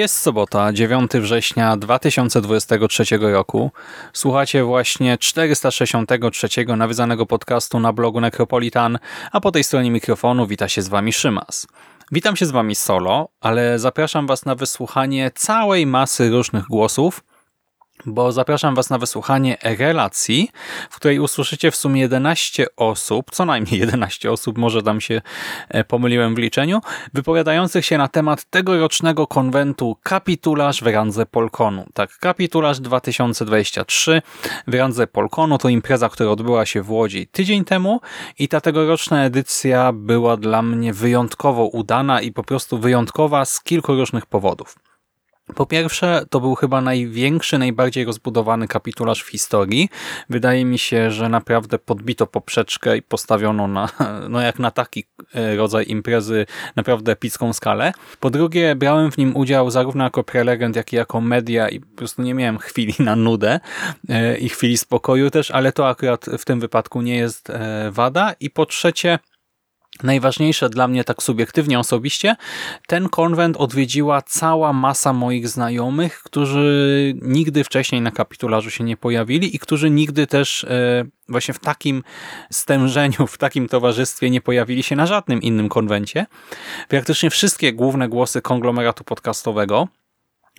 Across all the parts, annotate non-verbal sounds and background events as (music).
Jest sobota, 9 września 2023 roku. Słuchacie właśnie 463 nawiązanego podcastu na blogu Necropolitan, a po tej stronie mikrofonu wita się z Wami Szymas. Witam się z Wami solo, ale zapraszam Was na wysłuchanie całej masy różnych głosów, bo zapraszam Was na wysłuchanie relacji, w której usłyszycie w sumie 11 osób, co najmniej (laughs) 11 osób, może tam się e, pomyliłem w liczeniu, wypowiadających się na temat tegorocznego konwentu Kapitularz w randze Polkonu. Tak, Kapitularz 2023 w randze Polkonu to impreza, która odbyła się w Łodzi tydzień temu i ta tegoroczna edycja była dla mnie wyjątkowo udana i po prostu wyjątkowa z kilku różnych powodów. Po pierwsze, to był chyba największy, najbardziej rozbudowany kapitularz w historii. Wydaje mi się, że naprawdę podbito poprzeczkę i postawiono na, no jak na taki e, rodzaj imprezy, naprawdę epicką skalę. Po drugie, brałem w nim udział zarówno jako prelegent, jak i jako media i po prostu nie miałem chwili na nudę e, i chwili spokoju też, ale to akurat w tym wypadku nie jest e, wada. I po trzecie, Najważniejsze dla mnie tak subiektywnie osobiście, ten konwent odwiedziła cała masa moich znajomych, którzy nigdy wcześniej na kapitularzu się nie pojawili i którzy nigdy też e, właśnie w takim stężeniu, w takim towarzystwie nie pojawili się na żadnym innym konwencie. Praktycznie wszystkie główne głosy konglomeratu podcastowego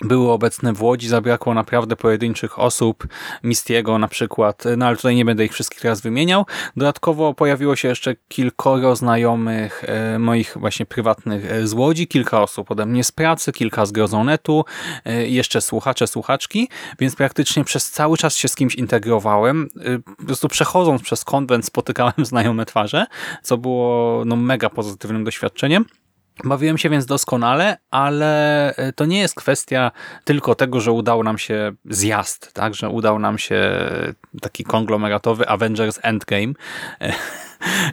były obecne w Łodzi, zabrakło naprawdę pojedynczych osób, Mistiego na przykład, no ale tutaj nie będę ich wszystkich teraz wymieniał. Dodatkowo pojawiło się jeszcze kilkoro znajomych e, moich właśnie prywatnych e, z Łodzi, kilka osób ode mnie z pracy, kilka z Grozonetu, e, jeszcze słuchacze, słuchaczki, więc praktycznie przez cały czas się z kimś integrowałem. Po prostu przechodząc przez konwent spotykałem (laughs) znajome twarze, co było no mega pozytywnym doświadczeniem. Bawiłem się więc doskonale, ale e, to nie jest kwestia tylko tego, że udało nam się zjazd, tak? że udał nam się taki konglomeratowy Avengers Endgame, e,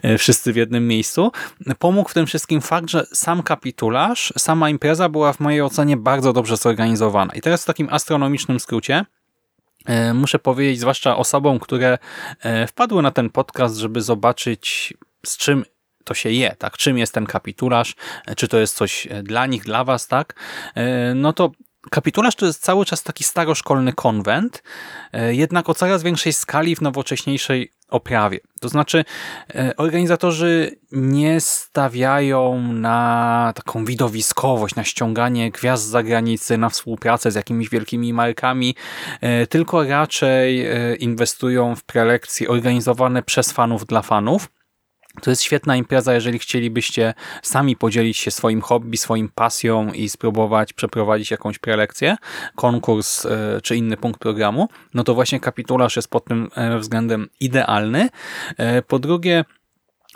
e, wszyscy w jednym miejscu. Pomógł w tym wszystkim fakt, że sam kapitularz, sama impreza była w mojej ocenie bardzo dobrze zorganizowana. I teraz w takim astronomicznym skrócie, muszę powiedzieć, zwłaszcza osobom, które wpadły na ten podcast, żeby zobaczyć z czym to się je, tak? Czym jest ten kapitularz? Czy to jest coś e, dla nich, dla was, tak? E, no to Kapitularz to jest cały czas taki staroszkolny konwent, e, jednak o coraz większej skali w nowocześniejszej oprawie. To znaczy organizatorzy nie stawiają na taką widowiskowość, na ściąganie gwiazd z zagranicy, na współpracę z jakimiś wielkimi markami, tylko raczej inwestują w prelekcje organizowane przez fanów dla fanów, to jest świetna impreza, jeżeli chcielibyście sami podzielić się swoim hobby, swoim pasją i spróbować przeprowadzić jakąś prelekcję, konkurs e, czy inny punkt programu, no to właśnie kapitularz jest pod tym e, względem idealny. E, po drugie,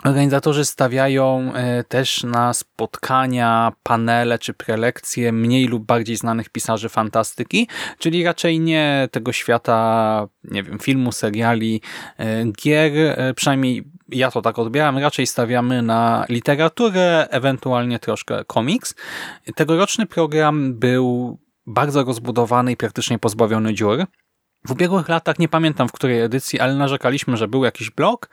Organizatorzy stawiają też na spotkania, panele czy prelekcje mniej lub bardziej znanych pisarzy fantastyki, czyli raczej nie tego świata, nie wiem, filmu, seriali, gier, przynajmniej ja to tak odbieram, raczej stawiamy na literaturę, ewentualnie troszkę komiks. Tegoroczny program był bardzo rozbudowany i praktycznie pozbawiony dziur. W ubiegłych latach, nie pamiętam w której edycji, ale narzekaliśmy, że był jakiś blok,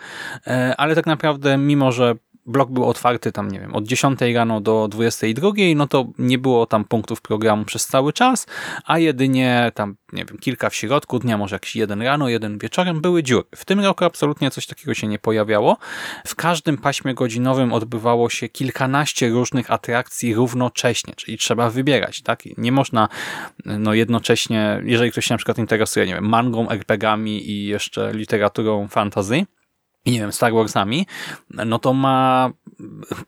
e, ale tak naprawdę, mimo że blok był otwarty tam, nie wiem, od 10 rano do 22, no to nie było tam punktów programu przez cały czas, a jedynie tam, nie wiem, kilka w środku dnia, może jakiś jeden rano, jeden wieczorem były dziury. W tym roku absolutnie coś takiego się nie pojawiało. W każdym paśmie godzinowym odbywało się kilkanaście różnych atrakcji równocześnie, czyli trzeba wybierać, tak? Nie można no jednocześnie, jeżeli ktoś się na przykład interesuje, nie wiem, mangą, RPGami i jeszcze literaturą fantasy, nie wiem, Star Warsami, no to ma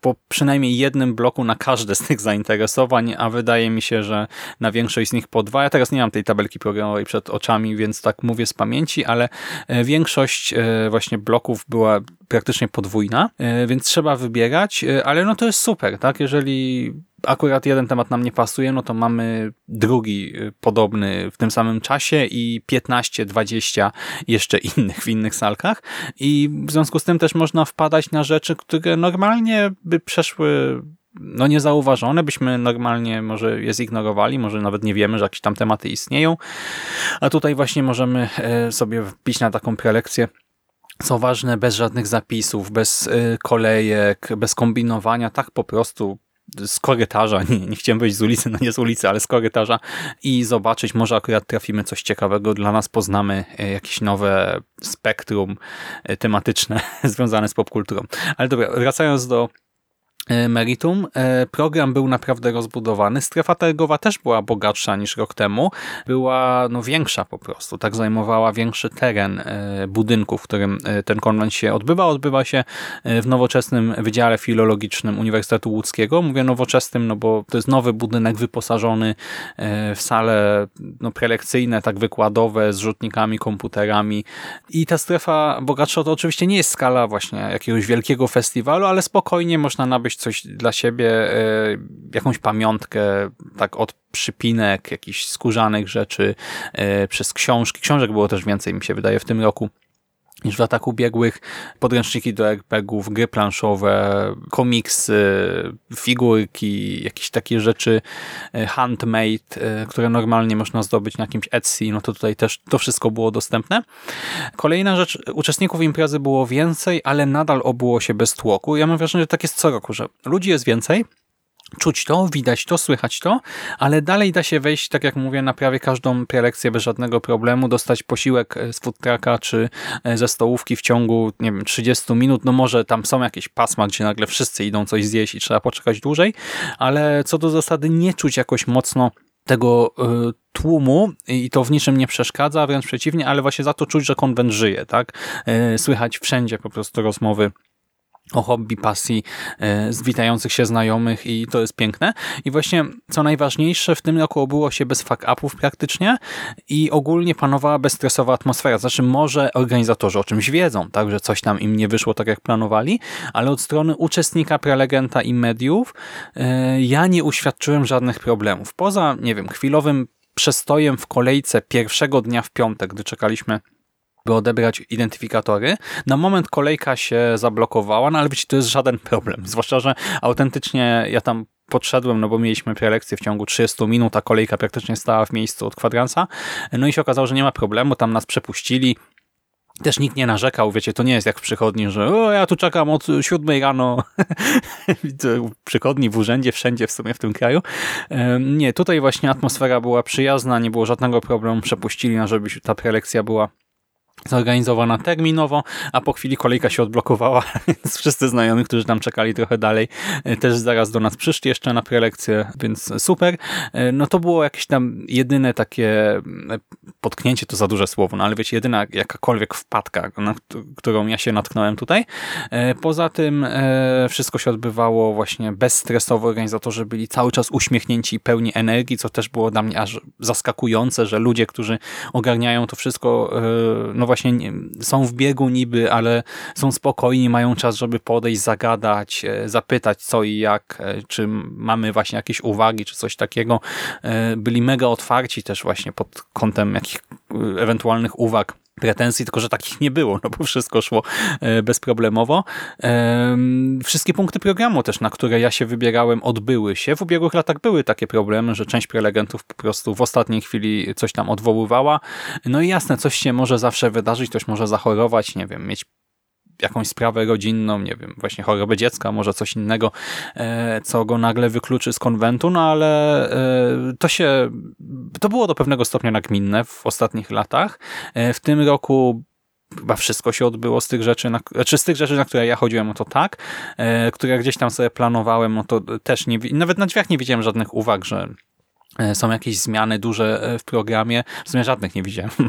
po przynajmniej jednym bloku na każde z tych zainteresowań, a wydaje mi się, że na większość z nich po dwa. Ja teraz nie mam tej tabelki programowej przed oczami, więc tak mówię z pamięci, ale e, większość e, właśnie bloków była praktycznie podwójna, e, więc trzeba wybierać, ale no to jest super, tak? Jeżeli akurat jeden temat nam nie pasuje, no to mamy drugi y, podobny w tym samym czasie i 15-20 jeszcze innych w innych salkach. I w związku z tym też można wpadać na rzeczy, które normalnie by przeszły no niezauważone, byśmy normalnie może je zignorowali, może nawet nie wiemy, że jakieś tam tematy istnieją, a tutaj właśnie możemy e, sobie wpić na taką prelekcję. Co ważne, bez żadnych zapisów, bez e, kolejek, bez kombinowania, tak po prostu z korytarza, (laughs) nie, nie chciałem wyjść z ulicy, no nie z ulicy, ale z korytarza i zobaczyć, może akurat trafimy coś ciekawego dla nas, poznamy e, jakieś nowe spektrum e, tematyczne (laughs) związane z popkulturą. Ale dobra, wracając do meritum. E, program był naprawdę rozbudowany. Strefa targowa też była bogatsza niż rok temu. Była no, większa po prostu. Tak zajmowała większy teren e, budynku, w którym ten konwent się odbywa. Odbywa się w nowoczesnym Wydziale Filologicznym Uniwersytetu Łódzkiego. Mówię nowoczesnym, no bo to jest nowy budynek wyposażony w sale no, prelekcyjne, tak wykładowe, z rzutnikami, komputerami. I ta strefa bogatsza to oczywiście nie jest skala właśnie jakiegoś wielkiego festiwalu, ale spokojnie można nabyć coś dla siebie, e, jakąś pamiątkę, tak od przypinek, jakichś skórzanych rzeczy, e, przez książki. Książek było też więcej, mi się wydaje, w tym roku niż w latach ubiegłych. Podręczniki do RPGów, gry planszowe, komiksy, figurki, jakieś takie rzeczy e, handmade, e, które normalnie można zdobyć na jakimś Etsy, no to tutaj też to wszystko było dostępne. Kolejna rzecz, uczestników imprezy było więcej, ale nadal obyło się bez tłoku. Ja mam wrażenie, że tak jest co roku, że ludzi jest więcej, czuć to, widać to, słychać to, ale dalej da się wejść, tak jak mówię, na prawie każdą prelekcję bez żadnego problemu, dostać posiłek z food trucka czy e, ze stołówki w ciągu, nie wiem, 30 minut, no może tam są jakieś pasma, gdzie nagle wszyscy idą coś zjeść i trzeba poczekać dłużej, ale co do zasady nie czuć jakoś mocno tego y, tłumu i to w niczym nie przeszkadza, wręcz przeciwnie, ale właśnie za to czuć, że konwent żyje, tak? Słychać wszędzie po prostu rozmowy o hobby, pasji e, z witających się znajomych i to jest piękne. I właśnie co najważniejsze, w tym roku obyło się bez fuck-upów praktycznie i ogólnie panowała bezstresowa atmosfera. Znaczy może organizatorzy o czymś wiedzą, tak, że coś tam im nie wyszło tak jak planowali, ale od strony uczestnika, prelegenta i mediów e, ja nie uświadczyłem żadnych problemów. Poza, nie wiem, chwilowym przestojem w kolejce pierwszego dnia w piątek, gdy czekaliśmy by odebrać identyfikatory. Na moment kolejka się zablokowała, no ale wiecie, to jest żaden problem. (laughs) Zwłaszcza, że autentycznie ja tam podszedłem, no bo mieliśmy prelekcję w ciągu 30 minut, a kolejka praktycznie stała w miejscu od kwadransa. No i się okazało, że nie ma problemu, tam nas przepuścili. Też nikt nie narzekał, wiecie, to nie jest jak w przychodni, że o, ja tu czekam od siódmej rano (laughs) w przychodni, w urzędzie, wszędzie w sumie w tym kraju. Nie, tutaj właśnie atmosfera była przyjazna, nie było żadnego problemu, przepuścili nas, żeby ta prelekcja była zorganizowana terminowo, a po chwili kolejka się odblokowała, (laughs) więc wszyscy znajomi, którzy tam czekali trochę dalej, e, też zaraz do nas przyszli jeszcze na prelekcję, więc super. E, no to było jakieś tam jedyne takie e, potknięcie, to za duże słowo, no ale wiecie, jedyna jakakolwiek wpadka, na którą ja się natknąłem tutaj. Poza tym wszystko się odbywało właśnie bezstresowo, organizatorzy byli cały czas uśmiechnięci i pełni energii, co też było dla mnie aż zaskakujące, że ludzie, którzy ogarniają to wszystko, no właśnie są w biegu niby, ale są spokojni, mają czas, żeby podejść, zagadać, e, zapytać co i jak, e, czy mamy właśnie jakieś uwagi, czy coś takiego. E, byli mega otwarci też właśnie pod kątem jakich ewentualnych uwag pretensji, tylko że takich nie było, no bo wszystko szło bezproblemowo. Wszystkie punkty programu też, na które ja się wybierałem, odbyły się. W ubiegłych latach były takie problemy, że część prelegentów po prostu w ostatniej chwili coś tam odwoływała. No i jasne, coś się może zawsze wydarzyć, ktoś może zachorować, nie wiem, mieć jakąś sprawę rodzinną, nie wiem, właśnie chorobę dziecka, może coś innego, e, co go nagle wykluczy z konwentu, no ale e, to się, to było do pewnego stopnia nagminne w ostatnich latach. E, w tym roku chyba wszystko się odbyło z tych rzeczy, na, czy znaczy z tych rzeczy, na które ja chodziłem, no to tak, które gdzieś tam sobie planowałem, no to też nie, nawet na drzwiach nie widziałem żadnych uwag, że są jakieś zmiany duże e, w programie. W sumie żadnych nie widziałem. (laughs)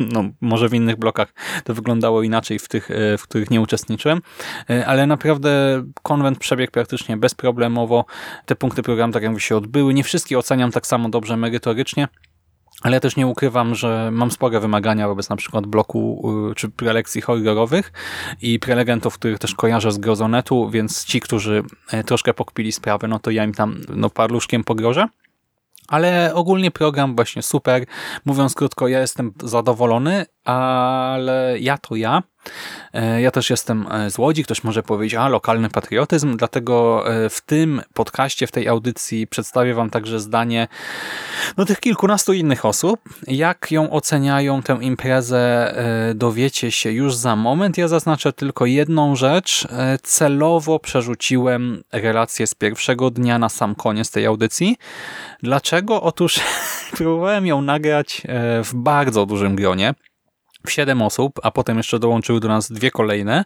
No, może w innych blokach to wyglądało inaczej, w tych, e, w których nie uczestniczyłem, ale naprawdę konwent przebiegł praktycznie bezproblemowo. Te punkty programu tak jakby się odbyły. Nie wszystkie oceniam tak samo dobrze merytorycznie, ale ja też nie ukrywam, że mam spore wymagania wobec na przykład bloku czy prelekcji horrorowych i prelegentów, których też kojarzę z Grozonetu, więc ci, którzy troszkę pokpili sprawę, no to ja im tam no, parluszkiem pogrożę. Ale ogólnie program właśnie super. Mówiąc krótko, ja jestem zadowolony, ale ja to ja. E, ja też jestem e, z Łodzi, ktoś może powiedzieć, a lokalny patriotyzm, dlatego e, w tym podcaście, w tej audycji przedstawię Wam także zdanie no, tych kilkunastu innych osób. Jak ją oceniają tę imprezę dowiecie się już za moment. Ja zaznaczę tylko jedną rzecz. Celowo przerzuciłem relację z pierwszego dnia na sam koniec tej audycji. Dlaczego? Otóż (laughs) próbowałem ją nagrać w bardzo dużym gronie siedem osób, a potem jeszcze dołączyły do nas dwie kolejne.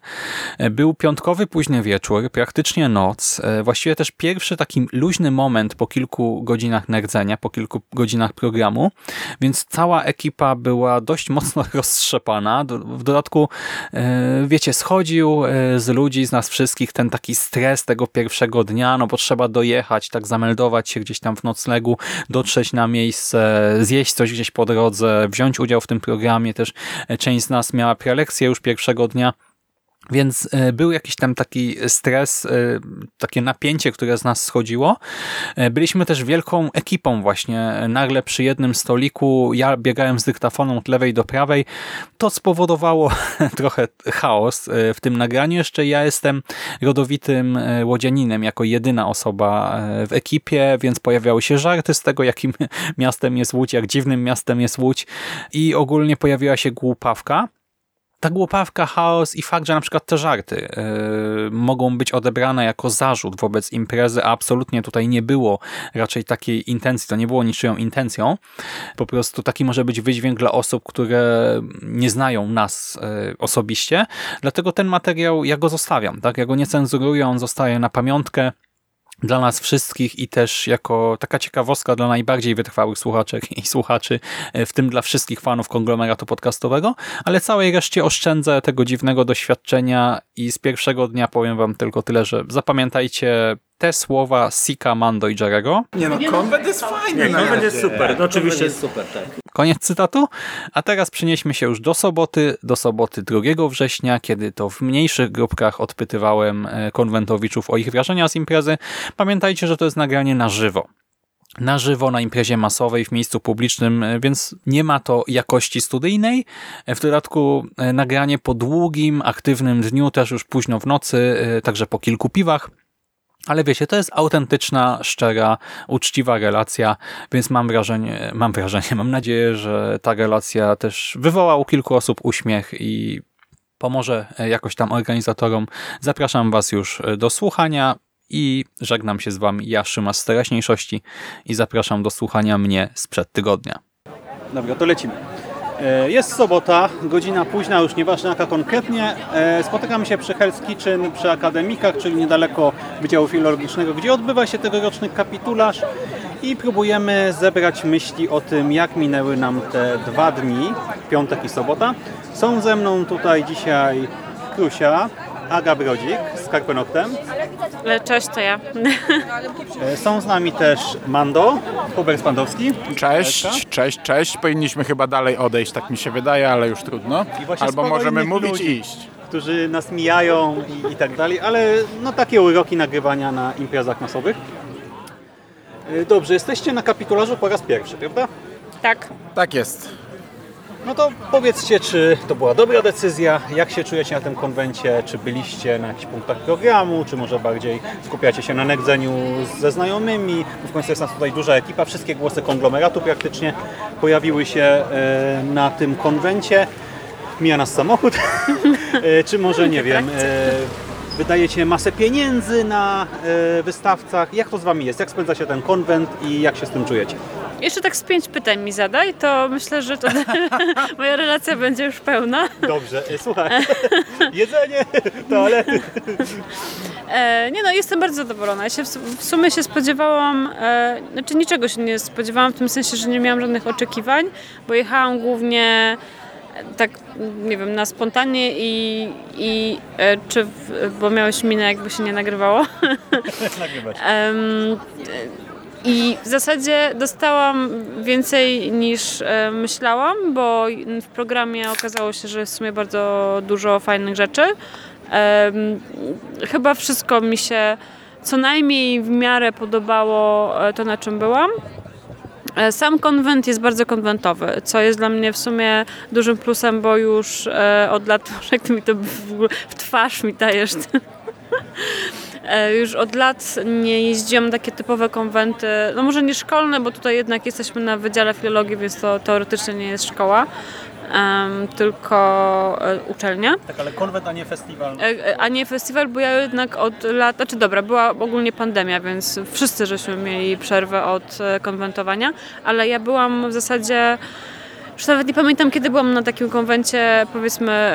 E, był piątkowy późny wieczór, praktycznie noc. E, właściwie też pierwszy taki luźny moment po kilku godzinach nerdzenia, po kilku godzinach programu, więc cała ekipa była dość mocno (laughs) roztrzepana. W dodatku, e, wiecie, schodził z ludzi, z nas wszystkich ten taki stres tego pierwszego dnia, no bo trzeba dojechać, tak zameldować się gdzieś tam w noclegu, dotrzeć na miejsce, zjeść coś gdzieś po drodze, wziąć udział w tym programie też Część z nas miała prelekcję już pierwszego dnia, więc e, był jakiś tam taki stres, e, takie napięcie, które z nas schodziło. E, byliśmy też wielką ekipą właśnie. Nagle przy jednym stoliku ja biegałem z dyktafonem od lewej do prawej. To spowodowało (laughs) trochę chaos w tym nagraniu. Jeszcze ja jestem rodowitym łodzianinem jako jedyna osoba w ekipie, więc pojawiały się żarty z tego, jakim (laughs) miastem jest Łódź, jak dziwnym miastem jest Łódź i ogólnie pojawiła się głupawka ta głupawka, chaos i fakt, że na przykład te żarty yy, mogą być odebrane jako zarzut wobec imprezy, a absolutnie tutaj nie było raczej takiej intencji, to nie było niczyją intencją. Po prostu taki może być wydźwięk dla osób, które nie znają nas yy, osobiście, dlatego ten materiał ja go zostawiam, tak? Ja go nie cenzuruję, on zostaje na pamiątkę dla nas wszystkich i też jako taka ciekawostka dla najbardziej wytrwałych słuchaczek (laughs) i słuchaczy, e, w tym dla wszystkich fanów konglomeratu podcastowego, ale całej reszcie oszczędzę tego dziwnego doświadczenia i z pierwszego dnia powiem wam tylko tyle, że zapamiętajcie te słowa Sika, Mando i Jerego. Nie no, konwent jest fajny. Nie, konwent jest super, no, oczywiście jest super, tak. Koniec cytatu. A teraz przenieśmy się już do soboty, do soboty 2 września, kiedy to w mniejszych grupkach odpytywałem e, konwentowiczów o ich wrażenia z imprezy. Pamiętajcie, że to jest nagranie na żywo na żywo, na imprezie masowej, w miejscu publicznym, e, więc nie ma to jakości studyjnej. E, w dodatku nagranie po długim, aktywnym dniu, też już późno w nocy, także po kilku piwach. Ale wiecie, to jest autentyczna, szczera, uczciwa relacja, więc mam wrażenie, mam wrażenie, mam nadzieję, że ta relacja też wywoła u kilku osób uśmiech i pomoże e, jakoś tam organizatorom. Zapraszam Was już e, do słuchania i żegnam się z Wami ja, Szymas z teraźniejszości i zapraszam do słuchania mnie sprzed tygodnia. Dobra, to lecimy. E, jest sobota, godzina późna, już nieważne jaka konkretnie. E, spotykamy się przy Hell's Kitchen, przy Akademikach, czyli niedaleko Wydziału Filologicznego, gdzie odbywa się tegoroczny kapitularz i próbujemy zebrać myśli o tym, jak minęły nam te dwa dni, piątek i sobota. Są ze mną tutaj dzisiaj Krusia, Aga Brodzik z Karpenoktem. Cześć, to ja. E, są z nami też Mando, Hubert Spandowski. Cześć, cześć, cześć. Powinniśmy chyba dalej odejść, tak mi się wydaje, ale już trudno. Albo możemy mówić ludzi, iść. Którzy nas mijają i, i tak dalej, ale no takie uroki nagrywania na imprezach masowych. E, dobrze, jesteście na kapitularzu po raz pierwszy, prawda? Tak. Tak jest. No to powiedzcie, czy to była dobra decyzja, jak się czujecie na tym konwencie, czy byliście na jakichś punktach programu, czy może bardziej skupiacie się na nedzeniu ze znajomymi. W końcu jest nas tutaj duża ekipa, wszystkie głosy konglomeratu praktycznie pojawiły się e, na tym konwencie. Mija nas samochód. (laughs) E, Czy może, nie wiem, wydajecie masę pieniędzy na e, wystawcach? Jak to z Wami jest? Jak spędza się ten konwent i jak się z tym czujecie? Jeszcze tak z pięć pytań mi zadaj, to myślę, że to (laughs) moja relacja będzie już pełna. Dobrze, e, słuchaj. (laughs) Jedzenie, toalety. E, nie no, jestem bardzo zadowolona. Ja się w, sumie się spodziewałam, znaczy niczego się nie spodziewałam w tym sensie, że nie miałam żadnych oczekiwań, bo jechałam głównie tak, nie wiem, na spontanie i, i e, czy, w, bo miałeś minę jakby się nie nagrywało. (laughs) Nagrywać. Em, I w zasadzie dostałam więcej niż e, myślałam, bo w programie okazało się, że jest w sumie bardzo dużo fajnych rzeczy. Chyba wszystko mi się co najmniej w miarę podobało e, to, na czym byłam. E, Sam konwent jest bardzo konwentowy, co jest dla mnie w sumie dużym plusem, bo już e, od lat, (laughs) jak ty mi to w, w twarz mi dajesz, E, Już od lat nie jeździłam na takie typowe konwenty, no może nie szkolne, bo tutaj jednak jesteśmy na Wydziale Filologii, więc to teoretycznie nie jest szkoła, tylko e, uczelnia. Tak, ale konwent, a nie festiwal. E, e, A nie festiwal, bo ja jednak od lat, znaczy dobra, była ogólnie pandemia, więc wszyscy żeśmy mieli przerwę od konwentowania, ale ja byłam w zasadzie już nawet nie pamiętam, kiedy byłam na takim konwencie, powiedzmy,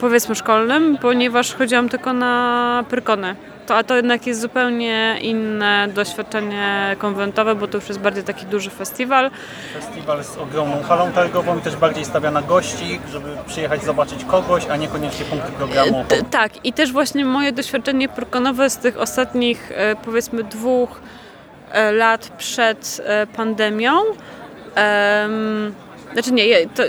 powiedzmy szkolnym, ponieważ chodziłam tylko na pyrkony. To, a to jednak jest zupełnie inne doświadczenie konwentowe, bo to już jest bardziej taki duży festiwal. Festiwal z ogromną halą targową i też bardziej stawia na gości, żeby przyjechać zobaczyć kogoś, a niekoniecznie punkty programu. T- Tak, i też właśnie moje doświadczenie pyrkonowe z tych ostatnich e, powiedzmy dwóch e, lat przed e, pandemią. em, znaczy nie, to,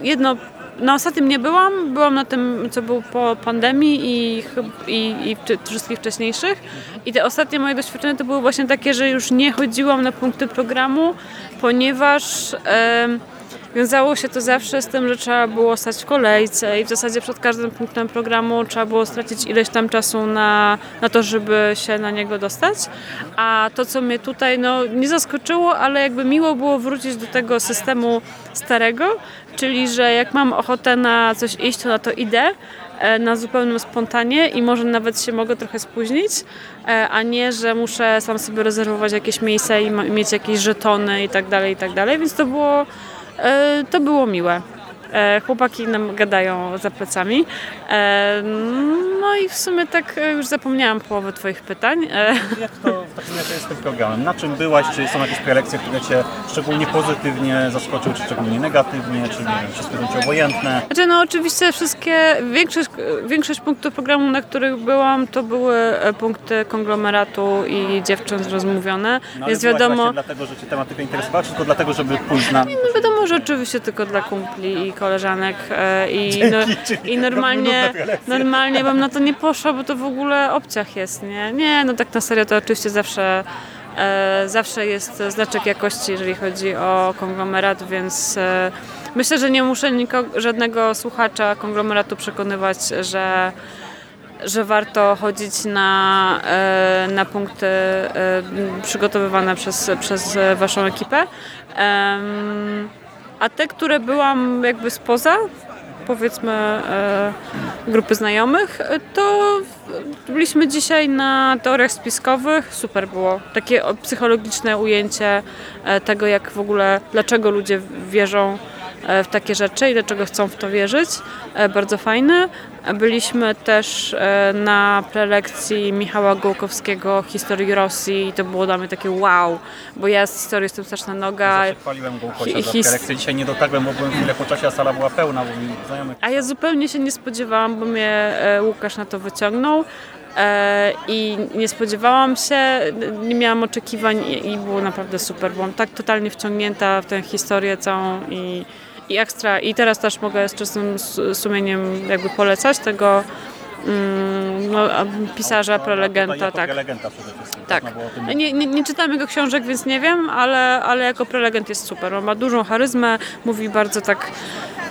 jedno, na ostatnim nie byłam, byłam na tym, co było po pandemii i, i, i wszystkich wcześniejszych. I te ostatnie moje doświadczenia to były właśnie takie, że już nie chodziłam na punkty programu, ponieważ em, Wiązało się to zawsze z tym, że trzeba było stać w kolejce i w zasadzie przed każdym punktem programu trzeba było stracić ileś tam czasu na, na to, żeby się na niego dostać. A to, co mnie tutaj no, nie zaskoczyło, ale jakby miło było wrócić do tego systemu starego, czyli że jak mam ochotę na coś iść, to na to idę e, na zupełnym spontanie i może nawet się mogę trochę spóźnić, e, a nie, że muszę sam sobie rezerwować jakieś miejsce i mieć jakieś żetony i tak dalej, i tak dalej, więc to było E, To było miłe. E, Chłopaki nam gadają za plecami. E, No i w sumie tak e, już zapomniałam połowę Twoich pytań. (laughs) Jak to w takim razie jest tym programem? Na czym byłaś? Czy są jakieś prelekcje, które Cię szczególnie pozytywnie zaskoczyły, czy szczególnie negatywnie, czy nie wiem, wszystko są Ci obojętne? Znaczy no oczywiście wszystkie, większość, większość punktów programu, na których byłam, to były punkty konglomeratu i dziewczyn zrozmówione. No, byłaś wiadomo, dlatego, że Cię tematyka interesowała, czy tylko dlatego, żeby pójść na... no wiadomo, że oczywiście tylko dla kumpli i koleżanek e, i, no, i normalnie, prelekcje. normalnie bym na to nie poszła, bo to w ogóle obciach jest, nie? Nie, no tak na serio to oczywiście zawsze e, zawsze jest znaczek jakości, jeżeli chodzi o konglomerat, więc e, myślę, że nie muszę nikogo, żadnego słuchacza konglomeratu przekonywać, że że warto chodzić na, na punkty przygotowywane przez, przez Waszą ekipę. A te, które byłam jakby spoza, powiedzmy e, grupy znajomych, e, to byliśmy dzisiaj na teoriach spiskowych. Super było. Takie psychologiczne ujęcie e, tego, jak w ogóle, dlaczego ludzie wierzą w takie rzeczy i dlaczego chcą w to wierzyć. Bardzo fajne. Byliśmy też e, na prelekcji Michała Gołkowskiego historii Rosji i to było dla mnie takie wow, bo ja z historii jestem straszna noga. Zawsze chwaliłem go Hi- chociaż za his- prelekcję. Dzisiaj nie dotarłem, bo byłem chwilę po czasie, a sala była pełna, bo mi znajomych... A ja zupełnie się nie spodziewałam, bo mnie e, Łukasz na to wyciągnął e, i nie spodziewałam się, nie miałam oczekiwań i było naprawdę super. Byłam tak totalnie wciągnięta w tę historię całą i, i ekstra. I teraz też mogę z czystym sumieniem jakby polecać tego no, a, pisarza, prelegenta, Jako tak. prelegenta przede wszystkim. Tak. No, Nie, nie, nie czytałem jego książek, więc nie wiem, ale, ale jako prelegent jest super. On ma dużą charyzmę, mówi bardzo tak,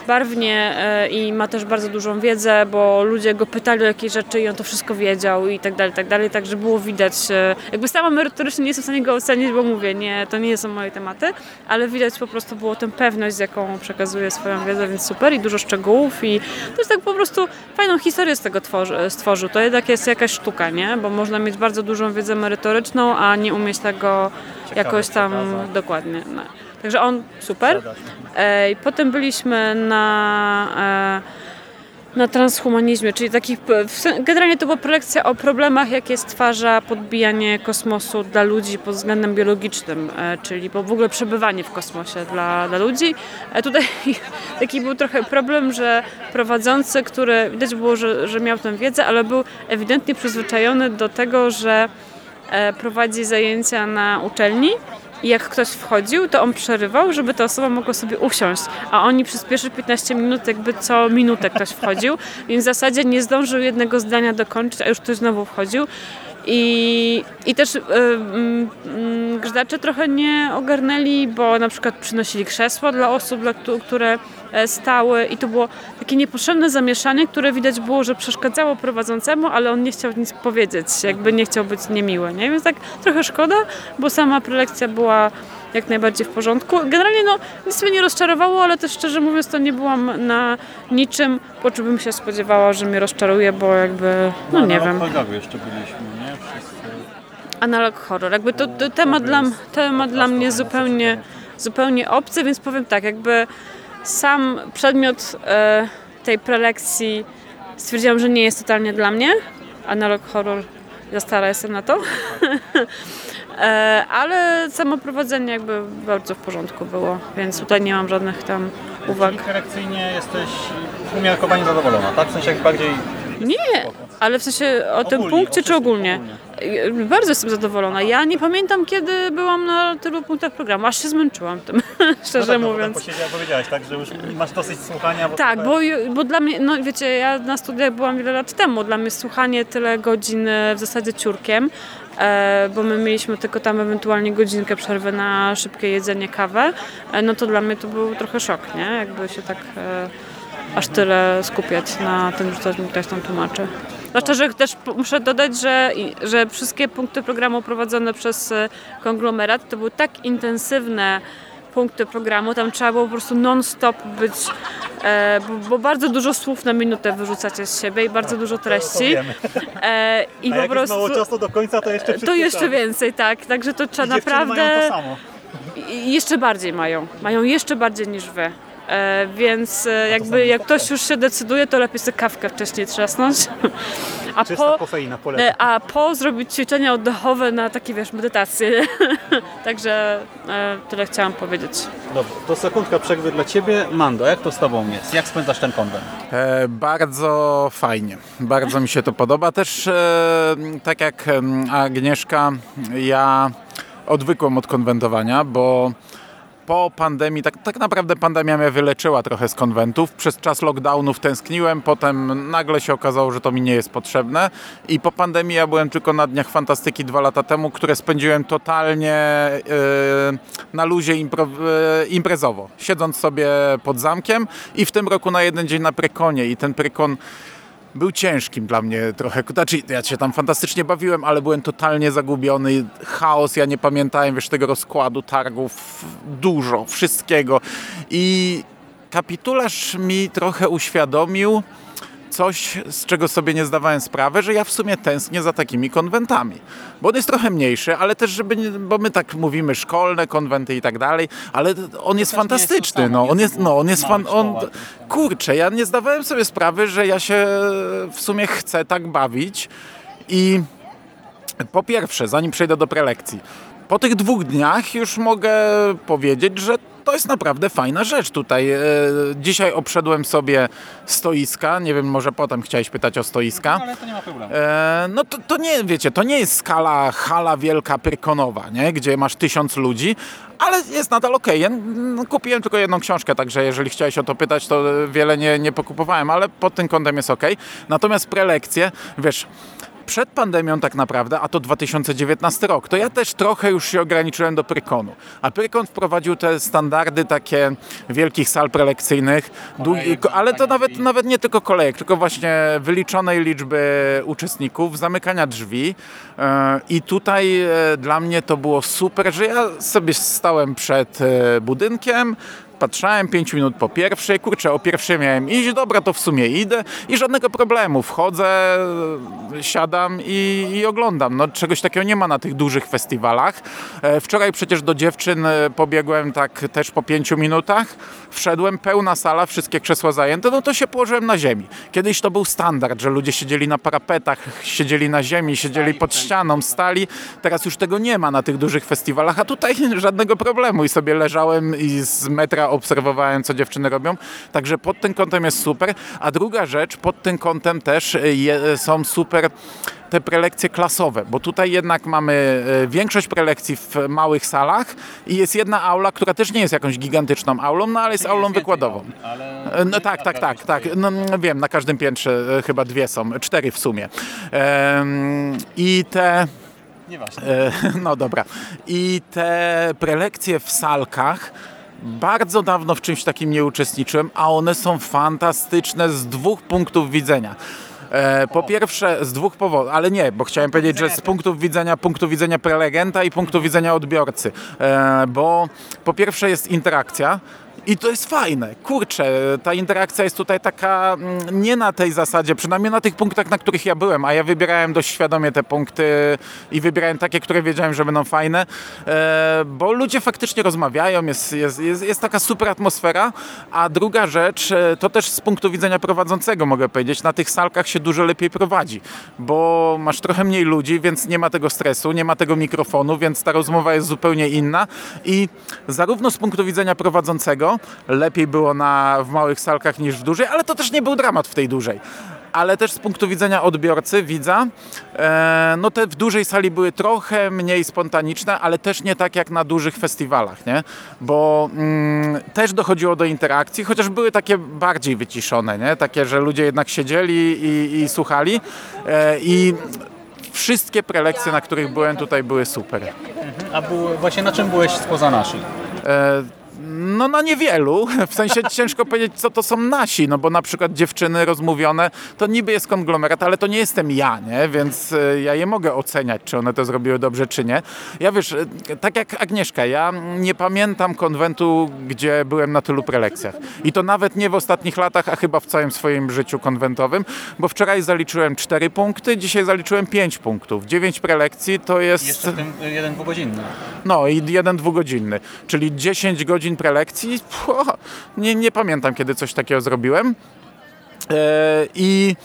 barwnie e, i ma też bardzo dużą wiedzę, bo ludzie go pytali o jakieś rzeczy i on to wszystko wiedział i tak dalej, tak dalej, także było widać, e, jakby sama merytorycznie nie jestem w stanie go ocenić, bo mówię, nie, to nie są moje tematy, ale widać po prostu było tę pewność, z jaką przekazuje swoją wiedzę, więc super i dużo szczegółów i też tak po prostu fajną historię z tego tworzy, stworzył. To jednak jest jakaś sztuka, nie? Bo można mieć bardzo dużą wiedzę merytoryczną, a nie umieć tego jakoś tam dokładnie. No. Także on super. E, i potem byliśmy na, e, na transhumanizmie, czyli takich, generalnie to była prelekcja o problemach, jakie stwarza podbijanie kosmosu dla ludzi pod względem biologicznym, e, czyli w ogóle przebywanie w kosmosie dla, dla ludzi. E, tutaj (laughs) taki był trochę problem, że prowadzący, który widać było, że, że miał tę wiedzę, ale był ewidentnie przyzwyczajony do tego, że e, prowadzi zajęcia na uczelni i jak ktoś wchodził, to on przerywał, żeby ta osoba mogła sobie usiąść, a oni przez pierwsze 15 minut jakby co minutę ktoś wchodził, więc w zasadzie nie zdążył jednego zdania dokończyć, a już ktoś znowu wchodził. I, I też y, trochę nie ogarnęli, bo na przykład przynosili krzesła dla osób, dla, któ- które e, stały i to było takie niepotrzebne zamieszanie, które widać było, że przeszkadzało prowadzącemu, ale on nie chciał nic powiedzieć, jakby nie chciał być niemiły, nie? Więc tak trochę szkoda, bo sama prelekcja była jak najbardziej w porządku. Generalnie no, nic mnie nie rozczarowało, ale też szczerze mówiąc to nie byłam na niczym, po czym bym się spodziewała, że mnie rozczaruje, bo jakby, no nie wiem. Polgowie jeszcze byliśmy. Analog horror. Jakby to, to temat, dla, temat dla mnie zupełnie, zupełnie obcy, więc powiem tak, jakby sam przedmiot e, tej prelekcji stwierdziłam, że nie jest totalnie dla mnie. Analog horror, za stara jestem na to. (laughs) e, ale samo prowadzenie jakby bardzo w porządku było, więc tutaj nie mam żadnych tam uwag. Czyli korekcyjnie jesteś umiarkowanie zadowolona, tak? W sensie jak bardziej... Nie, ale w sensie o tym Ogólnie, punkcie o czy ogólnie? ogólnie. Bardzo jestem zadowolona. Ja nie pamiętam, kiedy byłam na tylu punktach programu. Aż się zmęczyłam tym, (laughs) szczerze no tak, mówiąc. No, posiedziała, powiedziałaś, tak? Że już masz dosyć słuchania. Bo Tak, to- bo, bo dla mnie, no wiecie, ja na studiach byłam wiele lat temu. Dla mnie słuchanie tyle godzin e, w zasadzie ciurkiem, e, bo my mieliśmy tylko tam ewentualnie godzinkę przerwy na szybkie jedzenie, kawę, e, no to dla mnie to był trochę szok, nie? Jakby się tak aż tyle skupiać na tym, że coś mi ktoś tam tłumaczy. Zwłaszcza, że też muszę dodać, że, że wszystkie punkty programu prowadzone przez e, konglomerat to były tak intensywne punkty programu, tam trzeba było po prostu non-stop być, e, bo, bo bardzo dużo słów na minutę wyrzucacie z siebie i bardzo dużo treści. wiemy. E, I A po jak prostu mało czasu do końca, to jeszcze to jeszcze tak. więcej, tak. Także to trzeba I naprawdę. mają to samo. I jeszcze bardziej mają. Mają jeszcze bardziej niż wy. E, więc e, jakby jak ktoś już się decyduje, to lepiej sobie kawkę wcześniej trzasnąć. (laughs) A po, kofeina e, a po zrobić ćwiczenia oddechowe na takie, wiesz, medytacje. (laughs) Także e, tyle chciałam powiedzieć. Dobrze, to sekundka przerwy dla Ciebie. Mando, jak to z Tobą jest? Jak spędzasz ten konwent? E, bardzo fajnie. Bardzo mi się to podoba. Też e, tak jak Agnieszka, ja odwykłem od konwentowania, bo po pandemii, tak, tak naprawdę pandemia mnie wyleczyła trochę z konwentów. Przez czas lockdownów tęskniłem, potem nagle się okazało, że to mi nie jest potrzebne. I po pandemii ja byłem tylko na Dniach Fantastyki dwa lata temu, które spędziłem totalnie e, na luzie e, imprezowo, siedząc sobie pod zamkiem i w tym roku na jeden dzień na Prekonie. I ten Prekon był ciężkim dla mnie trochę. Znaczy, ja się tam fantastycznie bawiłem, ale byłem totalnie zagubiony. Chaos, ja nie pamiętałem wiesz, tego rozkładu targów, dużo, wszystkiego. I kapitularz mi trochę uświadomił coś, z czego sobie nie zdawałem sprawy, że ja w sumie tęsknię za takimi konwentami. Bo on jest trochę mniejszy, ale też, żeby, nie, bo my tak mówimy, szkolne konwenty i tak dalej, ale on jest fantastyczny. No, nie on to jest, no, on jest fan, on, kurczę, ja nie zdawałem sobie sprawy, że ja się w sumie chcę tak bawić i po pierwsze, zanim przejdę do prelekcji, po tych dwóch dniach już mogę powiedzieć, że to jest naprawdę fajna rzecz tutaj. E, Dzisiaj obszedłem sobie stoiska, nie wiem, może potem chciałeś pytać o stoiska. Ale to nie ma problemu. E, no to, to nie, wiecie, to nie jest skala hala wielka prykonowa, nie? gdzie masz tysiąc ludzi, ale jest nadal okej. Ja, no, kupiłem tylko jedną książkę, także jeżeli chciałeś o to pytać, to wiele nie, nie pokupowałem, ale pod tym kątem jest okej. Natomiast prelekcje, wiesz, przed pandemią tak naprawdę, a to 2019 rok, to ja też trochę już się ograniczyłem do Prykonu. A Prykon wprowadził te standardy takie wielkich sal prelekcyjnych, długi, ale to nawet, nawet nie tylko kolejek, tylko właśnie wyliczonej liczby uczestników, zamykania drzwi. E, I tutaj e, dla mnie to było super, że ja sobie stałem przed e, budynkiem, patrzałem 5 minut po pierwszej, kurczę, o pierwszej miałem iść, dobra, to w sumie idę i żadnego problemu, wchodzę, siadam i, i oglądam. No, czegoś takiego nie ma na tych dużych festiwalach. E, Wczoraj przecież do dziewczyn e, pobiegłem tak też po 5 minutach, wszedłem, pełna sala, wszystkie krzesła zajęte, no to się położyłem na ziemi. Kiedyś to był standard, że ludzie siedzieli na parapetach, siedzieli na ziemi, siedzieli pod ścianą, stali. Teraz już tego nie ma na tych dużych festiwalach, a tutaj (laughs) żadnego problemu i sobie leżałem i z metra obserwowałem, co dziewczyny robią. Także pod tym kątem jest super. A druga rzecz, pod tym kątem też e, je, są super te prelekcje klasowe, bo tutaj jednak mamy e, większość prelekcji w małych salach i jest jedna aula, która też nie jest jakąś gigantyczną aulą, no ale jest aulą wykładową. E, No tak, tak, tak, tak. No, wiem, na każdym piętrze chyba dwie są, cztery w sumie. I te Nieważne. E, (laughs) No dobra. I te prelekcje w salkach bardzo dawno w czymś takim nie uczestniczyłem, a one są fantastyczne z dwóch punktów widzenia. E, Po pierwsze z dwóch powodów, ale nie, bo chciałem powiedzieć, że z punktów widzenia, punktu widzenia prelegenta i punktu widzenia odbiorcy. E, Bo po pierwsze jest interakcja, i to jest fajne. Kurczę, ta interakcja jest tutaj taka mm, nie na tej zasadzie, przynajmniej na tych punktach, na których ja byłem, a ja wybierałem dość świadomie te punkty i wybierałem takie, które wiedziałem, że będą fajne, e, bo ludzie faktycznie rozmawiają, jest, jest, jest, jest taka super atmosfera, a druga rzecz, e, to też z punktu widzenia prowadzącego mogę powiedzieć, na tych salkach się dużo lepiej prowadzi, bo masz trochę mniej ludzi, więc nie ma tego stresu, nie ma tego mikrofonu, więc ta rozmowa jest zupełnie inna i zarówno z punktu widzenia prowadzącego lepiej było na, w małych salkach niż w dużej, ale to też nie był dramat w tej dużej. Ale też z punktu widzenia odbiorcy, widza, e, no te w dużej sali były trochę mniej spontaniczne, ale też nie tak jak na dużych festiwalach, nie? Bo mm, też dochodziło do interakcji, chociaż były takie bardziej wyciszone, nie? Takie, że ludzie jednak siedzieli i, i słuchali e, i wszystkie prelekcje, na których byłem tutaj były super. A był, właśnie na czym byłeś spoza naszych? E, No na niewielu, w sensie (laughs) ciężko powiedzieć, co to są nasi, no bo na przykład dziewczyny rozmówione, to niby jest konglomerat, ale to nie jestem ja, nie? Więc e, ja je mogę oceniać, czy one to zrobiły dobrze, czy nie. Ja wiesz, e, tak jak Agnieszka, ja nie pamiętam konwentu, gdzie byłem na tylu prelekcjach. I to nawet nie w ostatnich latach, a chyba w całym swoim życiu konwentowym, bo wczoraj zaliczyłem 4 punkty, dzisiaj zaliczyłem 5 punktów. 9 prelekcji to jest... Jeszcze y, jeden dwugodzinny. No i jeden dwugodzinny, czyli 10 godzin prelekcji. Pło, nie, nie pamiętam, kiedy coś takiego zrobiłem. E, I,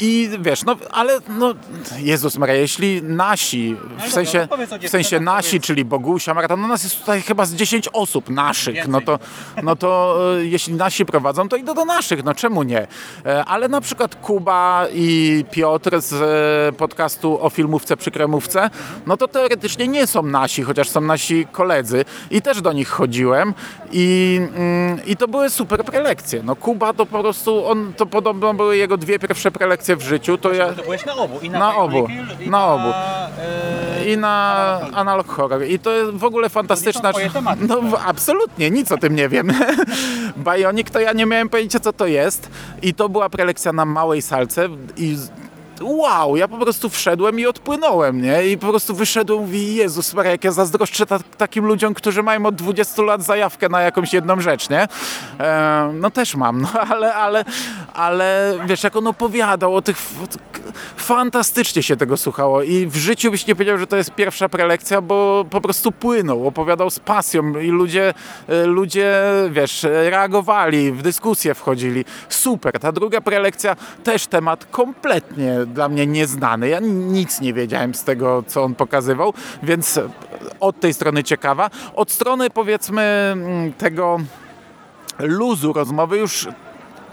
I wiesz, no ale no, Jezus Maria, jeśli nasi, w dobra, sensie, no w sensie nasi, czyli Bogusia, Marta, no nas jest tutaj chyba z 10 osób naszych, no to, no to e, jeśli nasi prowadzą, to idę do naszych, no czemu nie? E, Ale na przykład Kuba i Piotr z e, podcastu o filmówce przy kremówce, no to teoretycznie nie są nasi, chociaż są nasi koledzy i też do nich chodziłem i, mm, i to były super prelekcje. No Kuba to po prostu, on, to podobno były jego dwie pierwsze prelekcje w życiu, to ja... To byłeś na obu. I na, Na obu. I Na obu. y, I na Analog Horror. I to jest w ogóle fantastyczna... tematy, No w- absolutnie, nic o tym nie wiem. (laughs) Bionic to ja nie miałem pojęcia co to jest. I to była prelekcja na małej salce i wow, ja po prostu wszedłem i odpłynąłem, nie? I po prostu wyszedłem i mówię, Jezus Maria, jak ja zazdroszczę ta, takim ludziom, którzy mają od 20 lat zajawkę na jakąś jedną rzecz, nie? E, no też mam, no (laughs) ale, ale, ale wiesz, jak on opowiadał o tych... Fantastycznie się tego słuchało i w życiu byś nie powiedział, że to jest pierwsza prelekcja, bo po prostu płynął, opowiadał z pasją i ludzie, e, ludzie wiesz, reagowali, w dyskusję wchodzili. Super. Ta druga prelekcja też temat kompletnie dla mnie nieznany. Ja nic nie wiedziałem z tego, co on pokazywał, więc od tej strony ciekawa. Od strony powiedzmy mm, tego luzu rozmowy już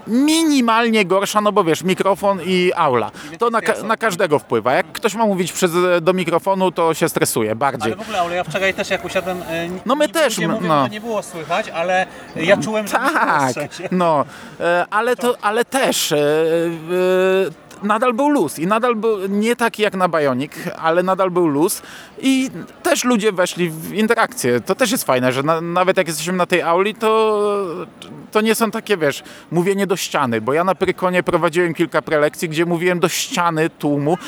minimalnie gorsza, no bo wiesz, mikrofon i aula. To na, ka- na każdego wpływa. Jak ktoś ma mówić przez, do mikrofonu, to się stresuje bardziej. Ale w ogóle, ale ja wczoraj też jak usiadłem, y, No my też, no. mówią, że nie było słychać, ale ja czułem, że Tak, no, e, ale, to, ale też e, e, nadal był luz i nadal był nie taki jak na Bionic, ale nadal był luz i też ludzie weszli w interakcję. To też jest fajne, że na, nawet jak jesteśmy na tej auli, to, to nie są takie, wiesz, mówienie do ściany, bo ja na Prykonie prowadziłem kilka prelekcji, gdzie mówiłem do ściany tłumu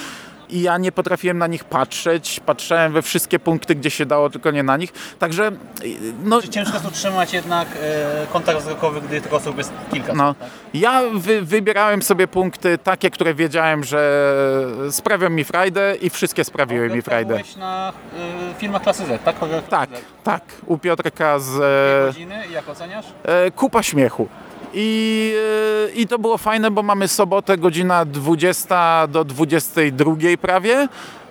i ja nie potrafiłem na nich patrzeć, patrzyłem we wszystkie punkty, gdzie się dało, tylko nie na nich. Także no, Czy ciężko jest utrzymać jednak e, kontakt wzrokowy, gdy tych osób jest kilka? no, ja wy, wybierałem sobie punkty takie, które wiedziałem, że sprawią mi frajdę i wszystkie sprawiły mi frajdę. Byłeś na e, filmach klasy Z, tak? Tak, tak. U Piotrka z Dwie e, godziny i jak oceniasz? e, kupa śmiechu. I, e, I to było fajne, bo mamy sobotę godzina 20 do 22 prawie.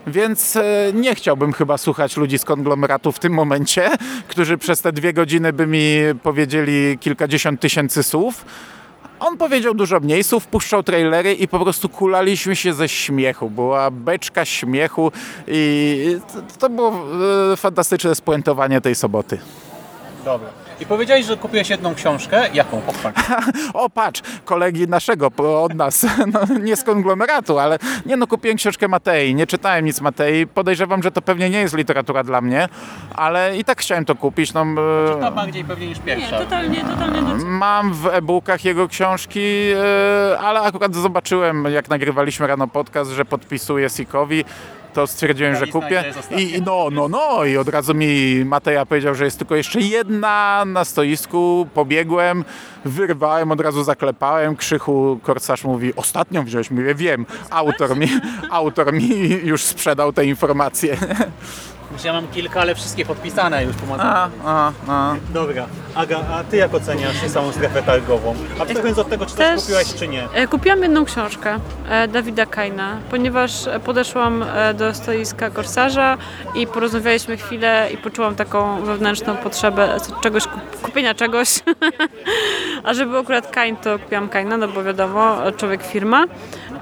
Więc e, nie chciałbym chyba słuchać ludzi z konglomeratu w tym momencie, (laughs) którzy przez te dwie godziny by mi powiedzieli kilkadziesiąt tysięcy słów. On powiedział dużo mniej słów, puszczał trailery i po prostu kulaliśmy się ze śmiechu. Była beczka śmiechu i to, było e, fantastyczne spuentowanie tej soboty. Dobra. I powiedziałeś, że kupiłeś jedną książkę. Jaką? Pochwal. (laughs) O, patrz, kolegi naszego od nas, (laughs) no, nie z konglomeratu, ale nie no, kupiłem książkę Matei, nie czytałem nic Matei, podejrzewam, że to pewnie nie jest literatura dla mnie, ale i tak chciałem to kupić, no... e, Ta bardziej pewnie niż Nie, pierwsza. totalnie, totalnie nic. Mam w e-bookach jego książki, e, ale akurat zobaczyłem, jak nagrywaliśmy rano podcast, że podpisuje Sikowi, to stwierdziłem, że kupię. I no, no, no, i od razu mi Mateja powiedział, że jest tylko jeszcze jedna na stoisku. Pobiegłem, wyrwałem, od razu zaklepałem. Krzychu Korsarz mówi, ostatnią wziąłeś? Mówię, wiem. Autor mi, autor mi już sprzedał te informacje. (laughs) Ja mam kilka, ale wszystkie podpisane już pomagam. A, a, a. Dobra. Aga, a ty jak oceniasz samą strefę targową? Abstrahując od tego, czy Też- też kupiłaś, czy nie. E, Kupiłam jedną książkę e, Dawida Kaina, ponieważ e, podeszłam do stoiska korsarza i porozmawialiśmy chwilę i poczułam taką wewnętrzną potrzebę czegoś, kup- kupienia czegoś. (laughs) A żeby akurat Kain, to kupiłam Kaina, no bo wiadomo, człowiek firma.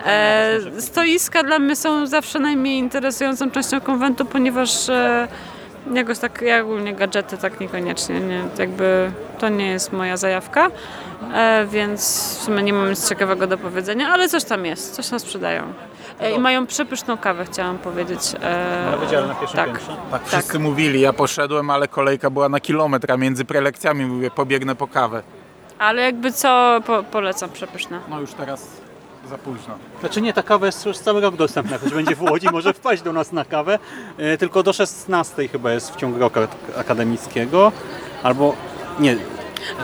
E, stoiska dla mnie są zawsze najmniej interesującą częścią konwentu, ponieważ e, jakoś tak, ja ogólnie gadżety tak niekoniecznie, nie, jakby to nie jest moja zajawka, e, więc w sumie nie mam nic ciekawego do powiedzenia, ale coś tam jest, coś tam sprzedają. E, I mają przepyszną kawę, chciałam powiedzieć. E, Na wydziale na pierwszym tak. piętrze. Tak wszyscy mówili, ja poszedłem, ale kolejka była na kilometr, a między prelekcjami mówię, pobiegnę po kawę. Ale jakby co, po, polecam, przepyszne. No już teraz za późno. Znaczy nie, ta kawa jest już cały rok dostępna, choć będzie w Łodzi, może wpaść do nas na kawę. E, tylko do 16 chyba jest w ciągu roku ak- akademickiego. Albo nie,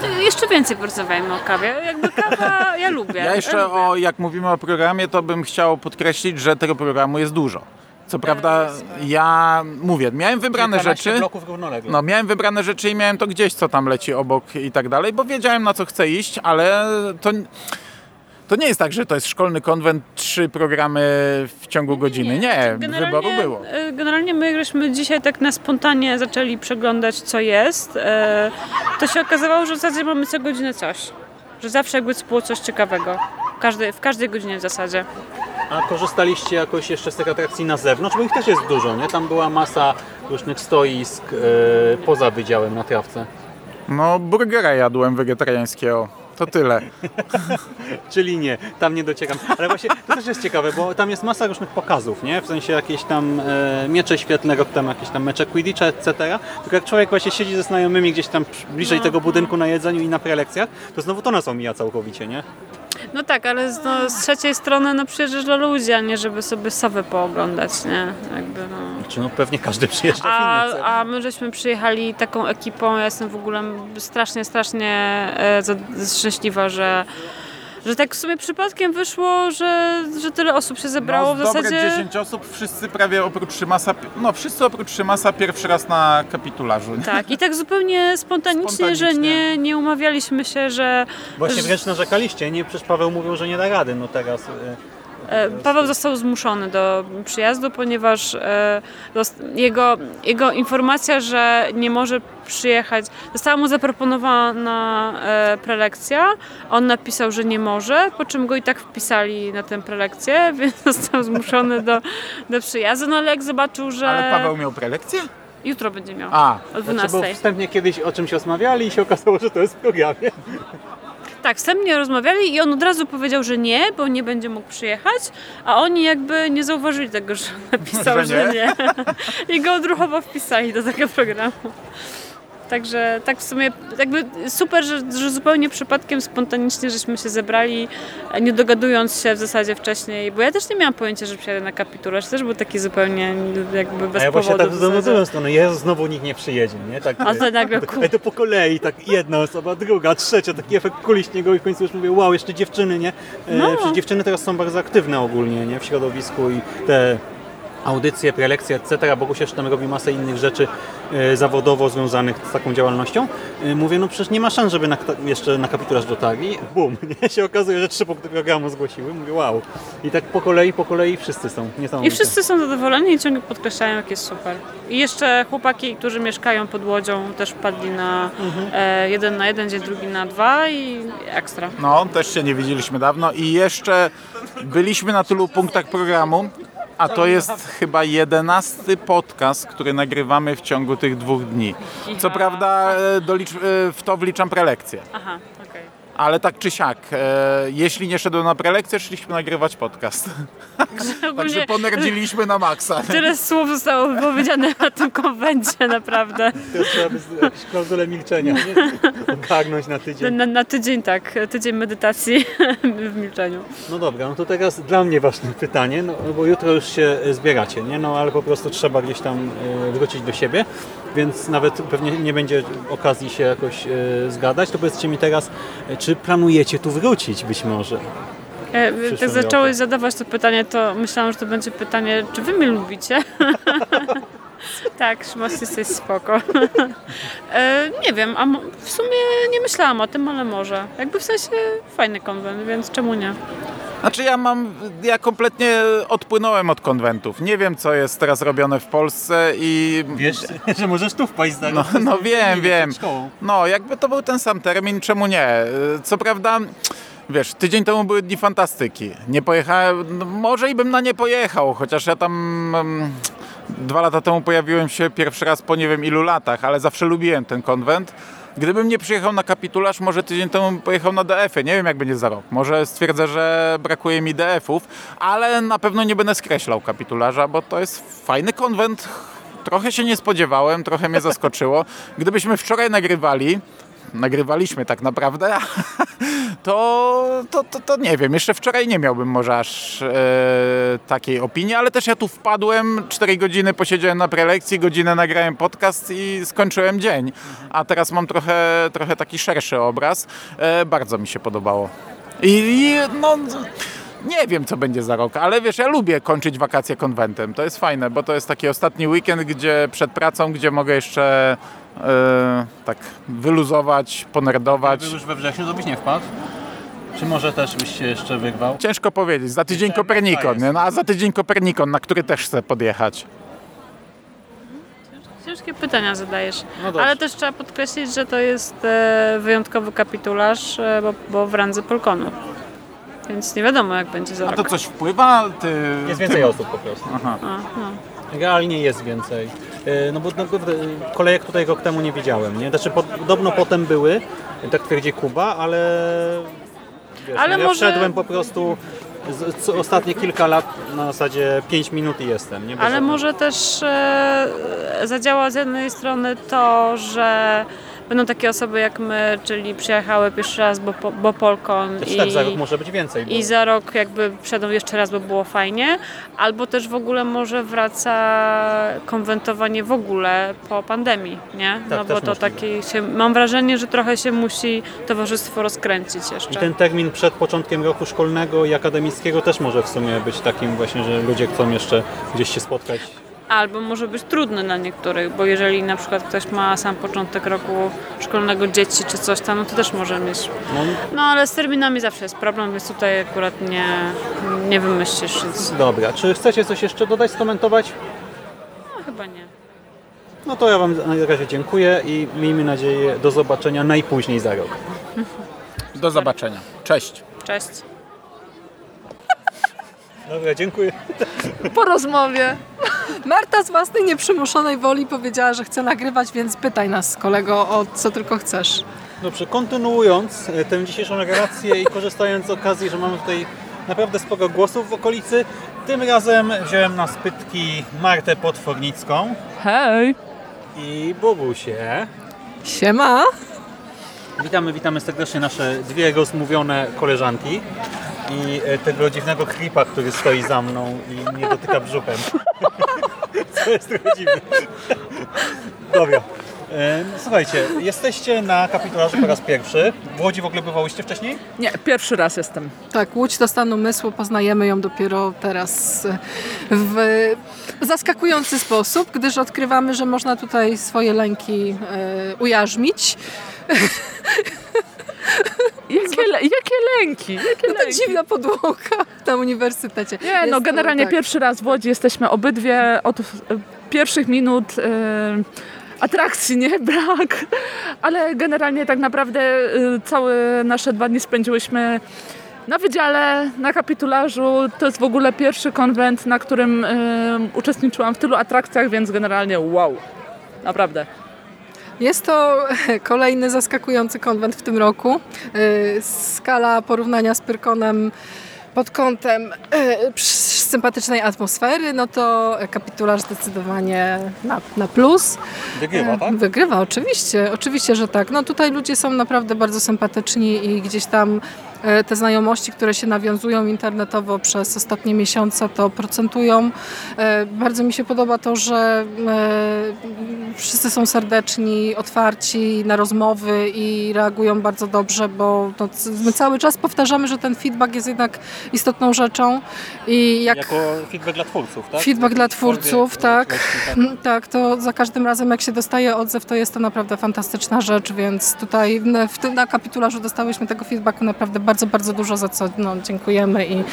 To jeszcze więcej porozmawiajmy o kawie. Jakby kawa, ja lubię. Ja jeszcze, lubię. o, jak mówimy o programie, to bym chciał podkreślić, że tego programu jest dużo. Co prawda, ja mówię, miałem wybrane rzeczy. No, miałem wybrane rzeczy i miałem to gdzieś, co tam leci obok i tak dalej, bo wiedziałem na co chcę iść, ale to, to nie jest tak, że to jest szkolny konwent, trzy programy w ciągu godziny. Nie, wyboru było. e, Generalnie my żeśmy dzisiaj tak na spontanie zaczęli przeglądać co jest. E, To się okazało, że w zasadzie mamy co godzinę coś. Że zawsze jakby było coś ciekawego. W każdej, w każdej godzinie w zasadzie. A korzystaliście jakoś jeszcze z tych atrakcji na zewnątrz? Bo ich też jest dużo, nie? Tam była masa różnych stoisk e, poza wydziałem na trawce. No, burgera jadłem wegetariańskiego. To tyle. (laughs) Czyli nie, tam nie docieram. Ale właśnie to też jest ciekawe, bo tam jest masa różnych pokazów, nie? W sensie jakieś tam e, miecze świetlne, rok temu jakieś tam mecze Quidditcha, etc. Tylko jak człowiek właśnie siedzi ze znajomymi gdzieś tam bliżej tego budynku na jedzeniu i na prelekcjach, to znowu to nas omija całkowicie, nie? No tak, ale z, no, z trzeciej strony no przyjeżdżasz dla ludzi, a nie żeby sobie sowę pooglądać, nie? Jakby no. Czy no pewnie każdy przyjeżdża A, w a my żeśmy przyjechali taką ekipą, ja jestem w ogóle strasznie, strasznie e, szczęśliwa, że, że tak w sumie przypadkiem wyszło, że, że tyle osób się zebrało no, w dobre zasadzie. 10 osób, wszyscy prawie oprócz Szymasa, no wszyscy oprócz Szymasa pierwszy raz na kapitularzu. nie? Tak, i tak zupełnie spontanicznie, że Spontanicznie. nie, nie umawialiśmy się, że Właśnie wręcz narzekaliście, nie? Przecież Paweł mówił, że nie da rady, no teraz... E, Paweł został zmuszony do przyjazdu, ponieważ e, jego, jego informacja, że nie może przyjechać, została mu zaproponowana e, prelekcja. On napisał, że nie może, po czym go i tak wpisali na tę prelekcję, (laughs) więc został zmuszony do, do przyjazdu. No ale jak zobaczył, że Ale Paweł miał prelekcję? jutro będzie miał A, o Znaczy, bo 12. wstępnie kiedyś o czymś rozmawiali i się okazało, że to jest w programie. Tak, wstępnie rozmawiali i on od razu powiedział, że nie, bo nie będzie mógł przyjechać, a oni jakby nie zauważyli tego, że (laughs) napisał, Że że nie? nie. (laughs) I go odruchowo wpisali do tego programu. Także tak w sumie jakby super, że, że zupełnie przypadkiem spontanicznie żeśmy się zebrali, nie dogadując się w zasadzie wcześniej, bo ja też nie miałam pojęcia, że przyjadę na kapitulaż, też był taki zupełnie jakby bez A ja właśnie tak w zasadzie. z drugą stronę, Jezu, znowu nikt nie przyjedzie, nie? Tak, A to nagle tak, ku- to po kolei, tak jedna osoba, druga, trzecia, taki efekt kuli śniegowej, w końcu już mówię, wow, jeszcze dziewczyny, nie? E, No. Przecież dziewczyny teraz są bardzo aktywne ogólnie, nie? W środowisku i te audycje, prelekcje, etc. Bogusia jeszcze tam robi masę innych rzeczy e, zawodowo związanych z taką działalnością. E, mówię, no przecież nie ma szans, żeby na, jeszcze na kapitularz dotarli. Bum, (laughs) nie? Się okazuje, że trzy punkty programu zgłosiły. Mówię, wow. I tak po kolei, po kolei wszyscy są. I wszyscy są zadowoleni i ciągle podkreślają, jak jest super. I jeszcze chłopaki, którzy mieszkają pod Łodzią, też wpadli na e, jeden na jeden, dzień drugi na dwa i ekstra. No, też się nie widzieliśmy dawno i jeszcze byliśmy na tylu punktach programu, a to jest chyba jedenasty podcast, który nagrywamy w ciągu tych dwóch dni. Co prawda e, dolicz, e, w to wliczam prelekcję, Aha. Ale tak czy siak, e, jeśli nie szedłem na prelekcję, szliśmy nagrywać podcast. (laughs) Także ponerdziliśmy na maksa. tyle słów zostało wypowiedziane na tym konwencie, naprawdę. Teraz trzeba jakieś klauzulę milczenia nie? ogarnąć na tydzień. Na, na tydzień tak, tydzień medytacji (laughs) w milczeniu. No dobra, no to teraz dla mnie ważne pytanie, no bo jutro już się zbieracie, nie? No ale po prostu trzeba gdzieś tam e, wrócić do siebie, więc nawet pewnie nie będzie okazji się jakoś e, zgadać. To powiedzcie mi teraz, e, czy planujecie tu wrócić być może? E, przyszłym tak zacząłeś zadawać to pytanie, to myślałam, że to będzie pytanie, czy wy mnie lubicie? (laughs) tak, Szymas, jesteś spoko. e, nie wiem, a w sumie nie myślałam o tym, ale może. Jakby w sensie fajny konwent, więc czemu nie? Znaczy ja mam, ja kompletnie odpłynąłem od konwentów. Nie wiem, co jest teraz robione w Polsce i Wiesz, (laughs) że możesz tu wpaść za No, no (laughs) wiem, wiem. No, jakby to był ten sam termin, czemu nie? Co prawda, wiesz, tydzień temu były Dni Fantastyki. Nie pojechałem, no, może i bym na nie pojechał, chociaż ja tam em, dwa lata temu pojawiłem się pierwszy raz po nie wiem ilu latach, ale zawsze lubiłem ten konwent. Gdybym nie przyjechał na kapitularz, może tydzień temu pojechał na DF-y. Nie wiem, jak będzie za rok. Może stwierdzę, że brakuje mi DF-ów, ale na pewno nie będę skreślał kapitularza, bo to jest fajny konwent, Trochę się nie spodziewałem, trochę mnie zaskoczyło. Gdybyśmy wczoraj nagrywali, nagrywaliśmy tak naprawdę, (laughs) to, to, to, to nie wiem, jeszcze wczoraj nie miałbym może aż e, takiej opinii, ale też ja tu wpadłem, 4 godziny posiedziałem na prelekcji, godzinę nagrałem podcast i skończyłem dzień. A teraz mam trochę, trochę taki szerszy obraz. E, bardzo mi się podobało. I, i no... Nie wiem, co będzie za rok, ale wiesz, ja lubię kończyć wakacje konwentem. To jest fajne, bo to jest taki ostatni weekend, gdzie przed pracą, gdzie mogę jeszcze tak wyluzować, ponerdować. Gdyby już we wrześniu, to byś nie wpadł? Czy może też byś się jeszcze wyrwał? Ciężko powiedzieć. Za tydzień Kopernikon, nie? No, a za tydzień Kopernikon, na który też chcę podjechać. Ciężkie pytania zadajesz. No. Ale też trzeba podkreślić, że to jest e, wyjątkowy kapitularz, e, bo, bo w randze Polkonu. Więc nie wiadomo, jak będzie za A rok. to coś wpływa? Ty, Jest ty... więcej osób po prostu. Aha. A, no. Realnie jest więcej. E, No bo naprawdę e, kolejek tutaj rok temu nie widziałem, nie? Znaczy podobno potem były, tak twierdzi Kuba, ale wiesz, Ale no, ja może- wszedłem po prostu z, co ostatnie kilka lat na zasadzie 5 minut i jestem, nie? Bez Ale może też e, zadziała z jednej strony to, że będą takie osoby jak my, czyli przyjechały pierwszy raz, bo, bo Polkon Też i, tak, za rok może być więcej. Bo... i za rok jakby przyjadą jeszcze raz, bo było fajnie, albo też w ogóle może wraca konwentowanie w ogóle po pandemii, nie? Tak, no bo to taki się, mam wrażenie, że trochę się musi towarzystwo rozkręcić I jeszcze. ten termin przed początkiem roku szkolnego i akademickiego też może w sumie być takim właśnie, że ludzie chcą jeszcze gdzieś się spotkać. Albo może być trudny dla niektórych, bo jeżeli na przykład ktoś ma sam początek roku szkolnego dzieci czy coś tam, no to też może mieć. No, No ale z terminami zawsze jest problem, więc tutaj akurat nie, nie wymyślisz nic. dobra, czy chcecie coś jeszcze dodać, skomentować? No chyba nie. No to ja Wam na razie dziękuję i miejmy nadzieję do zobaczenia najpóźniej za rok. Do zobaczenia. Cześć. Cześć. Dobra, dziękuję. po rozmowie. Marta z własnej nieprzymuszonej woli powiedziała, że chce nagrywać, więc pytaj nas, kolego, o co tylko chcesz. Dobrze, kontynuując e, tę dzisiejszą relację i korzystając z okazji, że mamy tutaj naprawdę sporo głosów w okolicy, tym razem wziąłem na spytki Martę Potwornicką Hej! i Bogusię. Siema! Witamy, witamy serdecznie nasze dwie rozmówione koleżanki i e, tego dziwnego creepa, który stoi za mną i mnie dotyka brzuchem. (laughs) Co jest trochę dziwne. Dobra. Słuchajcie, jesteście na kapitularzu po raz pierwszy. W Łodzi w ogóle bywałyście wcześniej? Nie, pierwszy raz jestem. Tak, Łódź to stan umysłu, poznajemy ją dopiero teraz e, w zaskakujący sposób, gdyż odkrywamy, że można tutaj swoje lęki e, ujarzmić. (laughs) Jakie, le- jakie lęki? Jakie No to lęki? dziwna podłoga na uniwersytecie. Nie, no Jest to, generalnie tak. pierwszy raz w Łodzi jesteśmy obydwie od e, pierwszych minut e, atrakcji nie (laughs) brak, ale generalnie tak naprawdę e, całe nasze dwa dni spędziłyśmy na wydziale, na kapitularzu. To jest w ogóle pierwszy konwent, na którym e, uczestniczyłam w tylu atrakcjach, więc generalnie wow. Naprawdę. Jest to (laughs) kolejny zaskakujący konwent w tym roku. Yy, Skala porównania z Pyrkonem pod kątem przy- sympatycznej atmosfery, no to kapitularz zdecydowanie na, na plus. Wygrywa, tak? Wygrywa, oczywiście, oczywiście, że tak. No tutaj ludzie są naprawdę bardzo sympatyczni i gdzieś tam e, te znajomości, które się nawiązują internetowo przez ostatnie miesiące, to procentują. E, Bardzo mi się podoba to, że e, wszyscy są serdeczni, otwarci na rozmowy i reagują bardzo dobrze, bo no, my cały czas powtarzamy, że ten feedback jest jednak istotną rzeczą i jak Jako feedback dla twórców, tak? Feedback dla twórców, tak. Tak. Mm, Tak, to za każdym razem jak się dostaje odzew, to jest to naprawdę fantastyczna rzecz, więc tutaj n- w tym, na kapitularzu dostałyśmy tego feedbacku naprawdę bardzo, bardzo dużo, za co no, dziękujemy i,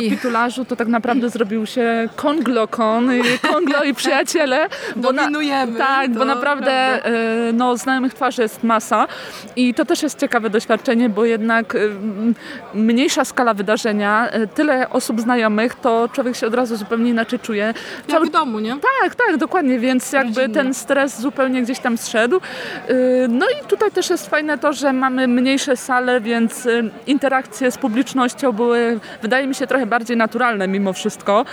i kapitularzu to tak naprawdę zrobił się konglokon, konglo i przyjaciele. Bo na, dominujemy. tak, to bo naprawdę e, no, znajomych twarzy jest masa i to też jest ciekawe doświadczenie, bo jednak e, mniejsza skala wydarzenia, e, tyle osób znajomych, to człowiek się od razu zupełnie inaczej czuje. Jak w domu, nie? Tak, tak, dokładnie, więc jakby Rodzinnie. ten stres zupełnie gdzieś tam zszedł. No i tutaj też jest fajne to, że mamy mniejsze sale, więc interakcje z publicznością były, wydaje mi się, trochę bardziej naturalne mimo wszystko.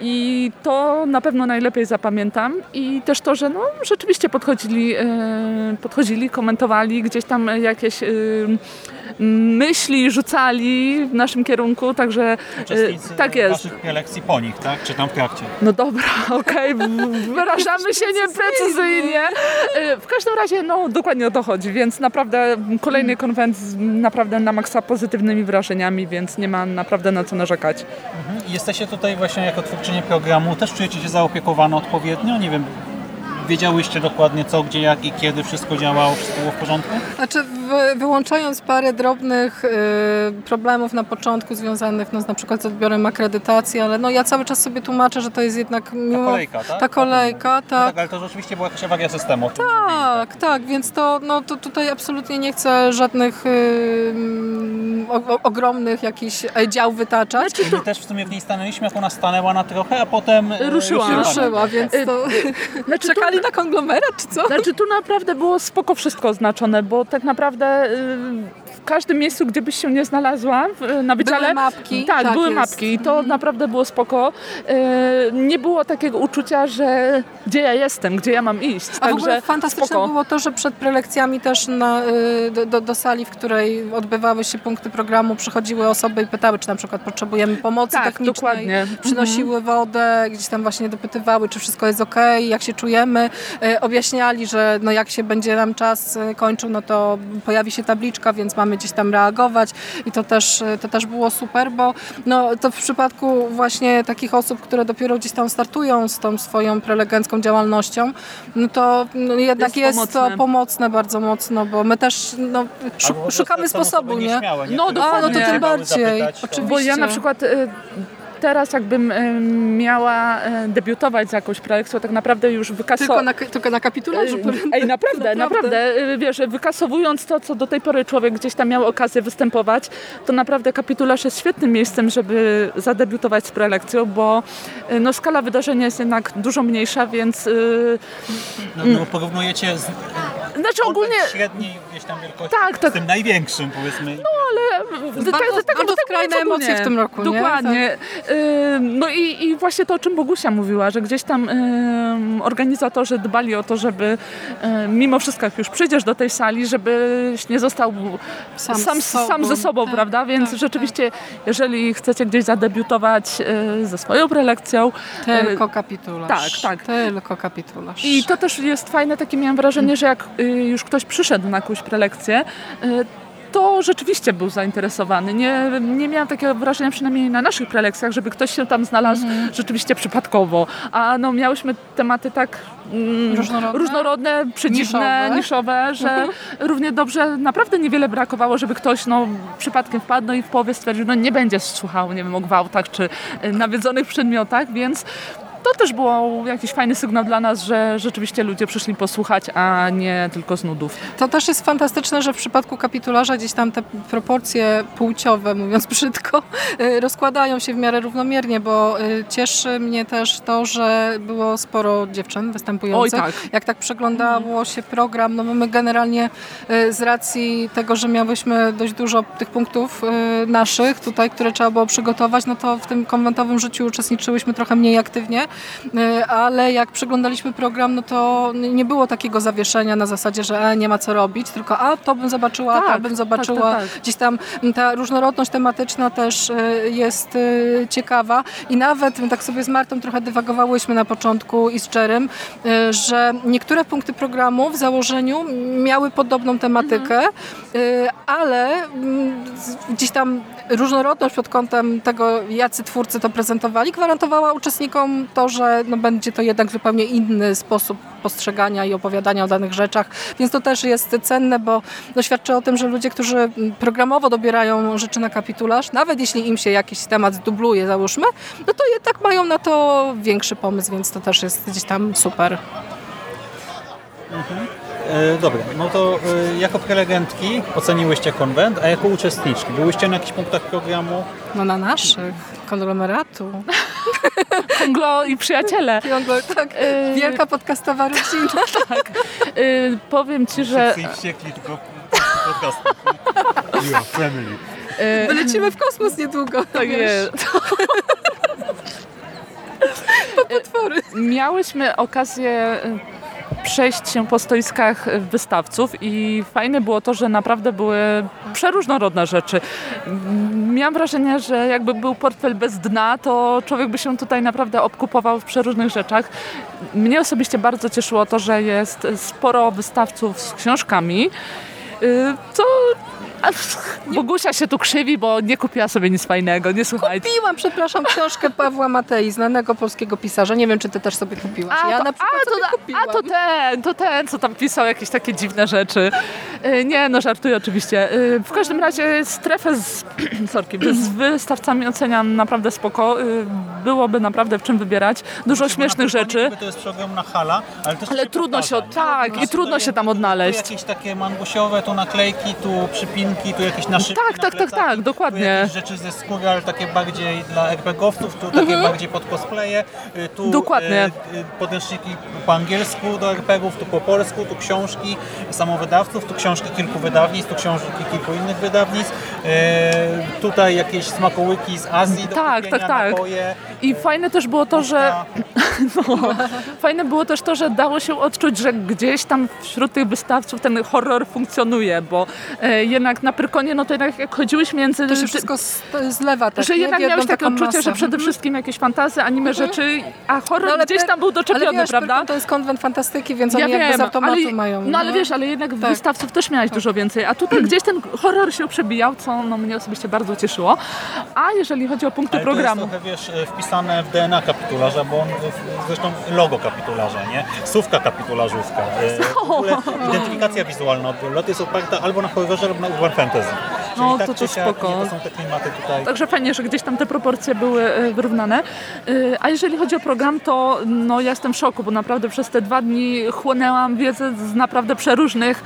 I to na pewno najlepiej zapamiętam. I też to, że no, rzeczywiście podchodzili, yy, podchodzili, komentowali gdzieś tam jakieś yy, myśli rzucali w naszym kierunku, także yy, Uczestnicy tak jest. waszych prelekcji po nich, tak? Czy tam w trakcie? No dobra, (laughs) okej, w- wyrażamy się nieprecyzyjnie. Y, W każdym razie, no dokładnie o to chodzi, więc naprawdę kolejny konwent z naprawdę na maksa pozytywnymi wrażeniami, więc nie ma naprawdę na co narzekać. I Jesteście tutaj właśnie jako twórczynie programu, też czujecie się zaopiekowane odpowiednio? Nie wiem, wiedziałyście dokładnie co, gdzie, jak i kiedy wszystko działało, wszystko było w porządku? Znaczy, wy, wyłączając parę drobnych y, problemów na początku związanych no, z na przykład z odbiorem akredytacji, ale no, ja cały czas sobie tłumaczę, że to jest jednak Ta mimo... kolejka, tak? Ta kolejka, No tak. tak, ale to rzeczywiście była jakaś awaria systemu. tym Tak, tak, więc to, no, to tutaj absolutnie nie chcę żadnych y, mm, o, o, ogromnych jakichś e, dział wytaczać. mówili. My też w sumie w niej stanęliśmy, jak ona stanęła na trochę, a potem e, Ruszyła. Ruszyła, więc to... Znaczy, Czekali na konglomerat, czy co? Znaczy tu naprawdę było spoko wszystko oznaczone, bo tak naprawdę y, w każdym miejscu, gdzie byś się nie znalazła w- na wydziale... Były mapki, Tak, tak były jest. mapki i to naprawdę było spoko. Y, nie było takiego uczucia, że gdzie ja jestem, gdzie ja mam iść. A w ogóle Także fantastyczne spoko. było to, że przed prelekcjami też na, y, do, do, do sali, w której odbywały się punkty programu, przychodziły osoby i pytały, czy na przykład potrzebujemy pomocy Tak, technicznej. dokładnie. Przynosiły wodę, gdzieś tam właśnie dopytywały, czy wszystko jest ok, jak się czujemy. Y, Objaśniali, że no jak się będzie nam czas kończył, no to pojawi się tabliczka, więc mamy gdzieś tam reagować i to też, to też było super, bo no, to w przypadku właśnie takich osób, które dopiero gdzieś tam startują z tą swoją prelegencką działalnością, no to no, jednak Jest jest, to pomocne. bardzo mocno, bo my też no, szu- szukamy sposobu, nie? nieśmiałe, nie? No, powinny No to tym bardziej, zapytać, to- oczywiście. Bo ja na przykład y, teraz jakbym miała e, debiutować z jakąś projekcją, tak naprawdę już Tylko wykasować. na, tylko na kapitularzu. Ej, naprawdę, naprawdę, y, wiesz, wykasowując to, co do tej pory człowiek gdzieś tam miał okazję występować, to naprawdę kapitularz jest świetnym miejscem, żeby zadebiutować z prelekcją, bo no, skala wydarzenia jest jednak dużo mniejsza, więc No, no, porównujecie z znaczy ogólnie średniej gdzieś tam wielkości Tak, tak. z tym największym, powiedzmy. Bardzo- tak, tak, bardzo tak skrajne mówiąc emocje ogólnie. w tym roku, nie? Dokładnie. Y, No i, i właśnie to, o czym Bogusia mówiła, że gdzieś tam y, organizatorzy dbali o to, żeby y, mimo wszystko, jak już przyjdziesz do tej sali, żebyś nie został Sam sam, sam, ze sobą, Tak, prawda? Więc tak, rzeczywiście, jeżeli chcecie gdzieś zadebiutować y, ze swoją prelekcją, y, Tylko kapitularz. tak, tak. Tylko kapitularz. i to też jest fajne, takie miałam wrażenie, że jak y, już ktoś przyszedł na jakąś prelekcję, y, to rzeczywiście był zainteresowany. Nie, nie miałam takiego wrażenia, przynajmniej na naszych prelekcjach, żeby ktoś się tam znalazł rzeczywiście przypadkowo. A no, miałyśmy tematy tak mm, Różnorodne? różnorodne przedziwne, Niszowe? niszowe, że równie dobrze naprawdę niewiele brakowało, żeby ktoś no, przypadkiem wpadł no i w połowie stwierdził, no nie będzie słuchał, nie wiem, o gwałtach czy y, nawiedzonych przedmiotach, więc to też był jakiś fajny sygnał dla nas, że rzeczywiście ludzie przyszli posłuchać, a nie tylko z nudów. To też jest fantastyczne, że w przypadku kapitularza gdzieś tam te proporcje płciowe, mówiąc (laughs) brzydko, y, rozkładają się w miarę równomiernie, bo y, cieszy mnie też to, że było sporo dziewczyn występujących. Oj, tak. Jak tak przeglądało się program, no bo my generalnie y, z racji tego, że miałyśmy dość dużo tych punktów naszych tutaj, które trzeba było przygotować, no to w tym konwentowym życiu uczestniczyłyśmy trochę mniej aktywnie, ale jak przeglądaliśmy program, no to nie było takiego zawieszenia na zasadzie, że e, nie ma co robić, tylko a to bym zobaczyła, Tak, to bym zobaczyła. tak, tak, tak. Gdzieś tam ta różnorodność tematyczna też y, jest y, ciekawa i nawet tak sobie z Martą trochę dywagowałyśmy na początku i z y, że niektóre punkty programu w założeniu miały podobną tematykę, y, ale mm, gdzieś tam różnorodność pod kątem tego, jacy twórcy to prezentowali, gwarantowała uczestnikom to, że no, będzie to jednak zupełnie inny sposób postrzegania i opowiadania o danych rzeczach, więc to też jest cenne, bo no, świadczy o tym, że ludzie, którzy mm, programowo dobierają rzeczy na kapitularz, nawet jeśli im się jakiś temat zdubluje, załóżmy, no to jednak mają na to większy pomysł, więc to też jest gdzieś tam super. E, dobra, no to e, jako prelegentki oceniłyście konwent, a jako uczestniczki byłyście na jakichś punktach programu? No na naszych, konglomeratu. (laughs) Konglo i przyjaciele. Ciągle, tak, Yy, wielka podcastowa rodzina. Y, (laughs) powiem Ci, że Wszyscy wściekli, tylko podcast. You are family. y, Lecimy w kosmos niedługo. tak wiesz. jest. (laughs) Potwory. Miałyśmy okazję przejść się po stoiskach wystawców i fajne było to, że naprawdę były przeróżnorodne rzeczy. Miałam wrażenie, że jakby był portfel bez dna, to człowiek by się tutaj naprawdę obkupował w przeróżnych rzeczach. Mnie osobiście bardzo cieszyło to, że jest sporo wystawców z książkami, co... a, Bogusia się tu krzywi, bo nie kupiła sobie nic fajnego, nie słuchajcie. Kupiłam, przepraszam, książkę Pawła Matei, znanego polskiego pisarza. Nie wiem, czy ty też sobie kupiłaś. ja to, na przykład a, sobie to, kupiłam. a to ten, to ten, co tam pisał jakieś takie dziwne rzeczy. Y, Nie, no żartuję oczywiście. Y, W każdym razie strefę z, (clears throat) sorki, (clears throat) z wystawcami oceniam naprawdę spoko. Y, Byłoby naprawdę w czym wybierać. Dużo śmiesznych rzeczy. To jest program na hala, ale Ale trudno się, tak, i trudno się tam odnaleźć. jakieś takie mangusiowe, tu naklejki, tu przypinki, tu jakieś naszypki Tak, tak, tak, tak, dokładnie. Tu jakieś rzeczy ze skóry, ale takie bardziej dla RPGowców, tu takie bardziej pod cosplaye, y, tu Dokładnie. y, y, podręczniki po angielsku do RPGów, tu po polsku, tu książki samowydawców, tu książki kilku wydawnictw, tu książki kilku innych wydawnictw, tutaj jakieś smakołyki z Azji do Tak, kupienia, tak, tak. napoje, I fajne też było to, że. (laughs) No, fajne było też to, że dało się odczuć, że gdzieś tam wśród tych wystawców ten horror funkcjonuje, bo e, jednak na Pyrkonie, no to jednak jak chodziłyśmy między... To się wszystko zlewa tak, że nie? jednak miałeś takie odczucie, masę. że przede Mhm. wszystkim jakieś fantazy, anime rzeczy, a horror No, ale gdzieś tam był doczepiony, ale wiesz, prawda? Pyrkon to jest konwent fantastyki, więc oni jakby z automatu ale, mają. No ale wiesz, ale jednak Tak. wystawców też miałeś dużo więcej, a tutaj gdzieś ten horror się przebijał, co no, mnie osobiście bardzo cieszyło. A jeżeli chodzi o punkty Ale programu... to jest trochę, wiesz, e, wpisane w DNA kapitularza, bo on, zresztą logo kapitularza, nie? Słówka kapitularzówka. E, W (laughs) ogóle identyfikacja wizualna od wielu lat jest oparta albo na horrorze, albo na urban fantasy. No tak to to spoko. To są te klimaty tutaj. Także fajnie, że gdzieś tam te proporcje były e, wyrównane. E, A jeżeli chodzi o program, to no, ja jestem w szoku, bo naprawdę przez te dwa dni chłonęłam wiedzę z naprawdę przeróżnych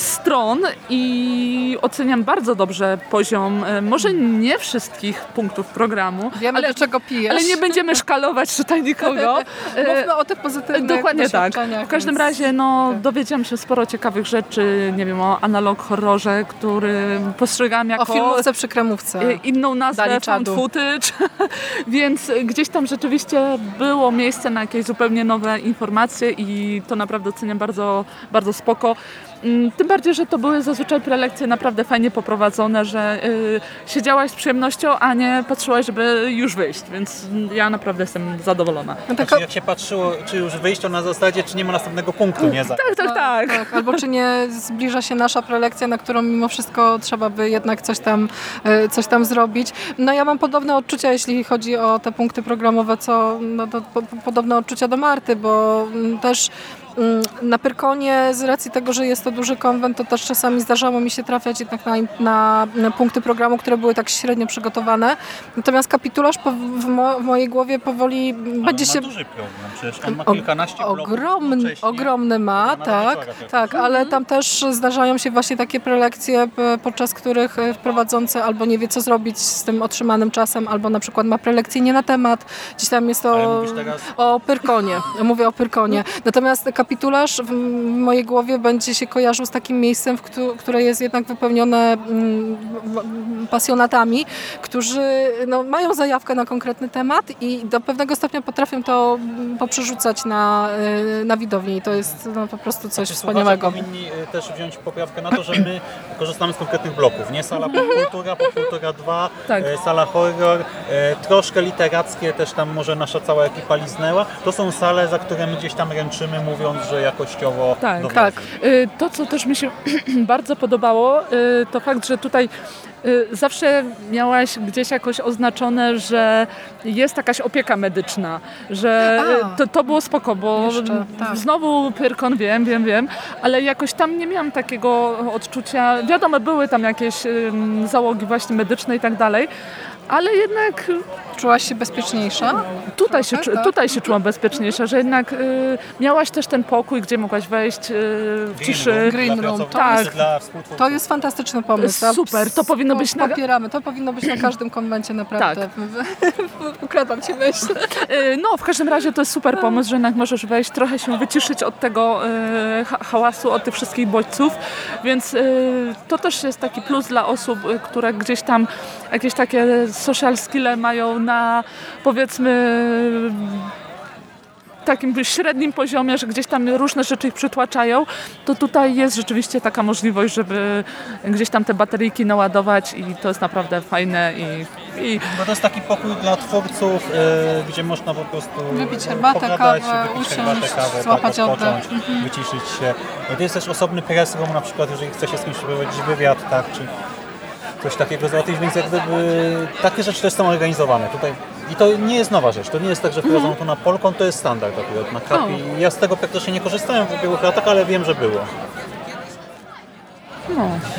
stron i oceniam bardzo dobrze poziom, e, może nie wszystkich punktów programu, Wiemy, ale, do czego pijesz. ale nie będziemy szkalować tutaj nikogo. (laughs) E, Mówmy o tych pozytywnych Dokładnie tak. W każdym więc- razie no, dowiedziałam się sporo ciekawych rzeczy, nie wiem, o analog horrorze, który postrzegam O jako filmówce przy kremówce. inną nazwę found footage, (laughs) więc gdzieś tam rzeczywiście było miejsce na jakieś zupełnie nowe informacje i to naprawdę oceniam bardzo, bardzo spoko. Mm, Tym bardziej, że to były zazwyczaj prelekcje naprawdę fajnie poprowadzone, że y, siedziałaś z przyjemnością, a nie patrzyłaś, żeby już wyjść, więc ja naprawdę jestem zadowolona. No taka- Znaczy, jak się patrzyło, czy już wyjść, to na zasadzie, czy nie ma następnego punktu, nie? Za... Tak, tak, tak. Tak, albo czy nie zbliża się nasza prelekcja, na którą mimo wszystko trzeba by jednak coś tam, e, coś tam zrobić. No ja mam podobne odczucia, jeśli chodzi o te punkty programowe, co no, to, po, po- podobne odczucia do Marty, bo mm, też na Pyrkonie z racji tego, że jest to duży konwent, to też czasami zdarzało mi się trafiać jednak na, na, na punkty programu, które były tak średnio przygotowane. Natomiast kapitularz po, w, mo, w mojej głowie powoli będzie ma się... duży problem, przecież on ma kilkanaście Ogromny, ogromny ma, tak, tak, ale tam też zdarzają się właśnie takie prelekcje, podczas których e, wprowadzący albo nie wie co zrobić z tym otrzymanym czasem, albo na przykład ma prelekcję nie na temat. Dziś tam jest Ale to o Pyrkonie, mówię o Pyrkonie. Natomiast kapitularz w, mojej głowie będzie się kojarzył z takim miejscem, które jest jednak wypełnione mm, pasjonatami, którzy no, mają zajawkę na konkretny temat i do pewnego stopnia potrafią to mm, poprzerzucać na, y, na widowni. I to jest no, po prostu coś Czy wspaniałego. słuchacze powinni y, też wziąć poprawkę na to, że my (clears throat) korzystamy z konkretnych bloków, nie? Sala popkultura, popkultura 2, Tak. e, sala horror, troszkę literackie, też tam może nasza cała ekipa liznęła. To są sale, za które my gdzieś tam ręczymy, że jakościowo Tak, dobre. Tak. Y, To, co też mi się (clears throat) bardzo podobało, y, to fakt, że tutaj y, zawsze miałaś gdzieś jakoś oznaczone, że jest jakaś opieka medyczna, że A. to, to było spoko, bo Jeszcze, tak. znowu Pyrkon wiem, wiem, wiem, ale jakoś tam nie miałam takiego odczucia, wiadomo, były tam jakieś załogi właśnie medyczne i tak dalej, ale jednak Czułaś się bezpieczniejsza? tutaj się, czu- tak. tutaj się czułam bezpieczniejsza, że jednak y, miałaś też ten pokój, gdzie mogłaś wejść y, w ciszy. Green room, tak. To jest fantastyczny pomysł. Super, to powinno być na- Popieramy, to powinno być na każdym konwencie naprawdę. Ukradam ci myśl. (laughs) Y, No, w każdym razie to jest super pomysł, że jednak możesz wejść, trochę się wyciszyć od tego y, ha- hałasu, od tych wszystkich bodźców, więc y, to też jest taki plus dla osób, y, które gdzieś tam jakieś takie social skille mają na powiedzmy takim średnim poziomie, że gdzieś tam różne rzeczy ich przytłaczają, to tutaj jest rzeczywiście taka możliwość, żeby gdzieś tam te bateryjki naładować i to jest naprawdę fajne i, i Bo to jest taki pokój dla twórców, y, gdzie można po prostu Wypić herbatę, pogadać, kawę, wypić usiąść, herbatę, kawę, złapać tak, odpocząć, wyciszyć się. To jest też osobny press room, na przykład jeżeli chce się z kimś przeprowadzić wywiad, tak, czy coś takiego jak gdyby takie rzeczy też są organizowane tutaj. I to nie jest nowa rzecz, to nie jest tak, że wprowadzono to na Polką, to jest standard akurat na kapi. Ja z tego praktycznie nie korzystałem w ubiegłych latach, ale wiem, że było.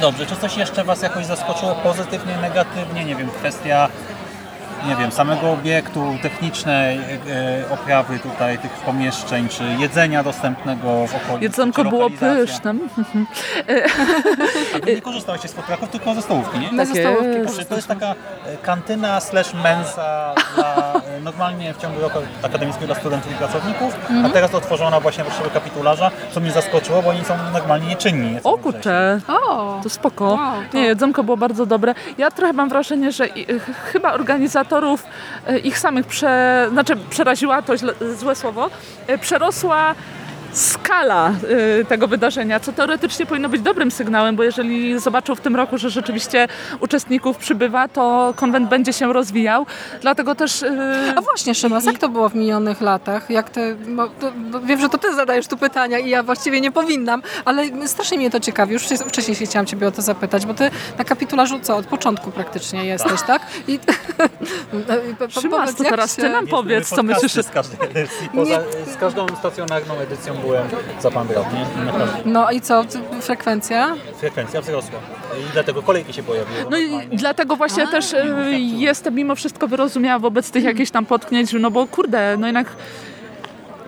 Dobrze, czy coś jeszcze Was jakoś zaskoczyło pozytywnie, negatywnie? Nie wiem, kwestia nie wiem, samego obiektu, technicznej e, oprawy tutaj tych pomieszczeń, czy jedzenia dostępnego w okolicy, jedzonko było pyszne. A nie korzystałyście z potraków, tylko ze stołówki, nie? Tak. Czy to jest taka e, kantyna slash mensa dla, e, normalnie w ciągu roku akademickiego dla studentów i pracowników, a teraz otworzona właśnie w potrzeby kapitularza, co mnie zaskoczyło, bo oni są normalnie nieczynni. O kurczę, to spoko. Wow, to- Nie, jedzonko było bardzo dobre. Ja trochę mam wrażenie, że chyba organizatorów e, ich samych prze, znaczy przeraziła, to źle, złe słowo, e, przerosła skala e, tego wydarzenia, co teoretycznie powinno być dobrym sygnałem, bo jeżeli zobaczą w tym roku, że rzeczywiście uczestników przybywa, to konwent będzie się rozwijał. Dlatego też e, A właśnie, Szymas, jak to było w minionych latach? Jak ty, bo, to, bo wiem, że to ty zadajesz tu pytania i ja właściwie nie powinnam, ale strasznie mnie to ciekawi. Już wcześniej- się chciałam ciebie o to zapytać, bo ty na kapitularzu co, od początku praktycznie jesteś, tak? I, (laughs) Szymas, to teraz ty nam powiedz, co myślisz. z każdej edycji, poza, z każdą stacjonarną edycją byłem za Pandrop, nie? I naprawdę No i co, frekwencja? frekwencja wzrosła. I dlatego kolejki się pojawiły. No i dlatego właśnie też e, jestem mimo wszystko wyrozumiała wobec tych jakichś tam potknięć, no bo kurde, no jednak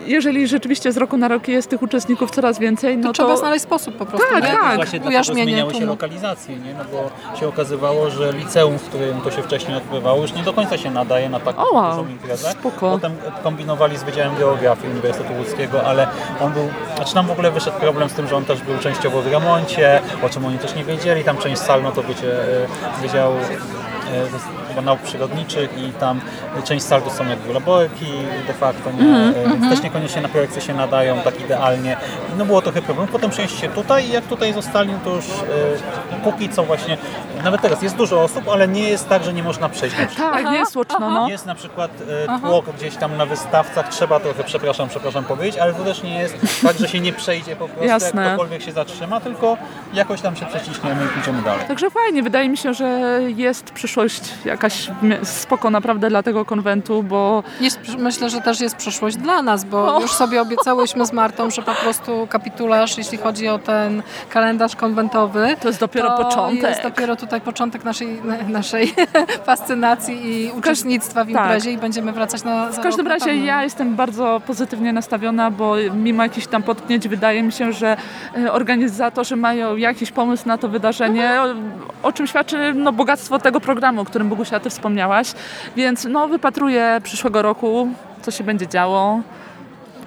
jeżeli rzeczywiście z roku na rok jest tych uczestników coraz więcej, no To to... trzeba znaleźć sposób po prostu, Tak, nie? tak. Właśnie dlatego zmieniały się lokalizacje, nie? No bo się okazywało, że liceum, w którym to się wcześniej odbywało, już nie do końca się nadaje na taką O, wow. imprezę. Spoko. Potem kombinowali z Wydziałem Geografii Uniwersytetu Łódzkiego, ale on był, znaczy tam w ogóle wyszedł problem z tym, że on też był częściowo w remoncie, o czym oni też nie wiedzieli, tam część sal, no to wiecie, e, Wydział e, chyba nauk przyrodniczych i tam część sal to są jakby laborki de facto, nie? Mhm, E, więc też niekoniecznie na projekcje się nadają tak idealnie. No było trochę problem. Potem przenieśli się tutaj i jak tutaj zostali, no to już e, póki co właśnie, nawet teraz jest dużo osób, ale nie jest tak, że nie można przejść na przykład. Tak, jest łoczno, no. Jest na przykład e, tłok gdzieś tam na wystawcach, trzeba trochę, przepraszam, przepraszam powiedzieć, ale to też nie jest tak, że się nie przejdzie po prostu, Jasne. jak ktokolwiek się zatrzyma, tylko jakoś tam się przeciśniemy i pójdziemy dalej. Także fajnie, wydaje mi się, że jest przyszłość jakaś m- spoko naprawdę dla tego konwentu, bo Jest, myślę, że też jest przyszłość dla nas, bo już sobie obiecałyśmy z Martą, że po prostu kapitularz, jeśli chodzi o ten kalendarz konwentowy, to jest dopiero to początek. jest dopiero tutaj początek naszej, naszej (laughs) fascynacji i uczestnictwa w tak. imprezie i będziemy wracać na W każdym razie ja jestem bardzo pozytywnie nastawiona, bo mimo jakichś tam potknięć wydaje mi się, że e, organizatorzy mają jakiś pomysł na to wydarzenie, o, o czym świadczy no, bogactwo tego programu, o którym Bogusia ty wspomniałaś. Więc no, wypatruję przyszłego roku, co się będzie działo.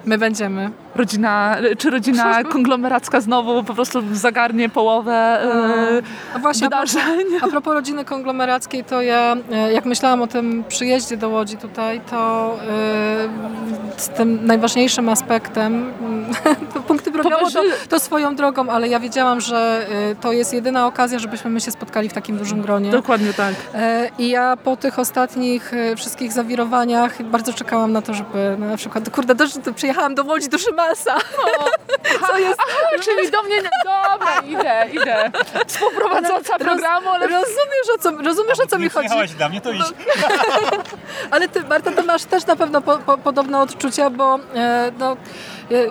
My będziemy. Rodzina, czy rodzina konglomeracka znowu po prostu zagarnie połowę e, A właśnie, a propos, wydarzeń. a propos rodziny konglomerackiej, to ja, e, jak myślałam o tym przyjeździe do Łodzi tutaj, to e, z tym najważniejszym aspektem, (laughs) to punkty programu to, to swoją drogą, ale ja wiedziałam, że to jest jedyna okazja, żebyśmy my się spotkali w takim dużym gronie. Dokładnie tak. I ja po tych ostatnich wszystkich zawirowaniach bardzo czekałam na to, żeby na przykład, kurde, też przyjechałam do Łodzi, do Szymalsa. (laughs) Co jest Czyli do mnie, nie... dobra, idę, idę. Współprowadząca programu, ale Rozumiesz o co, rozumiesz, o co mi chodzi? Przyjechałaś dla mnie, to idź. (laughs) Ale ty, Marta, to masz też na pewno po, po, podobne odczucia, bo e, no,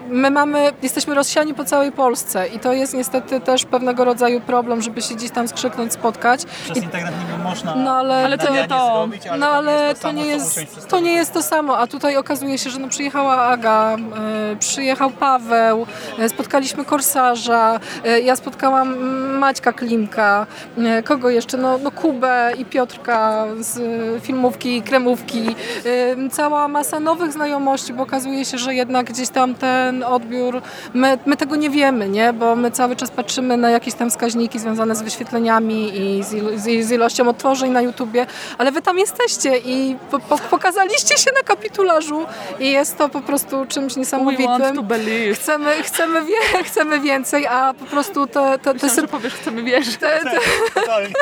my mamy, jesteśmy rozsiani po całej Polsce i to jest niestety też pewnego rodzaju problem, żeby się gdzieś tam skrzyknąć, spotkać. Przez I, internet niby można no ale, Ale to nie to. zrobić, ale no, ale to, to samo, nie jest, to nie jest to samo, a tutaj okazuje się, że no, przyjechała Aga, e, przyjechał Paweł, e, spotkaliśmy Korsarza, ja spotkałam Maćka Klimka, kogo jeszcze, no, no Kubę i Piotrka z filmówki, kremówki, cała masa nowych znajomości, bo okazuje się, że jednak gdzieś tam ten odbiór, my, my tego nie wiemy, nie, bo my cały czas patrzymy na jakieś tam wskaźniki związane z wyświetleniami i z, ilo- z, z ilością odtworzeń na YouTubie, ale wy tam jesteście i po, po, pokazaliście się na kapitularzu i jest to po prostu czymś we want to niesamowitym. believe. Chcemy, chcemy, wie, (laughs) chcemy więcej, a po prostu te, te, te, Myślałam, że powiesz, chcemy wierzyć. te, te, (laughs) Totalnie.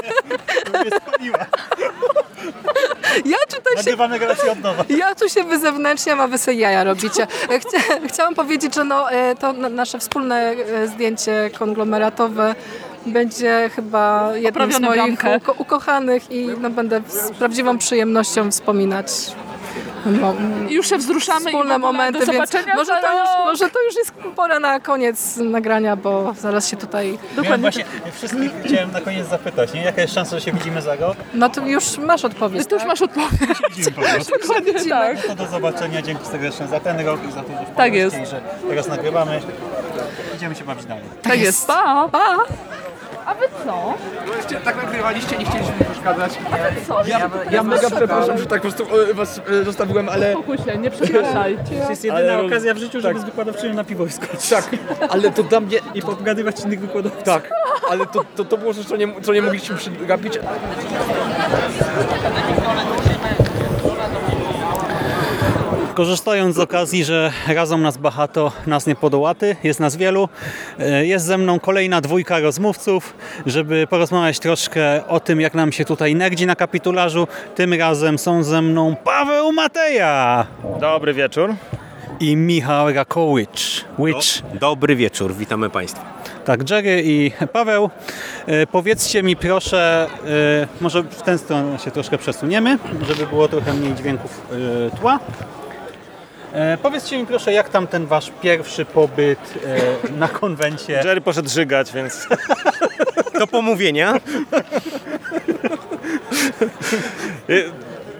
(laughs) Ja tutaj się Nagrywamy relację od nowa. Ja tu się wyzewnętrzniam, a wy sobie jaja robicie. E, Chcia, chciałam powiedzieć, że no, e, to na- nasze wspólne e, zdjęcie konglomeratowe będzie chyba jednym z moich uko, ukochanych i no, będę z prawdziwą przyjemnością wspominać Już się wzruszamy i wspólne ogóle momenty, do więc zobaczenia może to, już, rok. może to już jest pora na koniec nagrania, bo zaraz się tutaj... Miałem właśnie wszystkich chciałem na koniec zapytać, nie? Jaka jest szansa, że się widzimy za rok? No to już masz odpowiedź, Ty już tak? masz odpowiedź. (laughs) Dokładnie tak. To do zobaczenia, dzięki serdecznie za ten rok i za to, że Tak jest. i że teraz nagrywamy. Idziemy się bawić dalej. Tak jest. Pa! Pa! A wy co? Tak nagrywaliście, nie chcieliśmy przeszkadzać. Co? Ja, ja mega przepraszam, że tak po prostu e, was e, zostawiłem, ale Spokój się, nie przepraszaj. To jest jedyna Ale- okazja w życiu, żeby tak. z wykładowczynią na piwo skoczyć. tak, ale to dla mnie... I podgadywać innych wykładowców. Tak, ale to, to, to było coś, co nie, co nie mogliśmy przegapić. Korzystając z okazji, że razem nas Bahato, nas nie podołaty, jest nas wielu, e, jest ze mną kolejna dwójka rozmówców, żeby porozmawiać troszkę o tym, jak nam się tutaj nerdzi na kapitularzu. Tym razem są ze mną Paweł Mateja Dobry wieczór. i Michał Rakowicz. Witch. Dobry wieczór, witamy Państwa. Tak, Jerry i Paweł, e, powiedzcie mi proszę, e, może w tę stronę się troszkę przesuniemy, żeby było trochę mniej dźwięków tła. E, powiedzcie mi proszę, jak tam ten wasz pierwszy pobyt e, (laughs) na konwencie? Jerry poszedł żygać, więc (laughs) do pomówienia.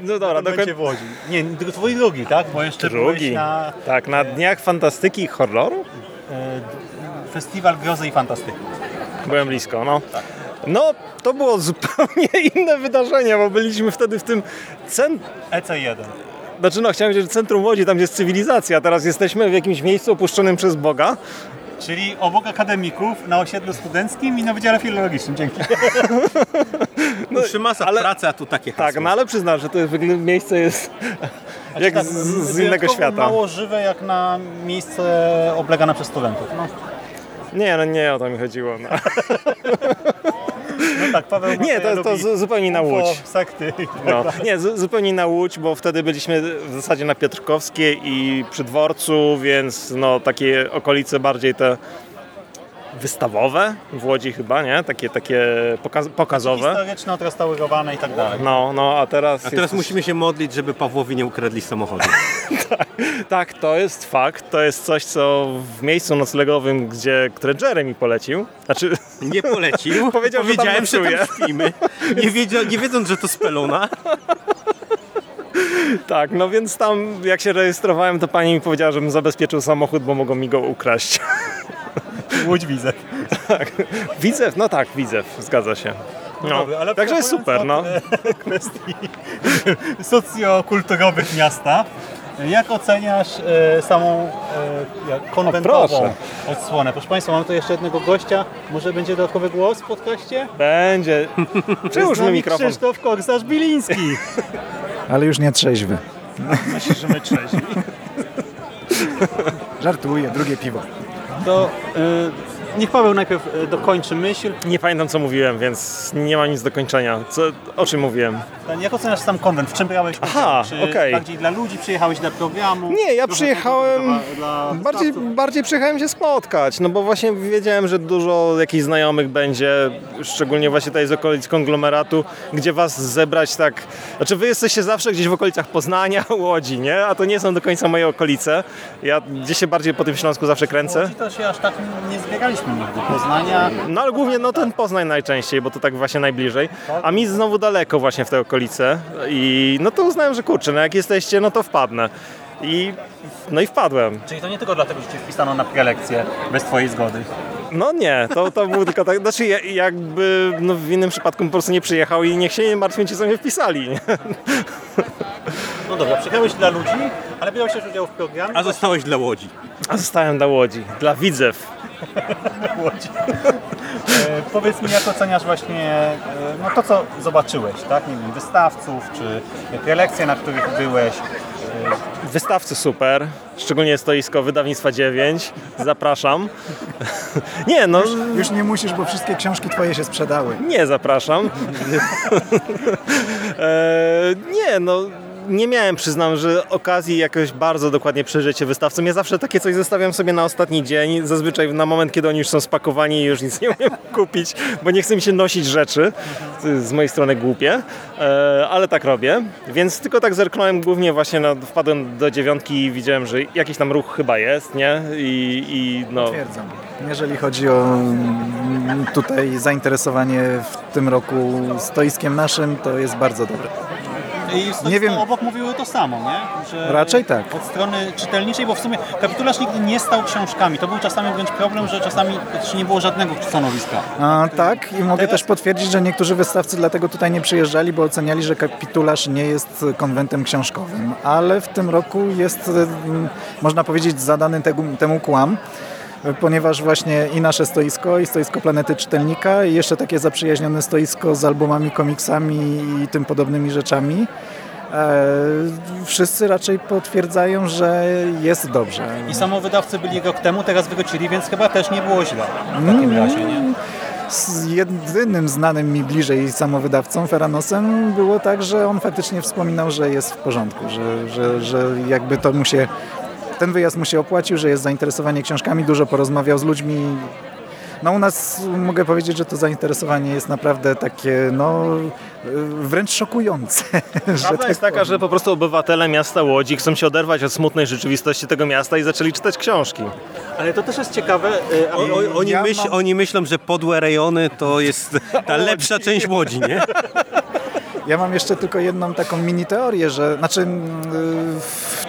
No dobra, do konwencie w Łodzi. Nie, twój drugi, tak? Bo jeszcze Drugi. na Tak, na Dniach Fantastyki i Horroru? e, Festiwal Grozy i Fantastyki. Byłem blisko, no. No, to było (laughs) zupełnie inne wydarzenie, bo byliśmy wtedy w tym centrum, EC1. Znaczy no, chciałem powiedzieć, że centrum Łodzi, tam jest cywilizacja, a teraz jesteśmy w jakimś miejscu opuszczonym przez Boga. Czyli obok akademików na osiedlu studenckim i na Wydziale Filologicznym. Dzięki. (laughs) No, Przymasa ale- ale... pracy, a tu takie hasło. Tak, no ale przyznam, że to jest, miejsce jest jak tak, z, z innego świata. mało żywe jak na miejsce oblegane przez studentów. No, Nie, no nie o to mi chodziło. No. no tak, Paweł Nie, to, to lubi zupełnie na UFO, Łódź. sekty. No. Nie, zu- zupełnie na Łódź, bo wtedy byliśmy w zasadzie na Piotrkowskiej i przy dworcu, więc no takie okolice bardziej te wystawowe w Łodzi chyba, nie? Takie, takie pokaz pokazowe. Historyczne, odrestaurowane i tak dalej. No, no, a teraz... A teraz jest- musimy się modlić, żeby Pawłowi nie ukradli samochodu. (laughs) Tak, to jest fakt. To jest coś, co w miejscu noclegowym, gdzie, które Jerry mi polecił. Znaczy, (laughs) Nie polecił. (laughs) Powiedział, że tam Powiedziałem, że nocuje. tam śpimy. Nie, wiedzia, nie wiedząc, że to spelona. tak, no więc tam jak się rejestrowałem, to pani mi powiedziała, żebym zabezpieczył samochód, bo mogą mi go ukraść. Łódź widzę. tak. Widzew? No tak, Widzew, zgadza się. No, ale także jest super, no. e, kwestii (laughs) socjokulturowych miasta. Jak oceniasz e, samą e, konwentową proszę. odsłonę? Proszę Państwa, mamy tu jeszcze jednego gościa. Może będzie dodatkowy głos w podcaście? Będzie. Z Przyłóżmy nami mikrofon. Krzysztof Korsarz-Biliński. Ale już nie trzeźwy. Myślisz, że my trzeźwi? Żartuję, drugie piwo. To e, niech Paweł najpierw e, dokończy myśl. Nie pamiętam, co mówiłem, więc nie ma nic do kończenia. Co, o czym mówiłem? Jak oceniasz sam konwent? W czym brałeś udział? Aha, Czy okej. bardziej dla ludzi przyjechałeś dla programu? Nie, ja przyjechałem. dla, dla Bardziej, bardziej przyjechałem się spotkać, no bo właśnie wiedziałem, że dużo jakichś znajomych będzie, szczególnie właśnie tutaj z okolic konglomeratu, gdzie was zebrać tak. Znaczy, wy jesteście zawsze gdzieś w okolicach Poznania, (laughs) Łodzi, nie? A to nie są do końca moje okolice. Ja gdzieś się bardziej po tym Śląsku zawsze kręcę. Łodzi to się aż tak nie nigdy. Poznania. No ale głównie no ten Poznań najczęściej, bo to tak właśnie najbliżej. A mi znowu daleko właśnie w te okolice. I no to uznałem, że kurczę, no jak jesteście, no to wpadnę. I no i wpadłem. Czyli to nie tylko dlatego, że cię wpisano na prelekcję bez twojej zgody. No nie, to, to był tylko tak, znaczy ja- jakby no w innym przypadku po prostu nie przyjechał i niech się nie martwią ci, co mnie wpisali. Nie? No dobra, przyjechałeś dla ludzi, ale brałeś też udział w programie. A zostałeś dla Łodzi. A zostałem dla Łodzi, dla widzew. Łodzi. E, powiedz mi, jak oceniasz właśnie e, no to, co zobaczyłeś, tak? Nie wiem, wystawców, czy prelekcje, na których byłeś. Wystawcy super, szczególnie stoisko wydawnictwa 9. Zapraszam. (laughs) Nie, no Już nie musisz, bo wszystkie książki twoje się sprzedały. nie zapraszam. (laughs) e, nie, no nie miałem, przyznam, że okazji jakoś bardzo dokładnie przyjrzeć się wystawcom. Ja zawsze takie coś zostawiam sobie na ostatni dzień, zazwyczaj na moment, kiedy oni już są spakowani i już nic nie umiem (laughs) kupić, bo nie chce mi się nosić rzeczy. Z mojej strony głupie, e, ale tak robię. Więc tylko tak zerknąłem głównie właśnie, na, wpadłem do dziewiątki i widziałem, że jakiś tam ruch chyba jest, nie? I, i no... Potwierdzam. Jeżeli chodzi o mm, tutaj zainteresowanie w tym roku stoiskiem naszym, to jest bardzo dobre. I Nie wiem. obok mówiły to samo, nie? Że Raczej tak. Od strony czytelniczej, bo w sumie kapitularz nigdy nie stał książkami. To był czasami wręcz problem, że czasami nie było żadnego stanowiska. A, tak, i mogę Teraz- też potwierdzić, że niektórzy wystawcy dlatego tutaj nie przyjeżdżali, bo oceniali, że kapitularz nie jest konwentem książkowym. Ale w tym roku jest, mm, można powiedzieć, zadany temu kłam, ponieważ właśnie i nasze stoisko, i stoisko Planety Czytelnika, i jeszcze takie zaprzyjaźnione stoisko z albumami, komiksami i tym podobnymi rzeczami. E, wszyscy raczej potwierdzają, że jest dobrze. I samowydawcy byli rok temu, teraz wrócili, więc chyba też nie było źle w Mm. takim razie, nie? Z jedynym znanym mi bliżej samowydawcą, Feranosem, było tak, że on faktycznie wspominał, że jest w porządku, że, że, że jakby to mu się, ten wyjazd mu się opłacił, że jest zainteresowanie książkami, dużo porozmawiał z ludźmi, no u nas mogę powiedzieć, że to zainteresowanie jest naprawdę takie, no wręcz szokujące. (laughs) że Prawda jest tak taka, że po prostu obywatele miasta Łodzi chcą się oderwać od smutnej rzeczywistości tego miasta i zaczęli czytać książki. Ale to też jest ciekawe. a- O, o, oni, Ja myśl, mam- oni myślą, że podłe rejony to jest (laughs) ta lepsza część Łodzi, nie? (laughs) Ja mam jeszcze tylko jedną taką mini teorię, że znaczy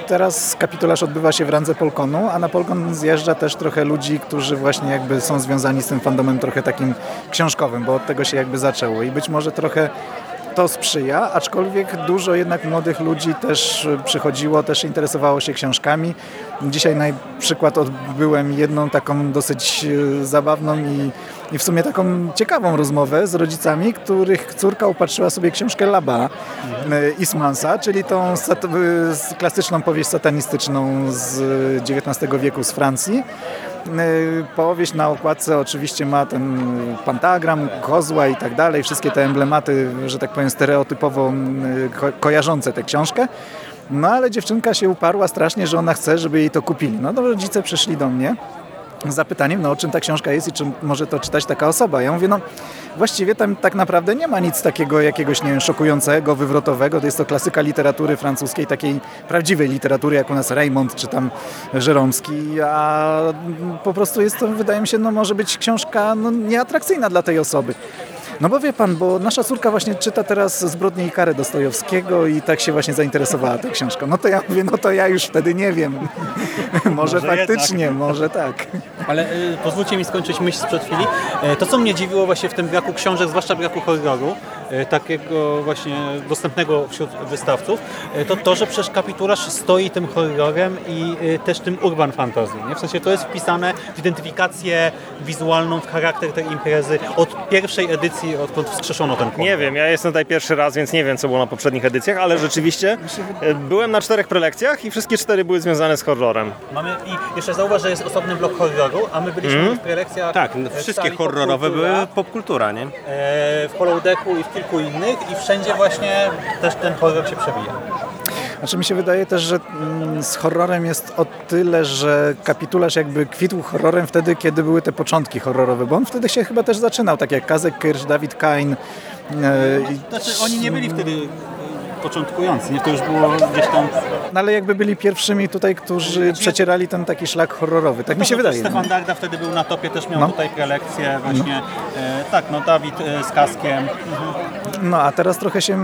teraz kapitularz odbywa się w randze Polkonu, a na Polkon zjeżdża też trochę ludzi, którzy właśnie jakby są związani z tym fandomem trochę takim książkowym, bo od tego się jakby zaczęło. I być może trochę to sprzyja, aczkolwiek dużo jednak młodych ludzi też przychodziło, też interesowało się książkami. Dzisiaj na przykład odbyłem jedną taką dosyć y, zabawną i, i w sumie taką ciekawą rozmowę z rodzicami, których córka upatrzyła sobie książkę Laba y, Ismansa, czyli tą s- klasyczną powieść satanistyczną z XIX wieku z Francji. Y, Powieść na okładce oczywiście ma ten pantagram, kozła i tak dalej, wszystkie te emblematy, że tak powiem stereotypowo y, ko- kojarzące tę książkę. No ale dziewczynka się uparła strasznie, że ona chce, żeby jej to kupili. No to rodzice przyszli do mnie zapytaniem, no o czym ta książka jest i czy może to czytać taka osoba. Ja mówię, no właściwie tam tak naprawdę nie ma nic takiego jakiegoś, nie wiem, szokującego, wywrotowego. To jest to klasyka literatury francuskiej, takiej prawdziwej literatury, jak u nas Raymond czy tam Żeromski, a po prostu jest to, wydaje mi się, no może być książka no, nieatrakcyjna dla tej osoby. No bo wie pan, bo nasza córka właśnie czyta teraz Zbrodnie i karę Dostojewskiego i tak się właśnie zainteresowała tą książką. No to ja mówię, no to ja już wtedy nie wiem. (laughs) może, faktycznie, może tak. Ale y, pozwólcie mi skończyć myśl sprzed chwili. E, to, co mnie dziwiło właśnie w tym braku książek, zwłaszcza braku horroru, takiego właśnie dostępnego wśród wystawców, e, to to, że przecież kapitularz stoi tym horrorem i e, też tym urban fantasy. Nie? W sensie to jest wpisane w identyfikację wizualną, w charakter tej imprezy od pierwszej edycji, odkąd wskrzeszono ten Nie wiem, ja jestem tutaj pierwszy raz, więc nie wiem, co było na poprzednich edycjach, ale rzeczywiście e, byłem na czterech prelekcjach i wszystkie cztery były związane z horrorem. Mamy i jeszcze zauważ, że jest osobny blok horroru, a my byliśmy Mhm. w prelekcjach Tak, e, wszystkie horrorowe popkultura. były popkultura, nie? e, w Hollow-Decku i w kilku innych i wszędzie właśnie też ten horror się przewija. Znaczy mi się wydaje też, że mm, z horrorem jest o tyle, że kapitularz jakby kwitł horrorem wtedy, kiedy były te początki horrorowe, bo on wtedy się chyba też zaczynał, tak jak Kazek Kirsch, Dawid Kain. e, Znaczy oni nie byli wtedy e, początkujący, nie? To już było gdzieś tam... No ale jakby byli pierwszymi tutaj, którzy przecierali ten taki szlak horrorowy, tak mi się No, wydaje. no. Stefan Darda wtedy był na topie, też miał No. tutaj prelekcję właśnie. E, tak, no Dawid e, z kaskiem. Mhm. No a teraz trochę się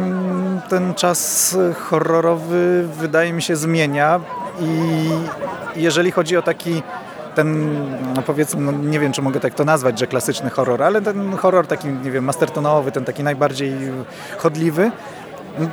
ten czas horrorowy wydaje mi się zmienia i jeżeli chodzi o taki ten, no powiedzmy, no nie wiem czy mogę tak to nazwać, że klasyczny horror, ale ten horror taki, nie wiem, mastertonowy, ten taki najbardziej chodliwy,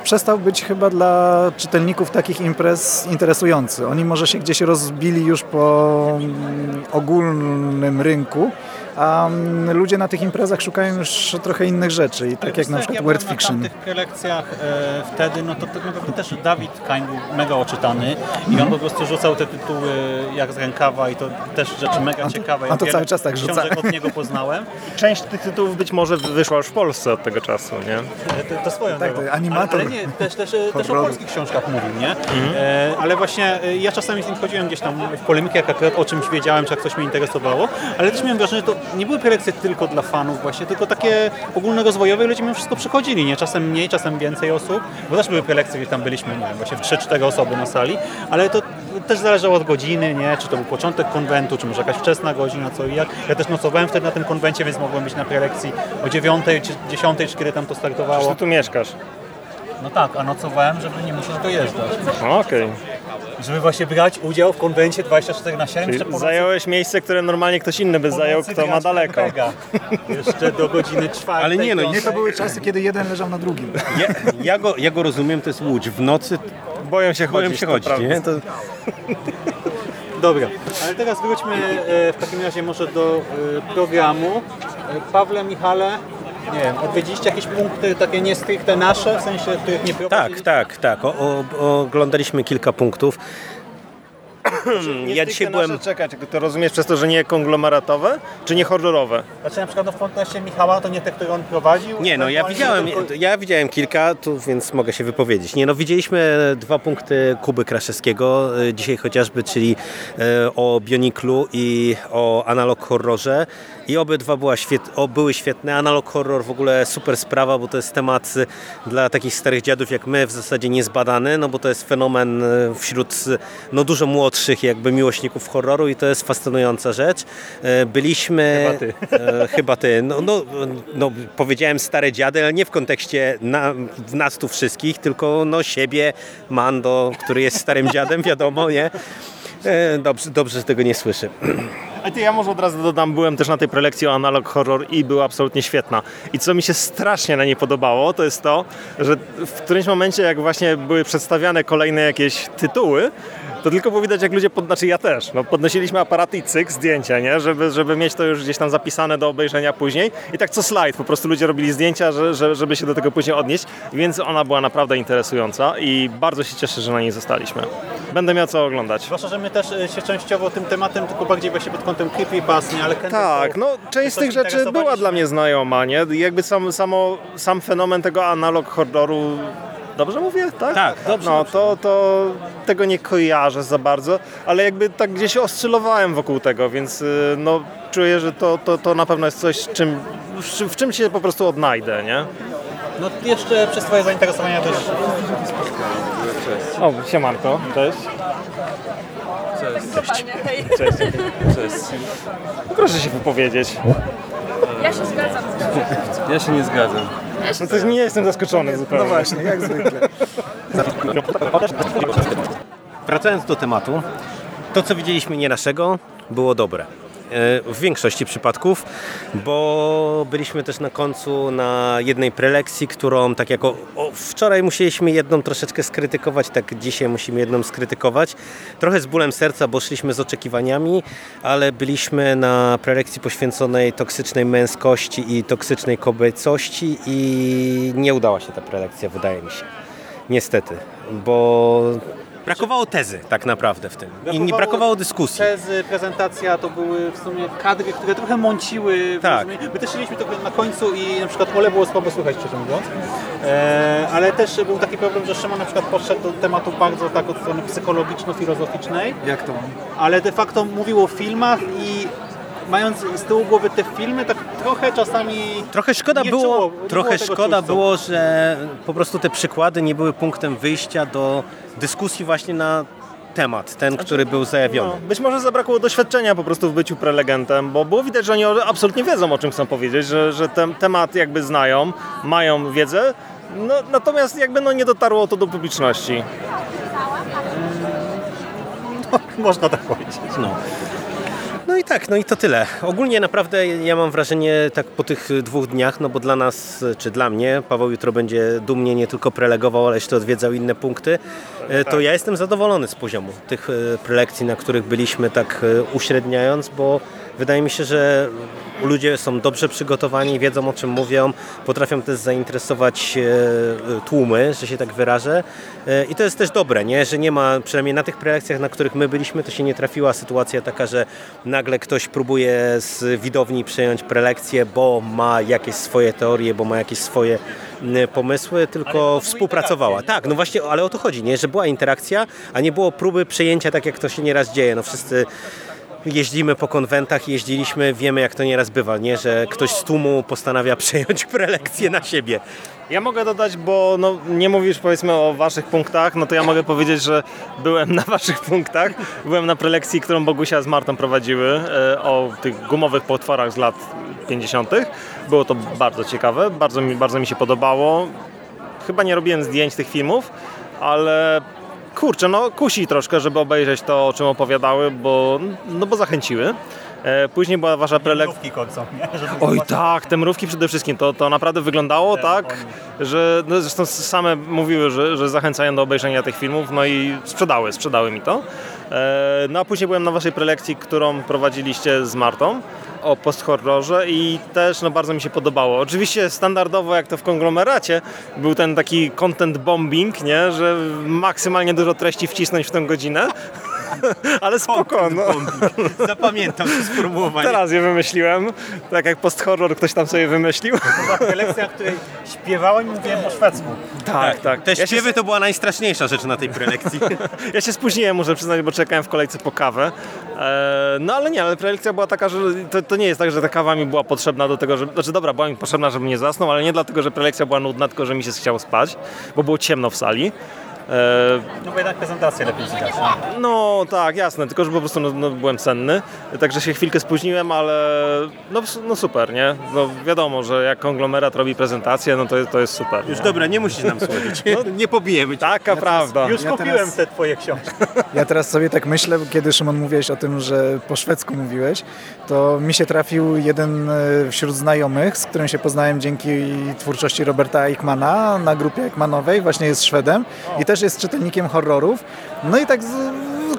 przestał być chyba dla czytelników takich imprez interesujący. Oni może się gdzieś rozbili już po mm, ogólnym rynku, a mm, ludzie na tych imprezach szukają już trochę innych rzeczy i tak jak na przykład ja word fiction. Na tych prelekcjach e, wtedy, no to tak naprawdę też Dawid Kain był mega oczytany i on po prostu rzucał te tytuły jak z rękawa i to też rzeczy mega ciekawe. a to cały czas tak rzuca. książek od niego poznałem. (laughs) Część tych tytułów być może wyszła już w Polsce od tego czasu, nie? To, to swoją Tak, drogą. to animator Ale, ale nie, też, też, też o polskich książkach mówił, nie? E, ale właśnie e, ja czasami z nim chodziłem gdzieś tam w polemikę, jak akurat o czymś wiedziałem, czy jak coś mnie interesowało, ale też miałem wrażenie, że to nie były prelekcje tylko dla fanów właśnie, tylko takie ogólnorozwojowe i ludzie mimo wszystko przychodzili, nie? Czasem mniej, czasem więcej osób, bo też były prelekcje, gdzie tam byliśmy, nie wiem, właśnie w 3-4 osoby na sali, ale to też zależało od godziny, nie? Czy to był początek konwentu, czy może jakaś wczesna godzina, co i jak. Ja też nocowałem wtedy na tym konwencie, więc mogłem być na prelekcji o 9 czy 10, czy kiedy tam to Czy startowało. ty tu mieszkasz? No tak, a nocowałem, żeby nie musieć dojeżdżać. Okej. Żeby właśnie brać udział w konwencie 24 na 7. Czyli zająłeś miejsce, które normalnie ktoś inny by zajął, kto ma daleko. Jeszcze do godziny 4. Ale nie no, Nie, to były czasy, kiedy jeden leżał na drugim. Ja, ja, go, ja go rozumiem, to jest Łódź. W nocy Boją się boją chodzić, się to chodzić, prawda. nie? To, Dobra, ale teraz wróćmy e, w takim razie może do e, programu. E, Pawle, Michale, nie wiem, odwiedziliście jakieś punkty takie nie stricte nasze, w sensie których nie tak, prowadziliście? tak, tak. O, o, oglądaliśmy kilka punktów. Ja dzisiaj byłem... Czekać, to rozumiesz przez to, że nie konglomeratowe, czy nie horrorowe? Znaczy na przykład no, w kontekście Michała to nie te, które on prowadził. Nie, no ja widziałem, tylko- ja widziałem kilka, tu, więc mogę się wypowiedzieć. Nie, no widzieliśmy dwa punkty Kuby Kraszewskiego e, dzisiaj chociażby, czyli e, o Bioniklu i o Analog Horrorze. I obydwa była świet, o, były świetne. Analog Horror w ogóle super sprawa, bo to jest temat e, dla takich starych dziadów jak my w zasadzie niezbadany, no bo to jest fenomen e, wśród e, no, dużo młodszych jakby miłośników horroru i to jest fascynująca rzecz. Byliśmy... Chyba ty. E, chyba ty. No, no, no, powiedziałem stare dziady, ale nie w kontekście na, w nas tu wszystkich, tylko no siebie, Mando, który jest starym dziadem, (laughs) wiadomo, nie? Dobrze, dobrze, że tego nie słyszy. (clears throat) A ty, ja może od razu dodam, byłem też na tej prelekcji o Analog Horror i była absolutnie świetna. I co mi się strasznie na niej podobało, to jest to, że w którymś momencie, jak właśnie były przedstawiane kolejne jakieś tytuły, to tylko było widać, jak ludzie, pod... znaczy ja też, no, podnosiliśmy aparaty i cyk, zdjęcia, nie? Żeby, żeby mieć to już gdzieś tam zapisane do obejrzenia później. I tak co slajd, po prostu ludzie robili zdjęcia, że, że, żeby się do tego później odnieść, więc ona była naprawdę interesująca i bardzo się cieszę, że na niej zostaliśmy. Będę miał co oglądać. Zwłaszcza, że my też e, się częściowo tym tematem, tylko bardziej właśnie pod kątem creepypasta, nie? Ale Tak, no część z tych rzeczy była dla mnie znajoma, nie? Jakby sam, samo, sam fenomen tego analog horroru Dobrze mówię, tak? Tak, dobrze, No to, to tego nie kojarzę za bardzo, ale jakby tak gdzieś oscylowałem wokół tego, więc y, no czuję, że to, to, to na pewno jest coś, czym, w, czym- w czym się po prostu odnajdę, nie? No jeszcze przez Twoje zainteresowania też... O, siemanko, cześć. Cześć. Cześć. Cześć. Proszę się wypowiedzieć. Ja się zgadzam. Ja się nie zgadzam. No to nie jestem zaskoczony zupełnie. No właśnie, jak zwykle. Wracając do tematu, to co widzieliśmy nie naszego było dobre. W większości przypadków, bo byliśmy też na końcu na jednej prelekcji, którą tak jako o, wczoraj musieliśmy jedną troszeczkę skrytykować, tak dzisiaj musimy jedną skrytykować. Trochę z bólem serca, bo szliśmy z oczekiwaniami, ale byliśmy na prelekcji poświęconej toksycznej męskości i toksycznej kobiecości i nie udała się ta prelekcja, wydaje mi się. Niestety, bo brakowało tezy tak naprawdę w tym. I nie brakowało dyskusji. Tezy, prezentacja to były w sumie kadry, które trochę mąciły. Tak. My też szliśmy trochę na końcu i na przykład Ole było słabo słychać, szczerze mówiąc. E, ale też był taki problem, że Szymon na przykład podszedł do tematu bardzo tak od strony psychologiczno-filozoficznej. Jak to? ale de facto mówił o filmach i mając z tyłu głowy te filmy, tak trochę czasami Trochę szkoda nie było, czuło, trochę było szkoda było, że po prostu te przykłady nie były punktem wyjścia do dyskusji właśnie na temat, ten, który był zajawiony. No, być może zabrakło doświadczenia po prostu w byciu prelegentem, bo było widać, że oni absolutnie wiedzą o czym chcą powiedzieć, że, że ten temat jakby znają, mają wiedzę, no, natomiast jakby no nie dotarło to do publiczności. (laughs) Można tak powiedzieć. No. I tak, no i to tyle. Ogólnie naprawdę ja mam wrażenie tak po tych dwóch dniach, no bo dla nas, czy dla mnie, Paweł jutro będzie dumnie nie tylko prelegował, ale jeszcze odwiedzał inne punkty, e, to ja jestem zadowolony z poziomu tych e, prelekcji, na których byliśmy tak e, uśredniając, bo wydaje mi się, że ludzie są dobrze przygotowani, wiedzą o czym mówią, potrafią też zainteresować e, tłumy, że się tak wyrażę. E, I to jest też dobre, nie? że nie ma, przynajmniej na tych prelekcjach, na których my byliśmy, to się nie trafiła sytuacja taka, że nagle ktoś próbuje z widowni przejąć prelekcję, bo ma jakieś swoje teorie, bo ma jakieś swoje pomysły, tylko współpracowała. Tak, no właśnie, ale o to chodzi, nie? że była interakcja, a nie było próby przejęcia, tak jak to się nieraz dzieje. No wszyscy jeździmy po konwentach, jeździliśmy, wiemy jak to nieraz bywa, nie? że ktoś z tłumu postanawia (laughs) przejąć prelekcję na siebie. Ja mogę dodać, bo no, nie mówisz powiedzmy o waszych punktach, no to ja mogę powiedzieć, że byłem na (laughs) waszych punktach. Byłem na prelekcji, którą Bogusia z Martą prowadziły e, o tych gumowych potworach z lat 50. Było to bardzo ciekawe, bardzo mi, bardzo mi się podobało. Chyba nie robiłem zdjęć tych filmów, ale kurczę, no kusi troszkę, żeby obejrzeć to, o czym opowiadały, bo, no bo zachęciły. E, Później była wasza prelekcja. końcą, Oj tak, te mrówki przede wszystkim, to, to naprawdę wyglądało tak, że no zresztą same mówiły, że, że zachęcają do obejrzenia tych filmów, no i sprzedały, sprzedały mi to. E, No a później byłem na waszej prelekcji, którą prowadziliście z Martą o posthorrorze i też no, bardzo mi się podobało. Oczywiście standardowo jak to w konglomeracie był ten taki content bombing, nie, że maksymalnie dużo treści wcisnąć w tę godzinę. (laughs) Ale spoko, no. Zapamiętam to sformułowanie. Teraz je wymyśliłem. Tak jak post-horror ktoś tam sobie wymyślił. To była prelekcja, w której śpiewałem i mówiłem po szwedzku. Tak, tak. Te Ja się- śpiewy to była najstraszniejsza rzecz na tej prelekcji. (laughs) Ja się spóźniłem, muszę przyznać, bo czekałem w kolejce po kawę. E, no ale nie, ale prelekcja była taka, że to, to nie jest tak, że ta kawa mi była potrzebna do tego, żeby... Znaczy dobra, była mi potrzebna, żebym nie zasnął, ale nie dlatego, że prelekcja była nudna, tylko że mi się chciało spać, bo było ciemno w sali. E, No bo jednak prezentację lepiej widać. no tak, jasne, tylko że po prostu no, no, byłem senny, także się chwilkę spóźniłem, ale no, no super, nie? No wiadomo, że jak konglomerat robi prezentację, no to, jest- to jest super. Już nie? dobra, nie musisz nam słodzić. (laughs) Nie pobijemy cię. Taka prawda. Już Ja kupiłem teraz- te twoje książki. (laughs) Ja teraz sobie tak myślę, kiedy Szymon mówiłeś o tym, że po szwedzku mówiłeś, to mi się trafił jeden e, wśród znajomych, z którym się poznałem dzięki twórczości Roberta Eichmana na grupie Eichmanowej, właśnie jest Szwedem i też jest czytelnikiem horrorów. No i tak z,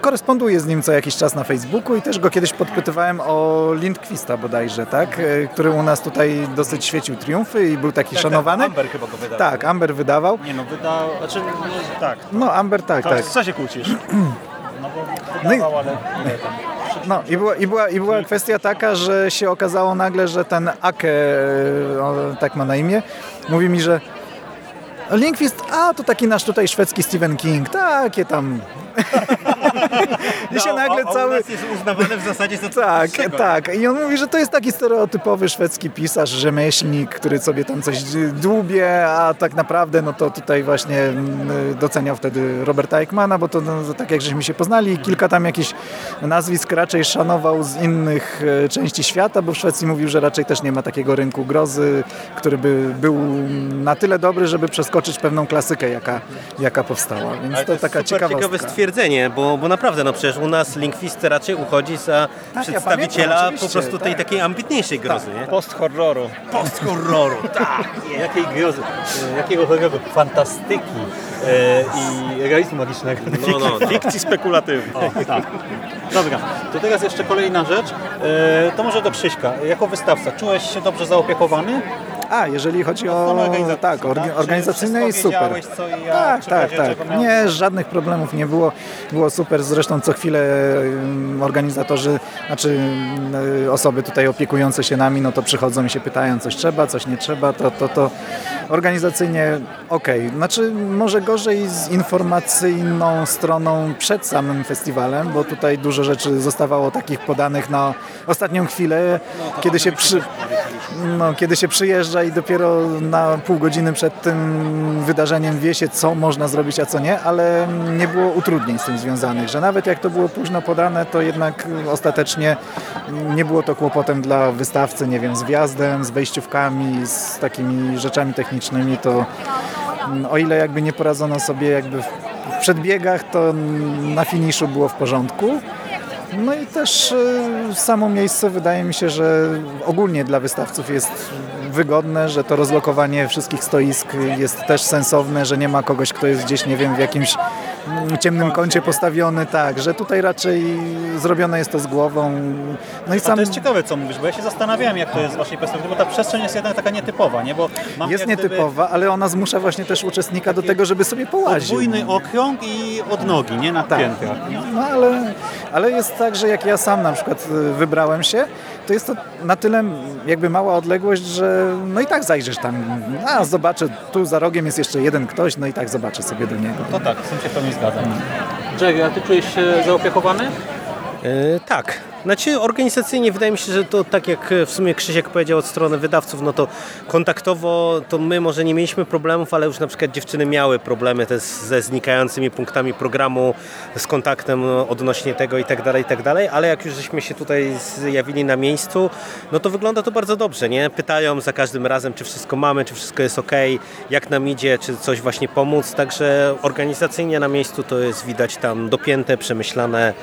koresponduję z nim co jakiś czas na Facebooku i też go kiedyś podpytywałem o Lindquista bodajże, tak? E, Który u nas tutaj dosyć świecił triumfy i był taki szanowany. Amber chyba go wydał. Tak, Amber wydawał. Nie no, wydał, znaczy, no, tak. No Amber tak, tak. Co się kłócisz? (clears throat) No bo No i- wydawał, ale ile tam? No i była, i, była, i była kwestia taka, że się okazało nagle, że ten Ake, e, tak ma na imię, mówi mi, że Linkvist, a to taki nasz tutaj szwedzki Stephen King, takie tam. (laughs) I się nagle a, a cały... jest uznawane w zasadzie za Tak, tak. I on mówi, że to jest taki stereotypowy szwedzki pisarz, rzemieślnik, który sobie tam coś dłubie, a tak naprawdę no to tutaj właśnie mm, doceniał wtedy Roberta Eichmana, bo to, no, to tak jak żeśmy się poznali, kilka tam jakichś nazwisk raczej szanował z innych e, części świata, bo w Szwecji mówił, że raczej też nie ma takiego rynku grozy, który by był na tyle dobry, żeby przeskoczyć pewną klasykę, jaka, jaka powstała. Więc Ale to, jest taka ciekawe stwierdzenie, bo, bo naprawdę, no przecież u nas Lingwist raczej uchodzi za ja przedstawiciela pamiętam, po prostu tej tak. takiej ambitniejszej grozy, nie? Post-horroru. Post-horroru, (laughs) tak. Jakiej grozy, e, jakiego horroru, fantastyki e, i realizmu magicznego. No, no, fikcji spekulatywnej. O, tak. Dobra, to teraz jeszcze kolejna rzecz. E, to może do Krzyśka. Jako wystawca, czułeś się dobrze zaopiekowany? A, jeżeli chodzi o tak, orga-? Czy organizacyjnie jest super. tak, tak, tak. Nie, żadnych problemów nie było. Było super. Zresztą co chwilę ym, organizatorzy, znaczy ym, osoby tutaj opiekujące się nami, no to przychodzą i się pytają, coś trzeba, coś nie trzeba, to, to, to organizacyjnie okej. Znaczy może gorzej z informacyjną stroną przed samym festiwalem, bo tutaj dużo rzeczy zostawało takich podanych na ostatnią chwilę, kiedy się przy, no, kiedy się przyjeżdża i dopiero na pół godziny przed tym wydarzeniem wie się, co można zrobić, a co nie, ale nie było utrudnień z tym związanych, że nawet jak to było późno podane, to jednak ostatecznie nie było to kłopotem dla wystawcy, nie wiem, z wjazdem, z wejściówkami, z takimi rzeczami technicznymi, to mm, o ile jakby nie poradzono sobie jakby w w przedbiegach, to na finiszu było w porządku. No i też e, samo miejsce wydaje mi się, że ogólnie dla wystawców jest wygodne, że to rozlokowanie wszystkich stoisk jest też sensowne, że nie ma kogoś, kto jest gdzieś, nie wiem, w jakimś ciemnym kącie postawiony, tak, że tutaj raczej zrobione jest to z głową. No i A sam to jest ciekawe, co mówisz, bo ja się zastanawiałem, jak to jest z waszej perspektywy, bo ta przestrzeń jest jednak taka nietypowa, nie? Bo jest gdyby nietypowa, ale ona zmusza właśnie też uczestnika do tego, żeby sobie połaził. Podwójny okrąg i od nogi, nie na Tak. piętrach. No ale, ale jest tak, że jak ja sam na przykład y, wybrałem się, to jest to na tyle jakby mała odległość, że no i tak zajrzysz tam, a zobaczę, tu za rogiem jest jeszcze jeden ktoś, no i tak zobaczę sobie do niego. To tak, z tym się w pełni zgadzam. Jerry, a ty czujesz się zaopiekowany? E, tak. Znaczy organizacyjnie wydaje mi się, że to tak jak w sumie Krzysiek powiedział od strony wydawców, no to kontaktowo to my może nie mieliśmy problemów, ale już na przykład dziewczyny miały problemy ze znikającymi punktami programu, z kontaktem no, odnośnie tego i tak dalej, i tak dalej, ale jak już żeśmy się tutaj zjawili na miejscu, no to wygląda to bardzo dobrze, nie? Pytają za każdym razem, czy wszystko mamy, czy wszystko jest ok, jak nam idzie, czy coś właśnie pomóc, także organizacyjnie na miejscu to jest widać tam dopięte, przemyślane,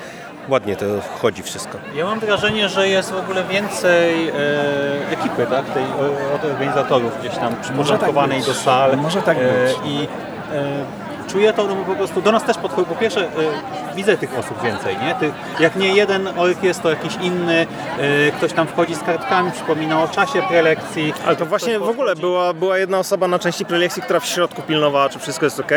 ładnie to chodzi wszystko. Ja mam wrażenie, że jest w ogóle więcej e, ekipy, tak? Tej, od organizatorów gdzieś tam przyporządkowanej być. do sal. Może tak E, być. I e, czuję to, no bo po prostu do nas też podchodzi, po pierwsze y, widzę tych osób więcej, nie? Tych, jak nie jeden ork jest to jakiś inny, y, ktoś tam wchodzi z kartkami, przypomina o czasie prelekcji. Ale to właśnie w ogóle była, była jedna osoba na części prelekcji, która w środku pilnowała, czy wszystko jest ok.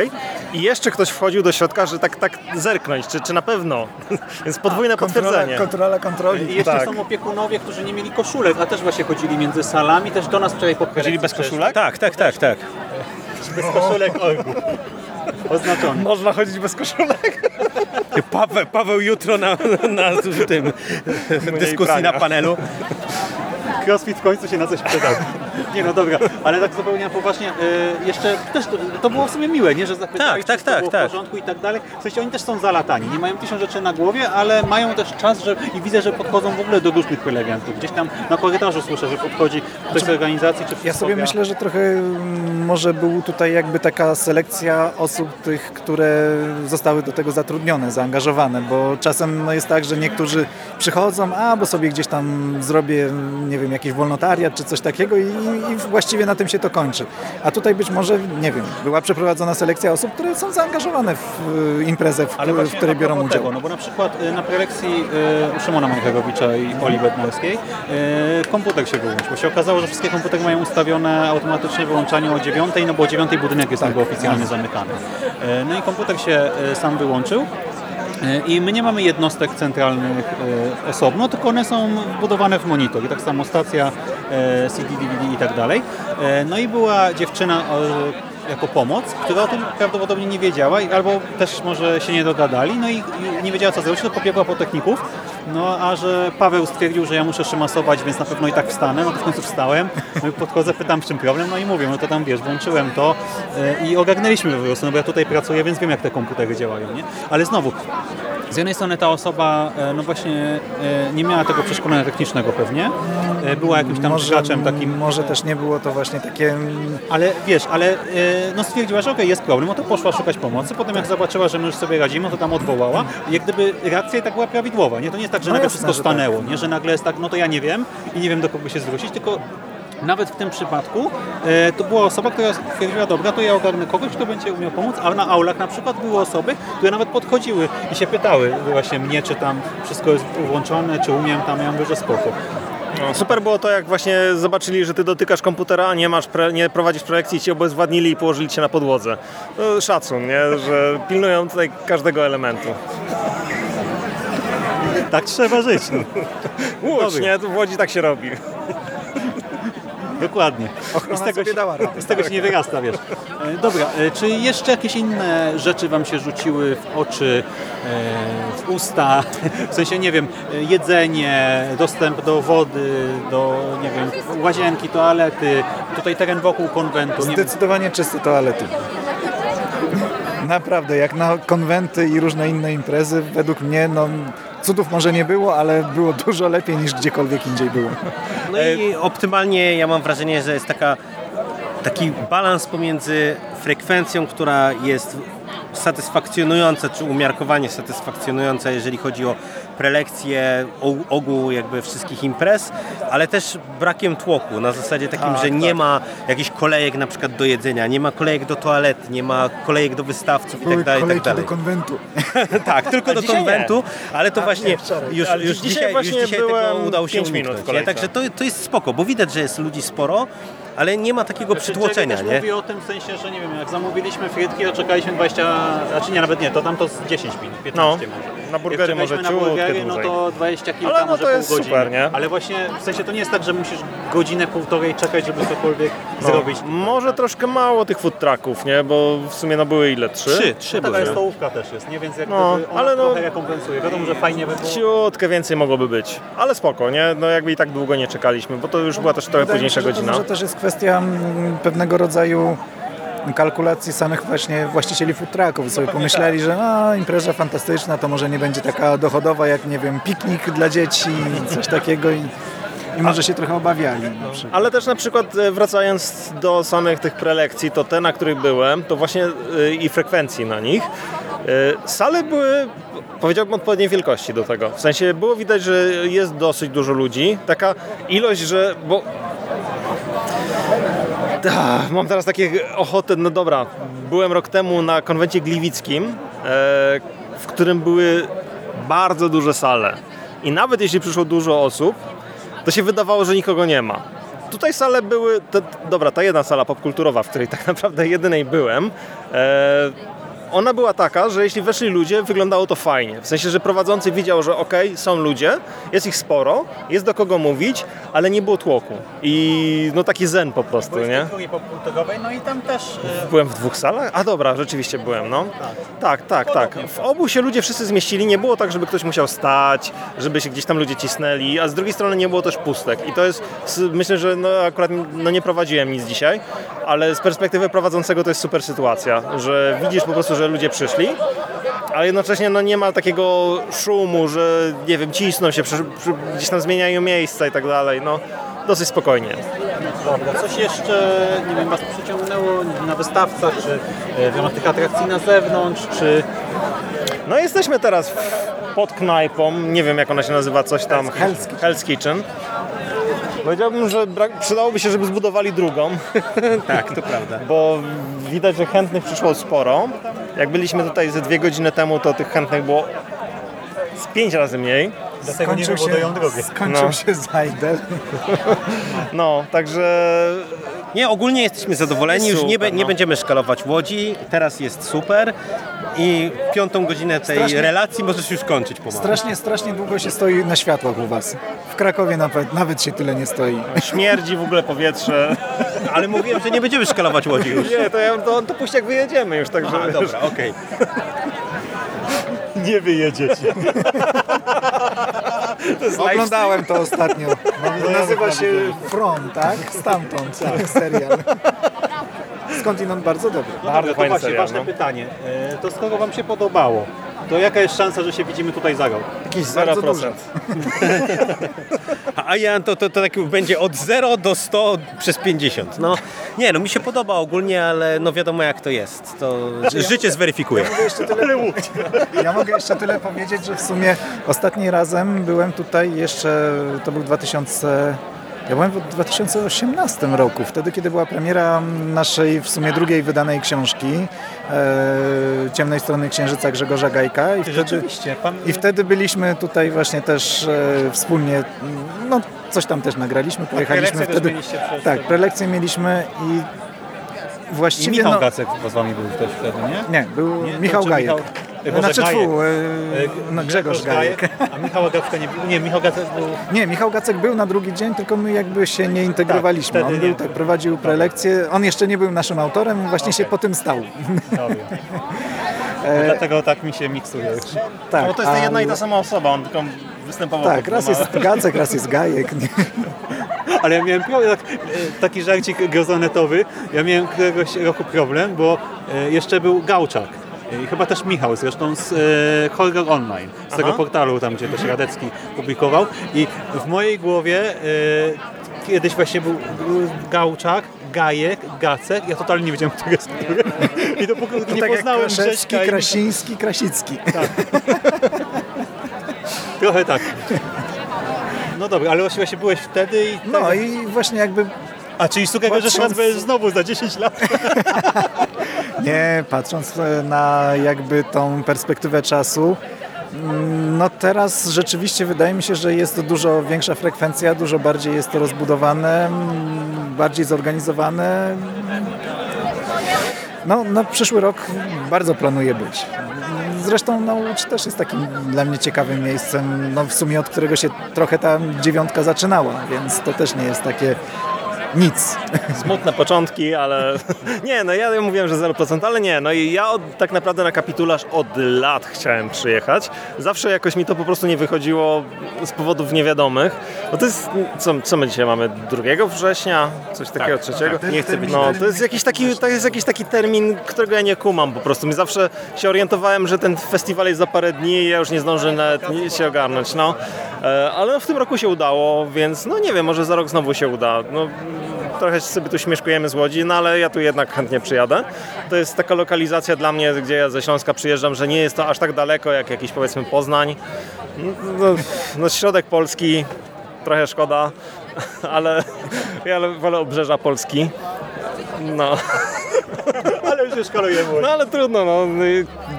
I jeszcze ktoś wchodził do środka, że tak, tak zerknąć, czy, czy na pewno. (laughs) Więc podwójne potwierdzenie. Kontrola kontroli. I jeszcze Tak. są opiekunowie, którzy nie mieli koszulek, a też właśnie chodzili między salami, też do nas wczoraj po Chodzili bez koszulek? Tak, tak, tak, tak. (laughs) Bez koszulek orgów. Oznaczony. Można chodzić bez koszulek? Paweł, Paweł jutro na, na tym dyskusji na panelu. Crossfit w końcu się na coś przydał. Nie no dobra, ale tak zupełnie poważnie, y, jeszcze też to, to było w sumie miłe, nie, że zapytali, Tak, tak, tak, było tak. w porządku i tak dalej. W sensie oni też są zalatani, nie mają tysiąc rzeczy na głowie, ale mają też czas, że i widzę, że podchodzą w ogóle do różnych prelegentów. Gdzieś tam na korytarzu słyszę, że podchodzi ktoś z organizacji czy Ja sobie myślę, że trochę mm, może był tutaj jakby taka selekcja osób tych, które zostały do tego zatrudnione, zaangażowane, bo czasem no, jest tak, że niektórzy przychodzą, a bo sobie gdzieś tam zrobię, nie wiem, jakiś wolnotariat czy coś takiego i, i właściwie na tym się to kończy. A tutaj być może, nie wiem, była przeprowadzona selekcja osób, które są zaangażowane w y, imprezę, w, Ale w której biorą udział. Tego, no bo na przykład y, na prelekcji y, u Szymona Majcherowicza i Oli Bednarskiej y, komputer się wyłączył. Bo się okazało, że wszystkie komputery mają ustawione automatyczne wyłączanie o 9, no bo o 9 budynek jest niby oficjalnie zamykany. Y, no i komputer się sam wyłączył. I my nie mamy jednostek centralnych y, osobno, tylko one są wbudowane w monitor. I tak samo stacja y, CD, DVD i tak dalej. Y, No i była dziewczyna jako pomoc, która o tym prawdopodobnie nie wiedziała albo też może się nie dogadali, no i nie wiedziała co zrobić, to pobiegła po techników. No a że Paweł stwierdził, że ja muszę szymasować, więc na pewno i tak wstanę, no to w końcu wstałem, no i podchodzę, pytam w czym problem, no i mówię, no to tam wiesz, włączyłem to y, i ogarnęliśmy po prostu, no bo ja tutaj pracuję, więc wiem jak te komputery działają, nie? Ale znowu, z jednej strony ta osoba, e, no właśnie, e, nie miała tego przeszkolenia technicznego pewnie, e, była jakimś tam Może, takim. może też nie było to właśnie takie ale wiesz, ale e, no stwierdziła, że okej, jest problem, no to poszła szukać pomocy, potem jak zobaczyła, że my już sobie radzimy, to tam odwołała. I jak gdyby reakcja tak była prawidłowa, nie? To nie jest tak, że No nagle jasne, wszystko że tak. stanęło, nie? Że nagle jest tak, no to ja nie wiem i nie wiem do kogo się zwrócić, tylko nawet w tym przypadku e, to była osoba, która stwierdziła, dobra, to ja ogarnę kogoś, kto będzie umiał pomóc, a na aulach na przykład były osoby, które nawet podchodziły i się pytały właśnie mnie, czy tam wszystko jest włączone, czy umiem tam, ja mówię, że spoko. No, super było to, jak właśnie zobaczyli, że ty dotykasz komputera, a nie masz, pre, nie prowadzisz projekcji i ci obezwładnili i położyli cię na podłodze. No, szacun, nie? Że pilnują tutaj każdego elementu. Tak trzeba żyć. No. Łódź, nie? W Łodzi tak się robi. Dokładnie. Ochrona I z tego, się, dała radę. z tego się nie wyrasta, wiesz. E, Dobra, e, czy jeszcze jakieś inne rzeczy Wam się rzuciły w oczy, e, w usta? W sensie, nie wiem, jedzenie, dostęp do wody, do, nie wiem, łazienki, toalety, tutaj teren wokół konwentu. Nie wiem. Zdecydowanie czyste toalety. Naprawdę, jak na konwenty i różne inne imprezy, według mnie no, cudów może nie było, ale było dużo lepiej niż gdziekolwiek indziej było. No i optymalnie ja mam wrażenie, że jest taka, taki balans pomiędzy frekwencją, która jest satysfakcjonująca, czy umiarkowanie satysfakcjonująca, jeżeli chodzi o prelekcje, ogół jakby wszystkich imprez, ale też brakiem tłoku, na zasadzie takim, Tak, że nie tak. ma jakichś kolejek na przykład do jedzenia, nie ma kolejek do toalet, nie ma kolejek do wystawców i tak dalej, i tak do konwentu. (laughs) tak, tylko A do konwentu, ale to A, właśnie nie, już, już dzisiaj dzisiaj, właśnie już dzisiaj tego udało się minut uniknąć. Nie? kolejce. Także to, to jest spoko, bo widać, że jest ludzi sporo, ale nie ma takiego przytłoczenia, Jerry nie? mówi o tym w sensie, że nie wiem, jak zamówiliśmy frytki, to czekaliśmy 20, znaczy nie, nawet nie, to tam to z 10 minut, 15 No, może. na burgery może czekaliśmy na burgery, no to 20 kilka, Ale no może to jest pół godziny. super, nie? Ale właśnie, w sensie to nie jest tak, że musisz godzinę, półtorej czekać, żeby cokolwiek No, zrobić. może troszkę mało tych food trucków, nie? Bo w sumie no były ile? Trzy? Trzy, trzy No taka stołówka też jest, nie? Więc jak No, ona ale no- trochę rekompensuje. Wiadomo, że fajnie by było. Ciutkę więcej mogłoby być. Ale spoko, nie? No jakby i tak długo nie czekaliśmy, bo to już była też trochę późniejsza godzina. To, że też jest kwestia mm, pewnego rodzaju kalkulacji samych właśnie właścicieli food trucków. Sobie pomyśleli, że no, impreza fantastyczna, to może nie będzie taka dochodowa jak, nie wiem, piknik dla dzieci, coś takiego i, i może się trochę obawiali. Ale też na przykład e, wracając do samych tych prelekcji, to te, na których byłem, to właśnie e, i frekwencji na nich, e, sale były, powiedziałbym, odpowiedniej wielkości do tego. W sensie było widać, że jest dosyć dużo ludzi, taka ilość, że... Bo Ach, Mam teraz takie ochotę, no dobra, byłem rok temu na konwencie gliwickim, e, w którym były bardzo duże sale. I nawet jeśli przyszło dużo osób, to się wydawało, że nikogo nie ma. Tutaj sale były, dobra, ta jedna sala popkulturowa, w której tak (laughs) naprawdę jedynej byłem, e, ona była taka, że jeśli weszli ludzie, wyglądało to fajnie. W sensie, że prowadzący widział, że okej, są ludzie, jest ich sporo, jest do kogo mówić, ale nie było tłoku. I no taki zen po prostu, nie? drugiej popkulturowej, no i tam też... e, Byłem w dwóch salach? A dobra, rzeczywiście byłem, no. Tak, tak, tak. W obu się ludzie wszyscy zmieścili, nie było tak, żeby ktoś musiał stać, żeby się gdzieś tam ludzie cisnęli, a z drugiej strony nie było też pustek. I to jest, myślę, że no akurat no nie prowadziłem nic dzisiaj, ale z perspektywy prowadzącego to jest super sytuacja, że widzisz po prostu, że ludzie przyszli, ale jednocześnie no nie ma takiego szumu, że nie wiem, cisną się, przy, przy, gdzieś tam zmieniają miejsca i tak dalej, no dosyć spokojnie. Dobra, coś jeszcze, nie wiem, Was przyciągnęło na wystawcach, czy e, w ramach tych atrakcji na zewnątrz, czy... No jesteśmy teraz w- pod knajpą, nie wiem jak ona się nazywa, coś tam, Hell's, Hell's Kitchen. Powiedziałbym, że brak, przydałoby się, żeby zbudowali drugą. (laughs) tak, to prawda. Bo widać, że chętnych przyszło sporo. Jak byliśmy tutaj ze dwie godziny temu, to tych chętnych było z pięć razy mniej. Dlatego nie wybudują drogi. Skończył No. się Zajdel. (laughs) No, także... Nie, ogólnie jesteśmy zadowoleni, już nie, be- Super, nie no. będziemy szkalować łodzi, teraz jest super i piątą godzinę tej Strasznie- relacji możesz już kończyć pomału. Strasznie, strasznie długo się stoi na światłach u was. W Krakowie nawet, nawet się tyle nie stoi. Śmierdzi w ogóle powietrze. (laughs) Ale mówiłem, że nie będziemy szkalować łodzi już. Nie, to, ja, to, to puść jak wyjedziemy już, także... Aha, dobra, okej. Nie wyjedziecie. Oglądałem to ostatnio. Nazywa się From, tak? Stamtąd, tak, serial. Skądinąd bardzo dobry. No dobra, to właśnie, ważne pytanie. E, To skoro Wam się podobało, to jaka jest szansa, że się widzimy tutaj za rok? Bardzo 0%. dużo. (laughs) A ja to, to, to tak będzie od 0 do 100 przez 50. No nie, no mi się podoba ogólnie, ale no wiadomo jak to jest. To życie zweryfikuje. Mogę jeszcze tyle, ja mogę jeszcze tyle powiedzieć, że w sumie ostatni razem byłem tutaj jeszcze, to był 2000, ja byłem w 2018 roku, wtedy kiedy była premiera naszej w sumie drugiej wydanej książki e, Ciemnej strony Księżyca Grzegorza Gajka i wtedy, pan... i wtedy byliśmy tutaj właśnie też e, wspólnie, no coś tam też nagraliśmy, pojechaliśmy prelekcje też wtedy. Tak, prelekcje mieliśmy i I właściwie Michał no, Gacek z Wami był też wtedy, nie? nie, był Nie, Michał Gajek. Michał- Boże, Znaczy, Gajek. tfu, e, E, Grzegorz Gajek. A Michała Gacka nie był? Nie, Michał Gacek był... Nie, Michał Gacek był na drugi dzień, tylko my jakby się nie integrowaliśmy. Tak, On był, nie. tak, prowadził prelekcję. On jeszcze nie był naszym autorem, właśnie się po tym stał. Dobra. (laughs) No, Dlatego tak mi się miksuje tak, No to jest ta jedna i ta sama osoba, on tylko występował Tak, raz jest Gacek, raz jest Gajek. Nie? (laughs) Ale ja miałem problem, tak, e, taki żarcik grozonetowy. Ja miałem któregoś roku problem, bo e, jeszcze był Gałczak. I chyba też Michał zresztą z e, Horror Online, z tego Aha. portalu, tam gdzie też Radecki publikował. I w mojej głowie e, kiedyś właśnie był Gałczak, Gajek, Gacek. Ja totalnie nie wiedziałem, który jest który. I dopóki To nie tak poznałem Kraszewski, i Krasiński, Krasicki. trochę tak. No dobra, ale właśnie byłeś wtedy i... No i właśnie jakby A czyli że Patrząc- będziesz znowu za 10 lat? (laughs) Nie, patrząc e, na jakby tą perspektywę czasu, mm, no teraz rzeczywiście wydaje mi się, że jest to dużo większa frekwencja, dużo bardziej jest to rozbudowane, mm, bardziej zorganizowane. No, na przyszły rok bardzo planuję być. Zresztą no, Łódź też jest takim dla mnie ciekawym miejscem, no w sumie od którego się trochę ta dziewiątka zaczynała, więc to też nie jest takie nic. Smutne początki, ale (laughs) nie, no ja mówiłem, że 0%, ale nie, no i ja od, tak naprawdę na kapitularz od lat chciałem przyjechać. Zawsze jakoś mi to po prostu nie wychodziło z powodów niewiadomych. No to jest, co, co my dzisiaj mamy, 2 września, coś takiego, trzeciego? tak. Nie chcę być. No, to jest jakiś taki, to jest jakiś taki termin, którego ja nie kumam po prostu. Mi zawsze się orientowałem, że ten festiwal jest za parę dni i ja już nie zdążę nawet się ogarnąć, no. E, Ale w tym roku się udało, więc no nie wiem, może za rok znowu się uda. No, trochę sobie tu śmieszkujemy z Łodzi, no ale ja tu jednak chętnie przyjadę. To jest taka lokalizacja dla mnie, gdzie ja ze Śląska przyjeżdżam, że nie jest to aż tak daleko jak jakiś powiedzmy Poznań. No, no środek Polski, trochę szkoda, (laughs) ale ja wolę obrzeża Polski. No. Ale już nie szkalujemy. No ale trudno, no.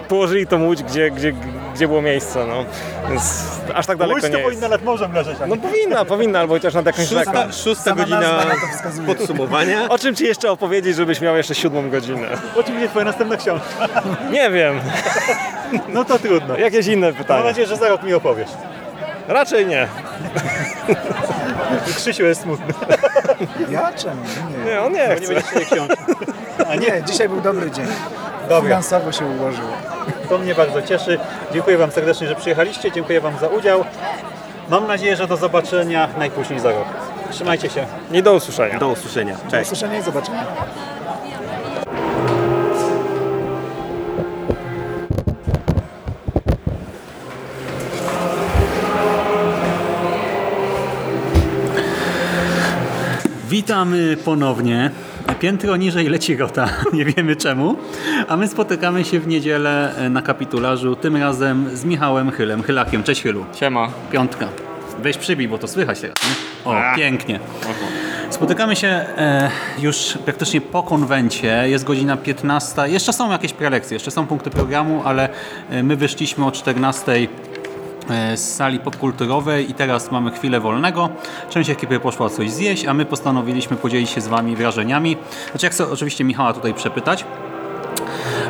Położyli tą łódź, gdzie, gdzie, gdzie było miejsce, no. Więc aż tak daleko Łódź to nie jest. powinna nad morzem leżeć. No powinna, powinna, albo chociaż nad jakąś rzeką. Szósta, szósta godzina podsumowania. O czym ci jeszcze opowiedzieć, żebyś miał jeszcze siódmą godzinę? O czym będzie twoja następna książka? Nie wiem. No to trudno. Jakieś inne Mam pytanie. nadzieję, że za rok mi opowiesz. Raczej nie. (laughs) Krzysiu jest smutny. Ja czemu? Nie. Nie, on nie chce. nie, dzisiaj był dobry dzień. Dobra. Finansowo się ułożyło. To mnie bardzo cieszy. Dziękuję Wam serdecznie, że przyjechaliście. Dziękuję Wam za udział. Mam nadzieję, że do zobaczenia najpóźniej za rok. Trzymajcie się. Nie do usłyszenia. Do usłyszenia. Do Cześć. usłyszenia i zobaczenia. Witamy ponownie. Piętro niżej leci rota, (laughs) nie wiemy czemu, a my spotykamy się w niedzielę na kapitularzu, tym razem z Michałem Chylem, Chylakiem. Cześć Chylu. Siema. Piątka. Weź przybij, bo to słychać teraz, nie? O, A. pięknie. Spotykamy się e, już praktycznie po konwencie, jest godzina 15. Jeszcze są jakieś prelekcje, jeszcze są punkty programu, ale e, my wyszliśmy o 14 e, z sali popkulturowej i teraz mamy chwilę wolnego. Część ekipy poszła coś zjeść, a my postanowiliśmy podzielić się z Wami wrażeniami. Znaczy, jak chcę oczywiście Michała tutaj przepytać.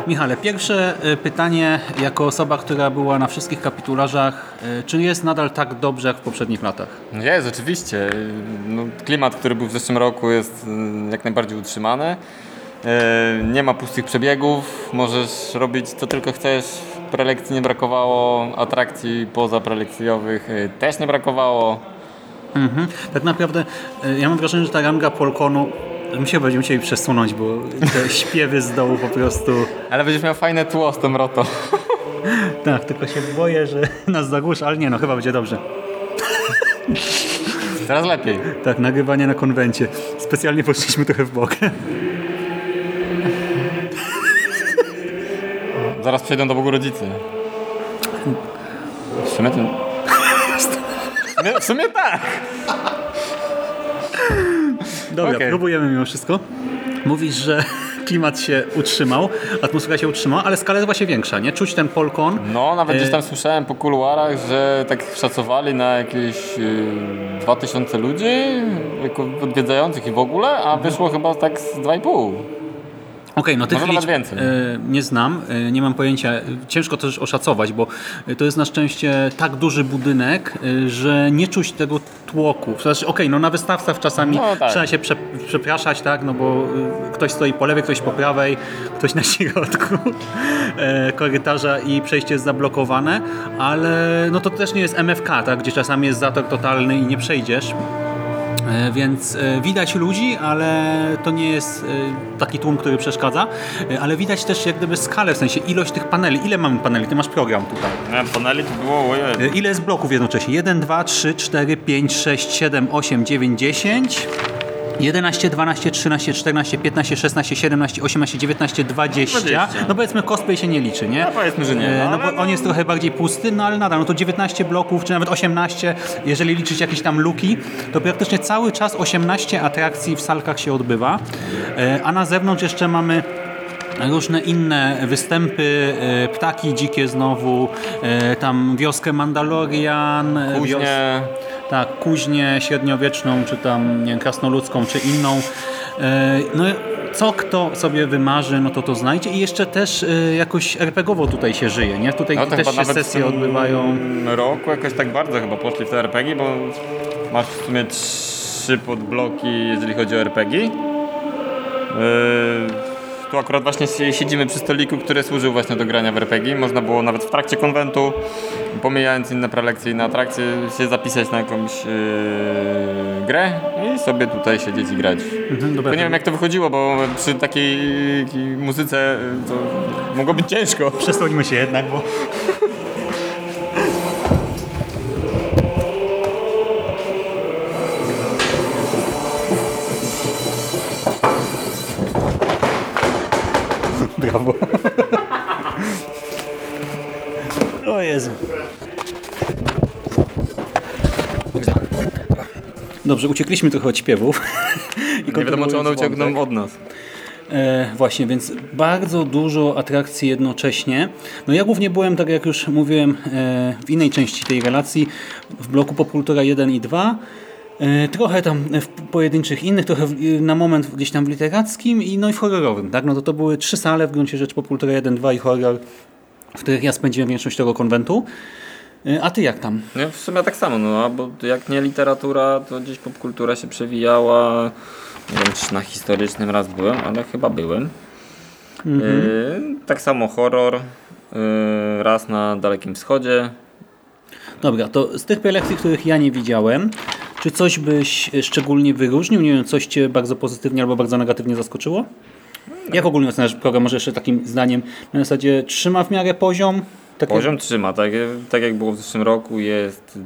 Michale, pierwsze e, pytanie jako osoba, która była na wszystkich kapitularzach, e, czy jest nadal tak dobrze jak w poprzednich latach? Jest, oczywiście. No, klimat, który był w zeszłym roku jest y, jak najbardziej utrzymany. Y, Nie ma pustych przebiegów, możesz robić co tylko chcesz. Prelekcji nie brakowało, atrakcji pozaprelekcjowych y, też nie brakowało. Mhm. Tak naprawdę e, ja mam wrażenie, że ta ranga Polkonu my się będziemy musieli przesunąć, bo te (laughs) śpiewy z dołu po prostu... Ale będziesz miał fajne tło z tym roto. (laughs) Tak, tylko się boję, że (laughs) nas zagłuszy, ale nie no, chyba będzie dobrze. Teraz lepiej. Tak, nagrywanie na konwencie. Specjalnie poszliśmy trochę w bok. Zaraz przejdą do Bogu rodzice. W sumie to... (laughs) W sumie, tak. Dobra, Okej. próbujemy mimo wszystko. Mówisz, że (laughs) klimat się utrzymał, atmosfera się utrzymała, ale skala jest właśnie większa, nie? Czuć ten Polkon. No, nawet gdzieś E, tam słyszałem po kuluarach, że tak szacowali na jakieś y, 2000 ludzi jako odwiedzających i w ogóle, a wyszło chyba tak z 2,5. Okej, no tych Może liczb więcej. e, nie znam, e, nie mam pojęcia. Ciężko to też oszacować, bo e, to jest na szczęście tak duży budynek, że nie czuć tego tłoku. Znaczy, Okej, no na wystawcach czasami No tak. trzeba się prze, przepraszać, tak, no bo ktoś stoi po lewej, ktoś po prawej, ktoś na środku korytarza i przejście jest zablokowane, ale no to też nie jest MFK, tak, gdzie czasami jest zatok totalny i nie przejdziesz. E, Więc e, widać ludzi, ale to nie jest e, taki tłum, który przeszkadza, ale widać też jak gdyby skalę, w sensie ilość tych paneli. Ile mamy paneli? Ty masz program tutaj. Nie, paneli to było, ojej. Ile jest bloków jednocześnie? 1, 2, 3, 4, 5, 6, 7, 8, 9, 10... 11, 12, 13, 14, 15, 16, 17, 18, 19, 20. 20. No powiedzmy cosplay się nie liczy, nie? No powiedzmy, że nie, E, no, No bo on jest trochę bardziej pusty, no ale nadal, no to 19 bloków, czy nawet 18, jeżeli liczyć jakieś tam luki, to praktycznie cały czas 18 atrakcji w salkach się odbywa. E, A na zewnątrz jeszcze mamy różne inne występy, e, ptaki dzikie znowu, e, tam wioskę Mandalorian, e, Kuźnię. wios- tak, kuźnię średniowieczną, czy tam nie wiem, krasnoludzką, czy inną. No co kto sobie wymarzy, no to to znajdzie i jeszcze też jakoś RPGowo tutaj się żyje, nie? Tutaj No to też się sesje odbywają. roku jakoś tak bardzo chyba poszli w te RPG, bo masz w sumie trzy podbloki, jeżeli chodzi o RPG. Yy, tu akurat właśnie si- siedzimy przy stoliku, który służył właśnie do grania w RPG. Można było nawet w trakcie konwentu, pomijając inne prelekcje i inne atrakcje, się zapisać na jakąś yy, grę i sobie tutaj siedzieć i grać. Mhm, dobra. Tylko nie wiem jak to wychodziło, bo przy takiej takiej muzyce yy, to mogło być ciężko. Przestolimy się jednak, bo Brawo. O Jezu. Dobrze, uciekliśmy trochę od śpiewów. I Nie wiadomo, czy one uciekną od nas. E, właśnie, więc bardzo dużo atrakcji jednocześnie. No ja głównie byłem, tak jak już mówiłem, e, w innej części tej relacji, w bloku Popkultura 1 i 2. E, trochę tam w pojedynczych innych, trochę w, na moment gdzieś tam w literackim i no i w horrorowym. Tak? No to, to były trzy sale, w gruncie rzeczy Popkultura 1, 2 i horror, w których ja spędziłem większość tego konwentu. E, A ty jak tam? No w sumie tak samo, no bo jak nie literatura, to gdzieś popkultura się przewijała. Nie wiem, czy na historycznym raz byłem, ale chyba byłem. Mhm. Y, tak samo horror, y, raz na Dalekim Wschodzie. Dobra, to z tych prelekcji, których ja nie widziałem, czy coś byś szczególnie wyróżnił? Nie wiem, coś Cię bardzo pozytywnie albo bardzo negatywnie zaskoczyło? Jak ogólnie oceniasz program? Może jeszcze takim zdaniem na zasadzie trzyma w miarę poziom? Takie- Poziom trzyma, tak, tak jak było w zeszłym roku, jest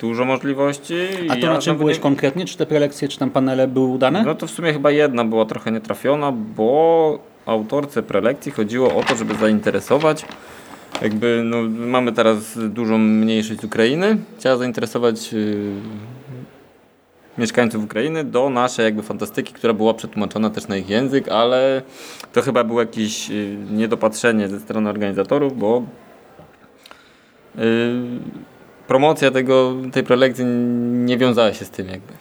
dużo możliwości. A to ja na czym byłeś nie- konkretnie? Czy te prelekcje, czy tam panele były udane? No to w sumie chyba jedna była trochę nietrafiona, bo autorce prelekcji chodziło o to, żeby zainteresować jakby, no, mamy teraz dużą mniejszość z Ukrainy. Chciała zainteresować yy, mieszkańców Ukrainy do naszej jakby fantastyki, która była przetłumaczona też na ich język, ale to chyba było jakieś yy, niedopatrzenie ze strony organizatorów, bo yy, promocja tego, tej prelekcji nie wiązała się z tym jakby.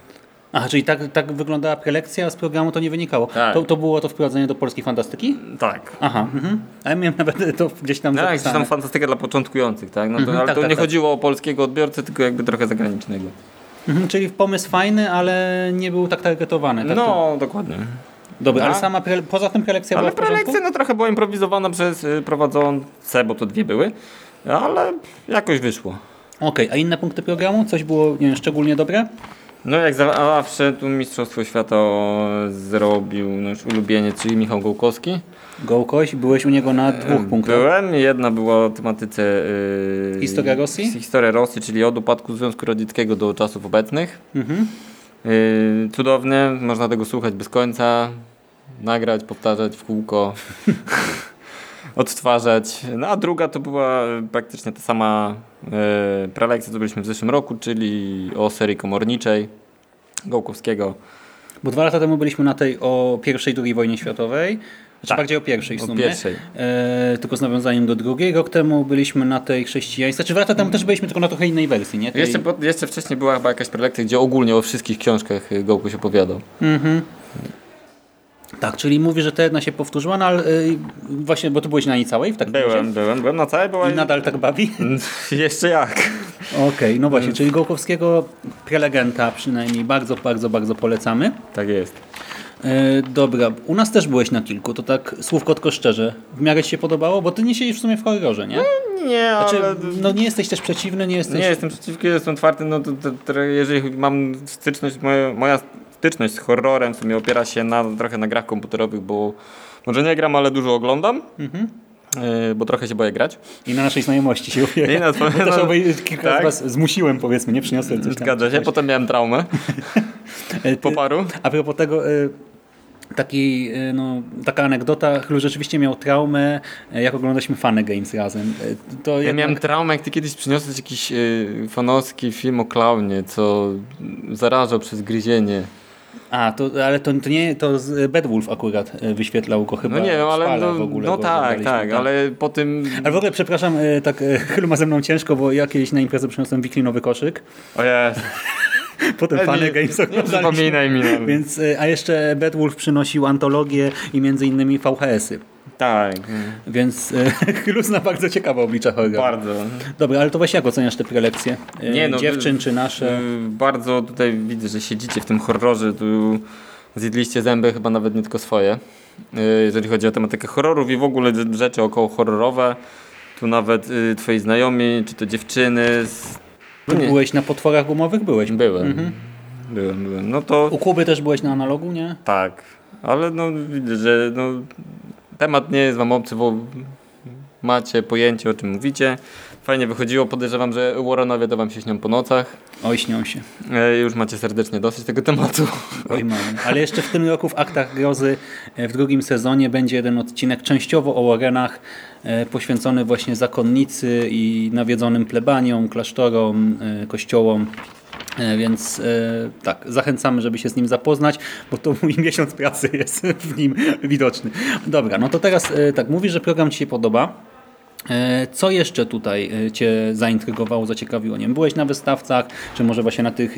Aha, czyli tak, tak wyglądała prelekcja, a z programu to nie wynikało. To, to było to wprowadzenie do polskiej fantastyki? Tak. Aha, mhm. a ja miałem nawet to gdzieś tam jak zapisane. tam fantastyka dla początkujących, tak? No to, Mhm, ale tak, to tak, nie tak. chodziło o polskiego odbiorcę, tylko jakby trochę zagranicznego. Mhm, czyli pomysł fajny, ale nie był tak targetowany. Tak no, to... dokładnie. Dobra, ale sama poza tym prelekcja Ale była prelekcja no, trochę była improwizowana przez y, prowadzące, bo to dwie były, ale jakoś wyszło. Okej, a inne punkty programu? Coś było nie wiem, szczególnie dobre? No jak zawsze tu Mistrzostwo Świata zrobił nasz ulubieniec, czyli Michał Gołkowski. Gołkoś, byłeś u niego na dwóch punktach. Byłem, jedna była o tematyce yy, Historia Rosji? Historia Rosji, czyli od upadku Związku Radzieckiego do czasów obecnych. Mhm. Yy, cudownie, można tego słuchać bez końca, nagrać, powtarzać w kółko, (laughs) odtwarzać. No a druga to była praktycznie ta sama yy, prelekcja, co byliśmy w zeszłym roku, czyli o serii komorniczej Gołkowskiego. Bo dwa lata temu byliśmy na tej o pierwszej, drugiej wojnie światowej. Znaczy Tak. bardziej o pierwszej w O sumie. pierwszej. E, tylko z nawiązaniem do drugiej. Rok temu byliśmy na tej chrześcijańskiej. Znaczy dwa lata temu też byliśmy tylko na trochę innej wersji, nie? Tej... Jeszcze, po- jeszcze wcześniej była chyba jakaś prelekcja, gdzie ogólnie o wszystkich książkach y, Gołkuś opowiadał. Mhm. Tak, czyli mówi, że ta jedna się powtórzyła, no ale y, właśnie, bo ty byłeś na niej całej w takim Byłem, razie? byłem, byłem na całej, była I nadal tak bawi? (laughs) Jeszcze jak. Okej, no właśnie, czyli Gołkowskiego prelegenta przynajmniej bardzo, bardzo, bardzo polecamy. Tak jest. E, dobra, u nas też byłeś na kilku, to tak słówko tylko szczerze. W miarę ci się podobało? Bo ty nie siedzisz w sumie w horrorze, nie? Nie, Znaczy, ale... no nie jesteś też przeciwny, nie jesteś... Nie jestem przeciwko, jestem otwarty, no to, to, to jeżeli mam styczność, moja, moja styczność z horrorem w sumie opiera się na, trochę na grach komputerowych, bo może nie gram, ale dużo oglądam. Mhm. Yy, bo trochę się boję grać. I na naszej znajomości się opiera. I na też no, obej kilka tak? was zmusiłem, powiedzmy, nie przyniosłem coś tam. Zgadza się, potem miałem traumę. (laughs) Po paru. A propos tego, y, taki, y, no, taka anegdota, Chlu rzeczywiście miał traumę, y, jak oglądaliśmy Funny Games razem. Y, To Ja jednak- miałem traumę, jak ty kiedyś przyniosłeś jakiś fanowski film o klaunie, co zarażał przez gryzienie. A, to, ale to, to nie, to Bedwulf akurat y, wyświetlał go chyba No nie, no ale no, w ogóle no tak, oglądaliśmy, tak, ale po tym... Ale w ogóle, przepraszam, y, tak Chylu ma ze mną ciężko, bo ja kiedyś na imprezę przyniosłem wiklinowy koszyk. O Jezu. (laughs) Potem Funny nie- Games nie przypominaj mi. Więc, a jeszcze Bedwulf przynosił antologię i między innymi VHS-y. Tak. Więc (laughs) y, Chylu zna bardzo ciekawe oblicza horroru. Bardzo. Dobra, ale to właśnie jak oceniasz te prelekcje? Y, Nie, no, Dziewczyn czy nasze? y, Bardzo tutaj widzę, że siedzicie w tym horrorze, tu zjedliście zęby, chyba nawet nie tylko swoje. Jeżeli chodzi o tematykę horrorów i w ogóle rzeczy około horrorowe, tu nawet twoi znajomi, czy to dziewczyny. Z... Ty byłeś na potworach gumowych? Byłeś? Byłem. Mhm. Byłem, byłem. No to... U Kuby też byłeś na analogu, nie? Tak, ale no widzę, że no, temat nie jest wam obcy, bo macie pojęcie o czym mówicie. Fajnie wychodziło, podejrzewam, że Warrenowie to wam się śnią po nocach. Oj, śnią się. E, już macie serdecznie dosyć tego tematu. Oj, mam. Ale jeszcze w tym roku w Aktach Grozy e, w drugim sezonie będzie jeden odcinek częściowo o Warrenach e, poświęcony właśnie zakonnicy i nawiedzonym plebaniom, klasztorom, e, kościołom. E, Więc e, tak, zachęcamy, żeby się z nim zapoznać, bo to mój (laughs) miesiąc pracy jest w nim widoczny. Dobra, no to teraz e, tak, mówisz, że program Ci się podoba. Co jeszcze tutaj Cię zaintrygowało, zaciekawiło? Nie wiem, byłeś na wystawcach, czy może właśnie na tych,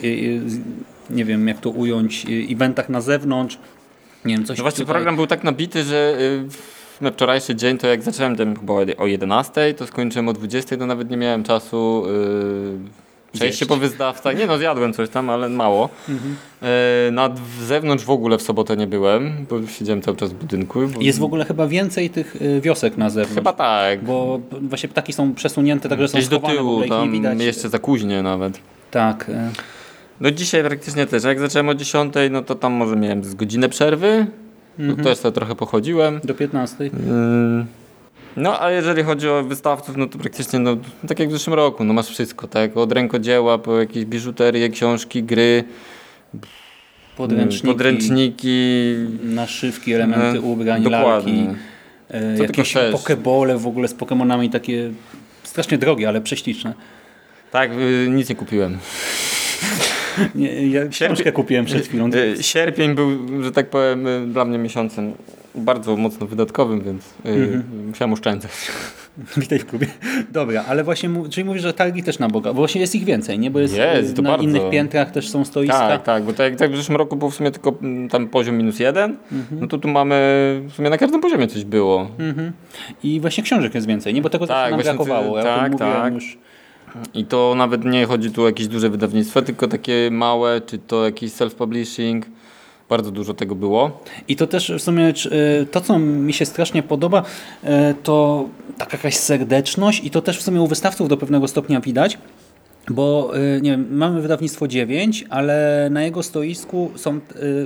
nie wiem jak to ująć, eventach na zewnątrz? Nie wiem, coś No właśnie tutaj... program był tak nabity, że na wczorajszy dzień to jak zacząłem chyba o 11, to skończyłem o 20, to nawet nie miałem czasu y, przejść się Zjeść. po wyzdawcach. Nie no, zjadłem coś tam, ale mało. Mhm. Y, na zewnątrz w ogóle w sobotę nie byłem, bo siedziałem cały czas w budynku. Bo... Jest w ogóle chyba więcej tych e, wiosek na zewnątrz. Chyba tak. Bo właśnie ptaki są przesunięte, także są Gdzieś do tyłu, tam widać. jeszcze za późnie nawet. Tak. e, No dzisiaj praktycznie też. Jak zacząłem o 10, no to tam może miałem z godzinę przerwy. Mhm. To też sobie trochę pochodziłem. Do 15. Ym, No, a jeżeli chodzi o wystawców, no to praktycznie, no, tak jak w zeszłym roku, no masz wszystko, tak? Od rękodzieła, po jakieś biżuterię, książki, gry, Podręczniki, podręczniki naszywki, elementy No, ubrań, dokładnie. lalki, e, jakieś pokebole w ogóle z Pokemonami takie strasznie drogie, ale prześliczne. Tak, y, nic nie kupiłem. Nie, ja książkę kupiłem przed chwilą. Y, Sierpień był, że tak powiem, y, dla mnie miesiącem bardzo mocno wydatkowym, więc y, Mhm. musiałem oszczędzać. (laughs) Witaj w klubie. Dobra, ale właśnie, czyli mówisz, że targi też na Boga, bo właśnie jest ich więcej, nie? Bo jest, Jest, na bardzo. innych piętrach też są stoiska. Tak, tak, bo tak, tak w zeszłym roku był w sumie tylko mm, tam poziom minus jeden, Mhm. no to tu mamy, w sumie na każdym poziomie coś było. Mhm. I właśnie książek jest więcej, nie? Bo tego Tak, nam właśnie ty- brakowało. Ja tak, tak. już. I to nawet nie chodzi tu o jakieś duże wydawnictwa, tylko takie małe, czy to jakiś self-publishing. Bardzo dużo tego było. I to też w sumie e, to, co mi się strasznie podoba, e, to taka jakaś serdeczność i to też w sumie u wystawców do pewnego stopnia widać. Bo e, nie wiem, mamy wydawnictwo 9, ale na jego stoisku są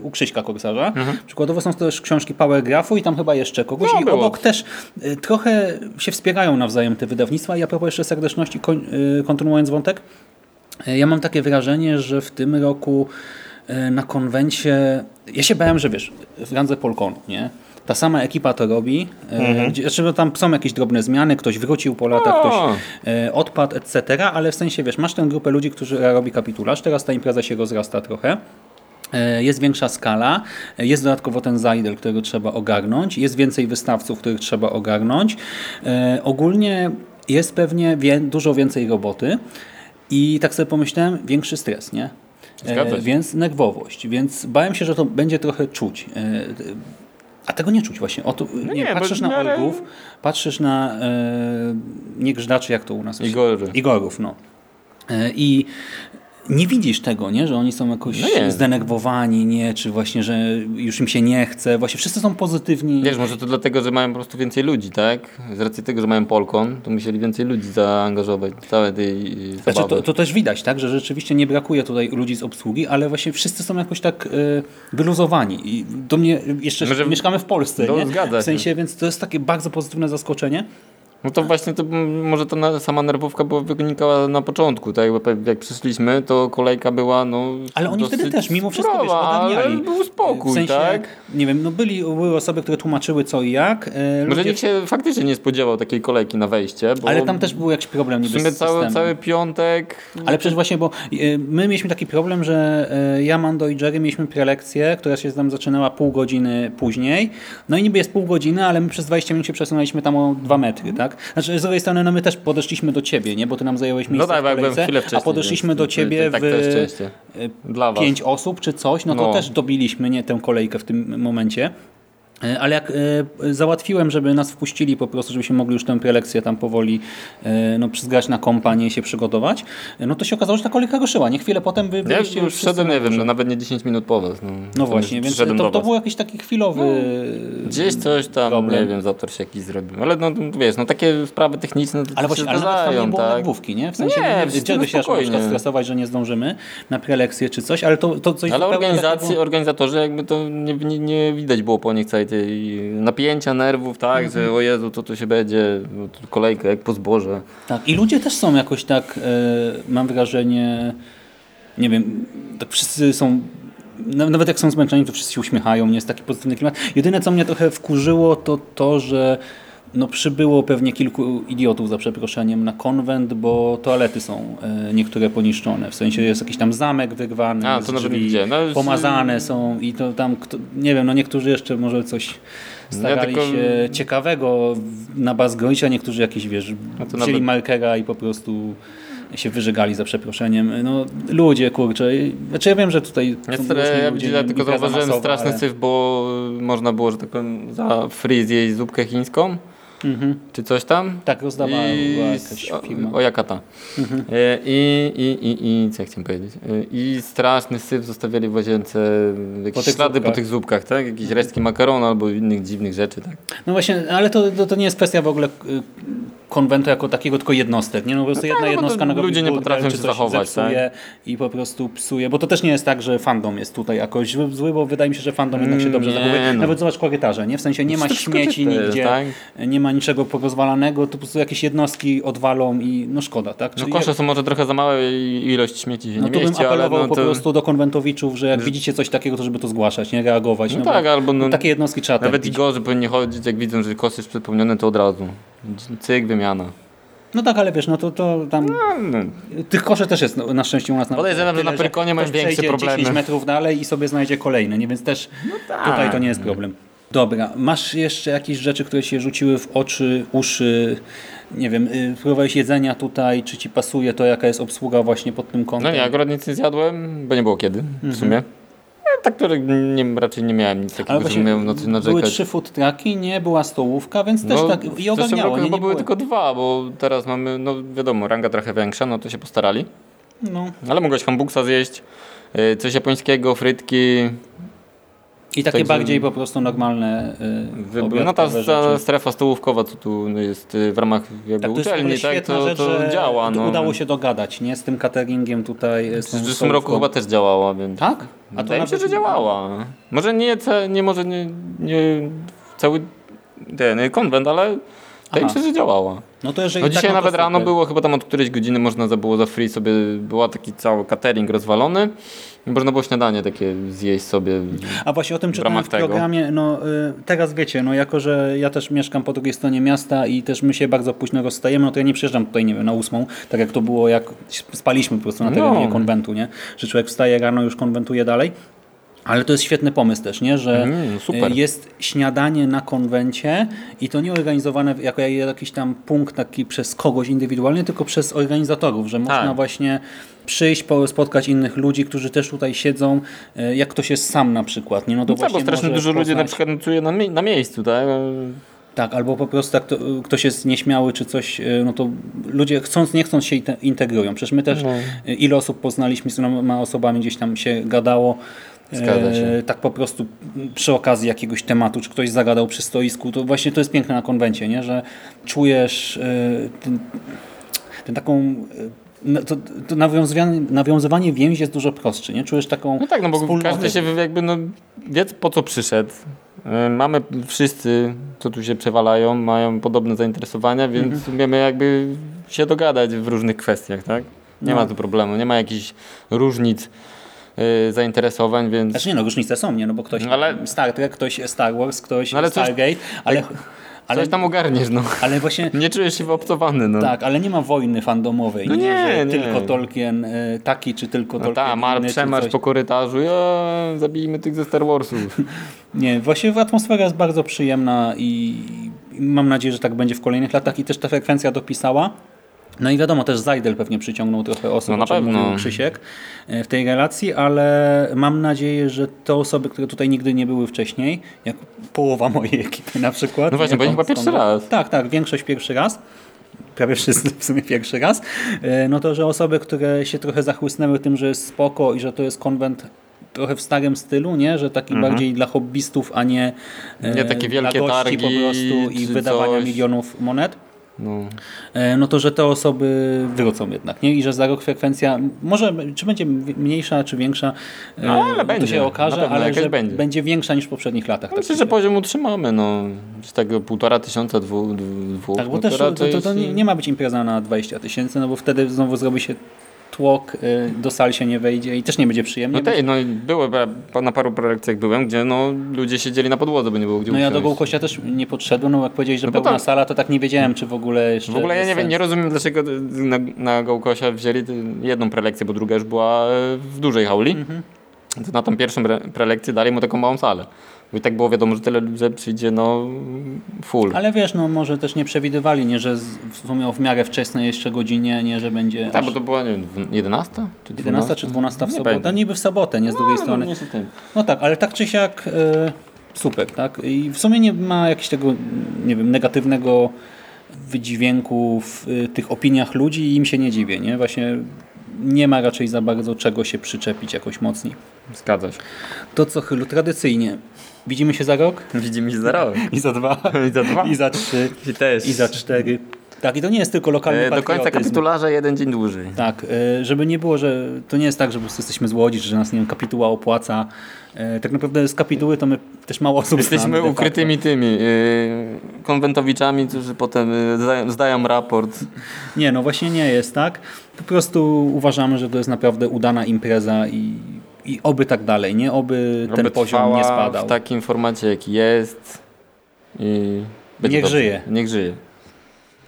u Krzyśka Korsarza. Przykładowo są też książki Powergrafu i tam chyba jeszcze kogoś. No, I było. obok też trochę się wspierają nawzajem te wydawnictwa. I a propos jeszcze serdeczności, kontynuując wątek, Ja mam takie wrażenie, że w tym roku na konwencie. Ja się bałem, że wiesz, w randze Polkonu, nie? Ta sama ekipa to robi. e, Mhm. Znaczy, no tam są jakieś drobne zmiany, ktoś wrócił po latach, ktoś e, odpadł, etc. Ale w sensie, wiesz, masz tę grupę ludzi, którzy robi kapitularz. Teraz ta impreza się rozrasta trochę. E, Jest większa skala, e, jest dodatkowo ten zajdel, którego trzeba ogarnąć, jest więcej wystawców, których trzeba ogarnąć. E, Ogólnie jest pewnie wie, dużo więcej roboty i tak sobie pomyślałem, większy stres, nie? E, Zgadza. Więc nerwowość, więc bałem się, że to będzie trochę czuć. E, A tego nie czuć właśnie. O, nie, No nie, bo patrzysz na miarę- Olgów, patrzysz na e, nie grzdaczy, jak to u nas Igory. Igorów, no. E, I nie widzisz tego, nie? że oni są jakoś No nie. zdenerwowani, nie? czy właśnie, że już im się nie chce. Właśnie wszyscy są pozytywni. Wiesz, może to dlatego, że mają po prostu więcej ludzi, tak? Z racji tego, że mają Polkon, to musieli więcej ludzi zaangażować w całej tej y, Znaczy, zabawy. to, to też widać, tak, że rzeczywiście nie brakuje tutaj ludzi z obsługi, ale właśnie wszyscy są jakoś tak e, wyluzowani. I do mnie jeszcze Może- mieszkamy w Polsce, No, nie? w sensie, więc to jest takie bardzo pozytywne zaskoczenie. No to właśnie to m, może to na, sama nerwówka była wynikała na początku, tak? Jakby jak przyszliśmy, to kolejka była no Ale oni wtedy też mimo wszystko wiesz, surowa, ogarniali. ale był spokój, w sensie, tak? Nie wiem, no byli, były osoby, które tłumaczyły co i jak. e, Może ludzie- nikt się faktycznie nie spodziewał takiej kolejki na wejście, Ale tam też był jakiś problem w niby sumie z cały, cały piątek Ale przecież właśnie, bo e, my mieliśmy taki problem, że e, ja, Mando i Jerry mieliśmy prelekcję, która się tam zaczynała pół godziny później. No i niby jest pół godziny, ale my przez 20 minut się przesunęliśmy tam o dwa metry, tak? Znaczy z drugiej strony, no my też podeszliśmy do ciebie, nie? Bo ty nam zająłeś miejsce No tak, w kolejce, chwilę a wcześniej, podeszliśmy więc do ciebie tak w e, pięć osób czy coś, no to No. też dobiliśmy nie, tę kolejkę w tym momencie. E, Ale jak e, załatwiłem, żeby nas wpuścili po prostu, żebyśmy mogli już tę prelekcję tam powoli e, no, zgrać na kompanię i się przygotować, no to się okazało, że ta kolejka ruszyła. Nie chwilę potem wy Ja byliście już wszyscy wszedłem, nie wiem, górze. no nawet nie 10 minut po was. No, No właśnie, już więc to, to był jakiś taki chwilowy Gdzieś coś tam, problem. nie wiem, zator się jakiś zrobił. Ale no no, wiesz, no takie sprawy techniczne to Ale właśnie, ale nawet tam nie było tak? nerwówki, nie? W sensie, nie, nie, gdzie no się aż na przykład spokojnie. stresować, że nie zdążymy na prelekcję czy coś, ale to, to coś Ale zupełnie organizacji, takiego- organizatorzy jakby to nie, nie, nie widać było po nich całej tej napięcia, nerwów, tak, Mhm. że o Jezu, co tu się będzie, kolejka jak po zboże. Tak, i ludzie też są jakoś tak, e, mam wrażenie, nie wiem, tak wszyscy są, na- nawet jak są zmęczeni, to wszyscy się uśmiechają, nie jest taki pozytywny klimat. Jedyne, co mnie trochę wkurzyło, to to, że no przybyło pewnie kilku idiotów za przeproszeniem na konwent, bo toalety są e, niektóre poniszczone. W sensie jest jakiś tam zamek wyrwany, A, to drzwi. No, pomazane są i to tam, nie wiem, no niektórzy jeszcze może coś starali tylko- się ciekawego na bazgroić, a niektórzy jakieś, wiesz, wzięli nawet- markera i po prostu się wyżygali za przeproszeniem. No ludzie, kurczę. Znaczy ja wiem, że tutaj są Niestety, różni ja ludzie, tylko zauważyłem masowa, straszny ale- syf, bo można było, że tak powiem, za free zjeść zupkę chińską. Mhm. Czy coś tam? Tak, rozdawała I jakaś o- firma. Ojakata. Mhm. E, I, i, i, I co ja chciałem powiedzieć? E, I straszny syf zostawiali w łazience, jakieś tych ślady po zupkach. tych zupkach, tak? Jakieś resztki makaronu albo innych dziwnych rzeczy, tak? No właśnie, ale to, to, to nie jest kwestia w ogóle y, konwentu jako takiego, tylko jednostek. Nie? No po prostu No tak, jedna no to jednostka narobi ludzie nie potrafią się zachować, zepsuje i po prostu psuje, bo to też nie jest tak, że fandom jest tutaj jakoś zły, bo wydaje mi się, że fandom jednak się Mm, dobrze nie, zachowuje. no. Nawet zobacz korytarze, nie? W sensie nie ma To wszystko śmieci czyste nigdzie, tak? nie ma niczego porozwalanego, to po prostu jakieś jednostki odwalą i no szkoda, tak? No Czyli- kosze są może trochę za małe i ilość śmieci się no nie to bym mieści, ale apelował no po to... prostu do konwentowiczów, że jak widzicie coś takiego, to żeby to zgłaszać, nie reagować. No, No, tak, bo albo no, takie jednostki trzeba Nawet i gorzej powinni chodzić, jak widzą, że kosz jest przepełniony, to od razu. Cyk, wymiana. No tak, ale wiesz, no to, to tam... Tych koszy też jest no, na szczęście u nas na Podejrzewam, że na Prykonie mają większe problemy. 10 metrów dalej i sobie znajdzie kolejny, nie? Więc też tak. tutaj to nie jest problem. Dobra, masz jeszcze jakieś rzeczy, które się rzuciły w oczy, uszy, nie wiem, y, próbowałeś jedzenia tutaj, czy ci pasuje to, jaka jest obsługa właśnie pod tym kątem? No nie, akurat nic nie zjadłem, bo nie było kiedy Mhm. w sumie. Ja tak, które nie, raczej nie miałem nic takiego, że miałem na coś były narzekać. trzy food trucki, nie była stołówka, więc też No, tak w i ogarniało. roku Nie, nie były tylko dwa, bo teraz mamy, no wiadomo, ranga trochę większa, no to się postarali. No. Ale mogłeś hambuksa zjeść, y, coś japońskiego, frytki. I takie Także- bardziej po prostu normalne y, No ta, strefa stołówkowa, co tu jest y, w ramach jakby Tak, to w uczelni, tak, świetna to, rzecz, to działa. No. Udało się dogadać, nie? Z tym cateringiem tutaj. Z W tą zeszłym roku chyba też działała, więc... Tak? A to Wydaje mi się, że działała. Może nie, nie może nie, nie cały ten y, konwent, ale wydaje mi się, że działała. No to jeżeli No tak, dzisiaj no to nawet rano super. było, chyba tam od którejś godziny można było za free sobie, była taki cały catering rozwalony można było śniadanie takie zjeść sobie A właśnie o tym w czytałem ramach w tego. programie, no y, teraz wiecie, no jako, że ja też mieszkam po drugiej stronie miasta i też my się bardzo późno rozstajemy, no to ja nie przyjeżdżam tutaj, nie wiem, na ósmą, tak jak to było, jak spaliśmy po prostu na terenie No. konwentu, nie? Że człowiek wstaje rano, już konwentuje dalej. Ale to jest świetny pomysł też, nie? że Mm, jest śniadanie na konwencie i to nie organizowane jako jakiś tam punkt taki przez kogoś indywidualnie, tylko przez organizatorów, że można Tak. właśnie przyjść, po- spotkać innych ludzi, którzy też tutaj siedzą, y, jak ktoś jest sam na przykład. Nie? No to No tak, bo właśnie strasznie dużo ludzi na poznać- przykład nocuje na, na miejscu, tak? tak, albo po prostu jak to, ktoś jest nieśmiały czy coś, y, no to ludzie chcąc, nie chcąc się inte- integrują. Przecież my też No. ile osób poznaliśmy, z tyloma osobami gdzieś tam się gadało. Zgadza się. E, tak po prostu przy okazji jakiegoś tematu, czy ktoś zagadał przy stoisku, to właśnie to jest piękne na konwencie, nie? że czujesz e, ten, ten taką e, no, to, to nawiązywanie, nawiązywanie więzi jest dużo prostsze, nie? Czujesz taką No tak, no bo wspólnotę. każdy się jakby no, wie po co przyszedł. Y, Mamy wszyscy, co tu się przewalają, mają podobne zainteresowania, więc Mhm. umiemy jakby się dogadać w różnych kwestiach, tak? Nie No. ma tu problemu, nie ma jakichś różnic y, zainteresowań, więc... Znaczy nie no, różnice są, nie? No bo ktoś Ale- Star Trek, ktoś Star Wars, ktoś No ale coś- Stargate, ale, ale, Coś tam ogarniesz, no. ale właśnie Nie czujesz się wyobcowany, no. tak, ale nie ma wojny fandomowej, No nie, nie, że nie. tylko Tolkien y, taki, czy tylko No Tolkien tak, mar inny, przemarsz po korytarzu, ja, zabijmy tych ze Star Warsów. (laughs) Nie, właśnie atmosfera jest bardzo przyjemna i mam nadzieję, że tak będzie w kolejnych latach i też ta frekwencja dopisała. No i wiadomo, też Zajdel pewnie przyciągnął trochę osób, No na pewno. mówił Krzysiek e, w tej relacji, ale mam nadzieję, że te osoby, które tutaj nigdy nie były wcześniej, jak połowa mojej ekipy na przykład. No właśnie, nie, bo chyba pierwszy raz. Tak, tak, większość pierwszy raz. Prawie wszyscy w sumie pierwszy raz. E, No to, że osoby, które się trochę zachłysnęły tym, że jest spoko i że to jest konwent trochę w starym stylu, nie? Że taki Mhm. bardziej dla hobbystów, a nie, e, Nie takie wielkie dla gości targi po prostu i wydawania coś. milionów monet. No. E, no to, że te osoby wrócą jednak, nie? I że za rok frekwencja, może czy będzie mniejsza, czy większa, e, No, ale to będzie. się okaże, ale że będzie. będzie większa niż w poprzednich latach. tak Myślę, że poziom utrzymamy, no. Z tego półtora tysiąca, dwóch, dwóch Tak, bo no też to to, to, to nie, nie ma być impreza na 20 tysięcy, no bo wtedy znowu zrobi się tłok, y, do sali się nie wejdzie i też nie będzie przyjemnie. No tej, no i było, na paru prelekcjach byłem, gdzie no ludzie siedzieli na podłodze, bo nie było gdzie No ja do. Gołkosia też nie podszedłem, no jak powiedziałeś, że No pełna tam- sala, to tak nie wiedziałem, czy w ogóle jeszcze W ogóle ja nie, wiem, nie rozumiem, dlaczego na, na Gołkosia wzięli jedną prelekcję, bo druga już była w dużej hauli. Mhm. To na tą pierwszą pre- prelekcję dali mu taką małą salę. Bo i tak było wiadomo, że tyle że przyjdzie no full. Ale wiesz, no może też nie przewidywali, nie, że w sumie w miarę wczesnej jeszcze godzinie, nie, że będzie Tak, aż bo to była nie wiem, 11? Czy 11 czy 12 w sobotę, niby w sobotę, nie z drugiej no, strony. nie z tym. No tak, ale tak czy siak e, super, tak? I w sumie nie ma jakiegoś tego, nie wiem, negatywnego wydźwięku w y, tych opiniach ludzi i im się nie dziwię, nie? Właśnie nie ma raczej za bardzo czego się przyczepić jakoś mocniej. Zgadza się. To co chylu, tradycyjnie. Widzimy się za rok? Widzimy się za rok. I za dwa. (laughs) I za dwa. I za trzy. I też. I za cztery. Tak, i to nie jest tylko lokalny E, do końca kapitularza jeden dzień dłużej. Tak, e, żeby nie było, że to nie jest tak, że po prostu jesteśmy z Łodzi, że nas nie wiem, kapituła opłaca. E, Tak naprawdę z kapituły to my też mało osób znamy Jesteśmy facto. ukrytymi tymi y, konwentowiczami, którzy potem zdają raport. Nie, no właśnie nie jest tak. Po prostu uważamy, że to jest naprawdę udana impreza i, i oby tak dalej, nie? Oby ten poziom nie spadał. w takim formacie, jaki jest. I będzie Niech dobrze. żyje. Niech żyje.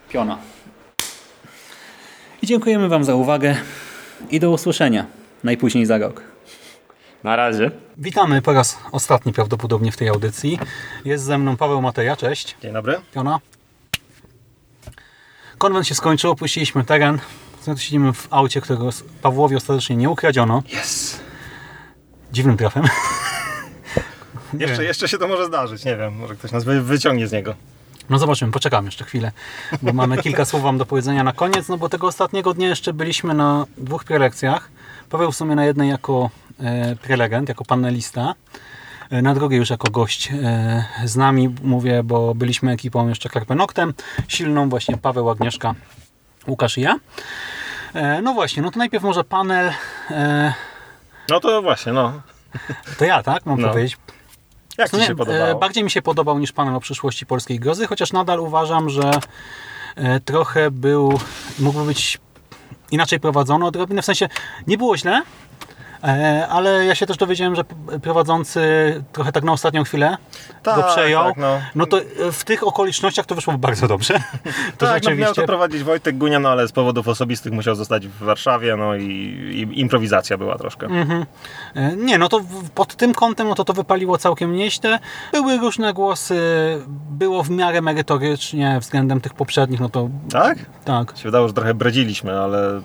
Piona. I dziękujemy Wam za uwagę i do usłyszenia najpóźniej za rok. Na razie. Witamy po raz ostatni prawdopodobnie w tej audycji. Jest ze mną Paweł Mateja, cześć. Dzień dobry. Piona. Konwent się skończył, opuściliśmy teren. Teraz siedzimy w aucie, którego Pawłowi ostatecznie nie ukradziono. Yes. Dziwnym trafem. (laughs) Jeszcze, jeszcze się to może zdarzyć, nie wiem, może ktoś nas wy- wyciągnie z niego. No zobaczymy, poczekam jeszcze chwilę, bo mamy kilka słów Wam do powiedzenia na koniec, no bo tego ostatniego dnia jeszcze byliśmy na dwóch prelekcjach. Paweł w sumie na jednej jako e, prelegent, jako panelista, e, na drugiej już jako gość e, z nami, mówię, bo byliśmy ekipą jeszcze Karpenoktem, silną właśnie Paweł, Agnieszka, Łukasz i ja. E, no właśnie, no to najpierw może panel, e, No to właśnie, no. to ja, tak? Mam No. powiedzieć. Jak Ci się podobało? e, Bardziej mi się podobał niż panel o przyszłości polskiej grozy, chociaż nadal uważam, że e, trochę był, mógłby być inaczej prowadzony odrobinę, w sensie nie było źle, ale ja się też dowiedziałem, że prowadzący trochę tak na ostatnią chwilę Tak, go przejął. tak, no. no to e, w tych okolicznościach to wyszło bardzo dobrze. (laughs) To tak, no miał to rzeczywiście. prowadzić Wojtek Gunia, no ale z powodów osobistych musiał zostać w Warszawie, no i, i improwizacja była troszkę. Mhm. E, Nie, no to pod tym kątem no to to wypaliło całkiem nieźle. Były różne głosy, było w miarę merytorycznie względem tych poprzednich, no to... Tak? Tak. Się wydało, że trochę bredziliśmy, ale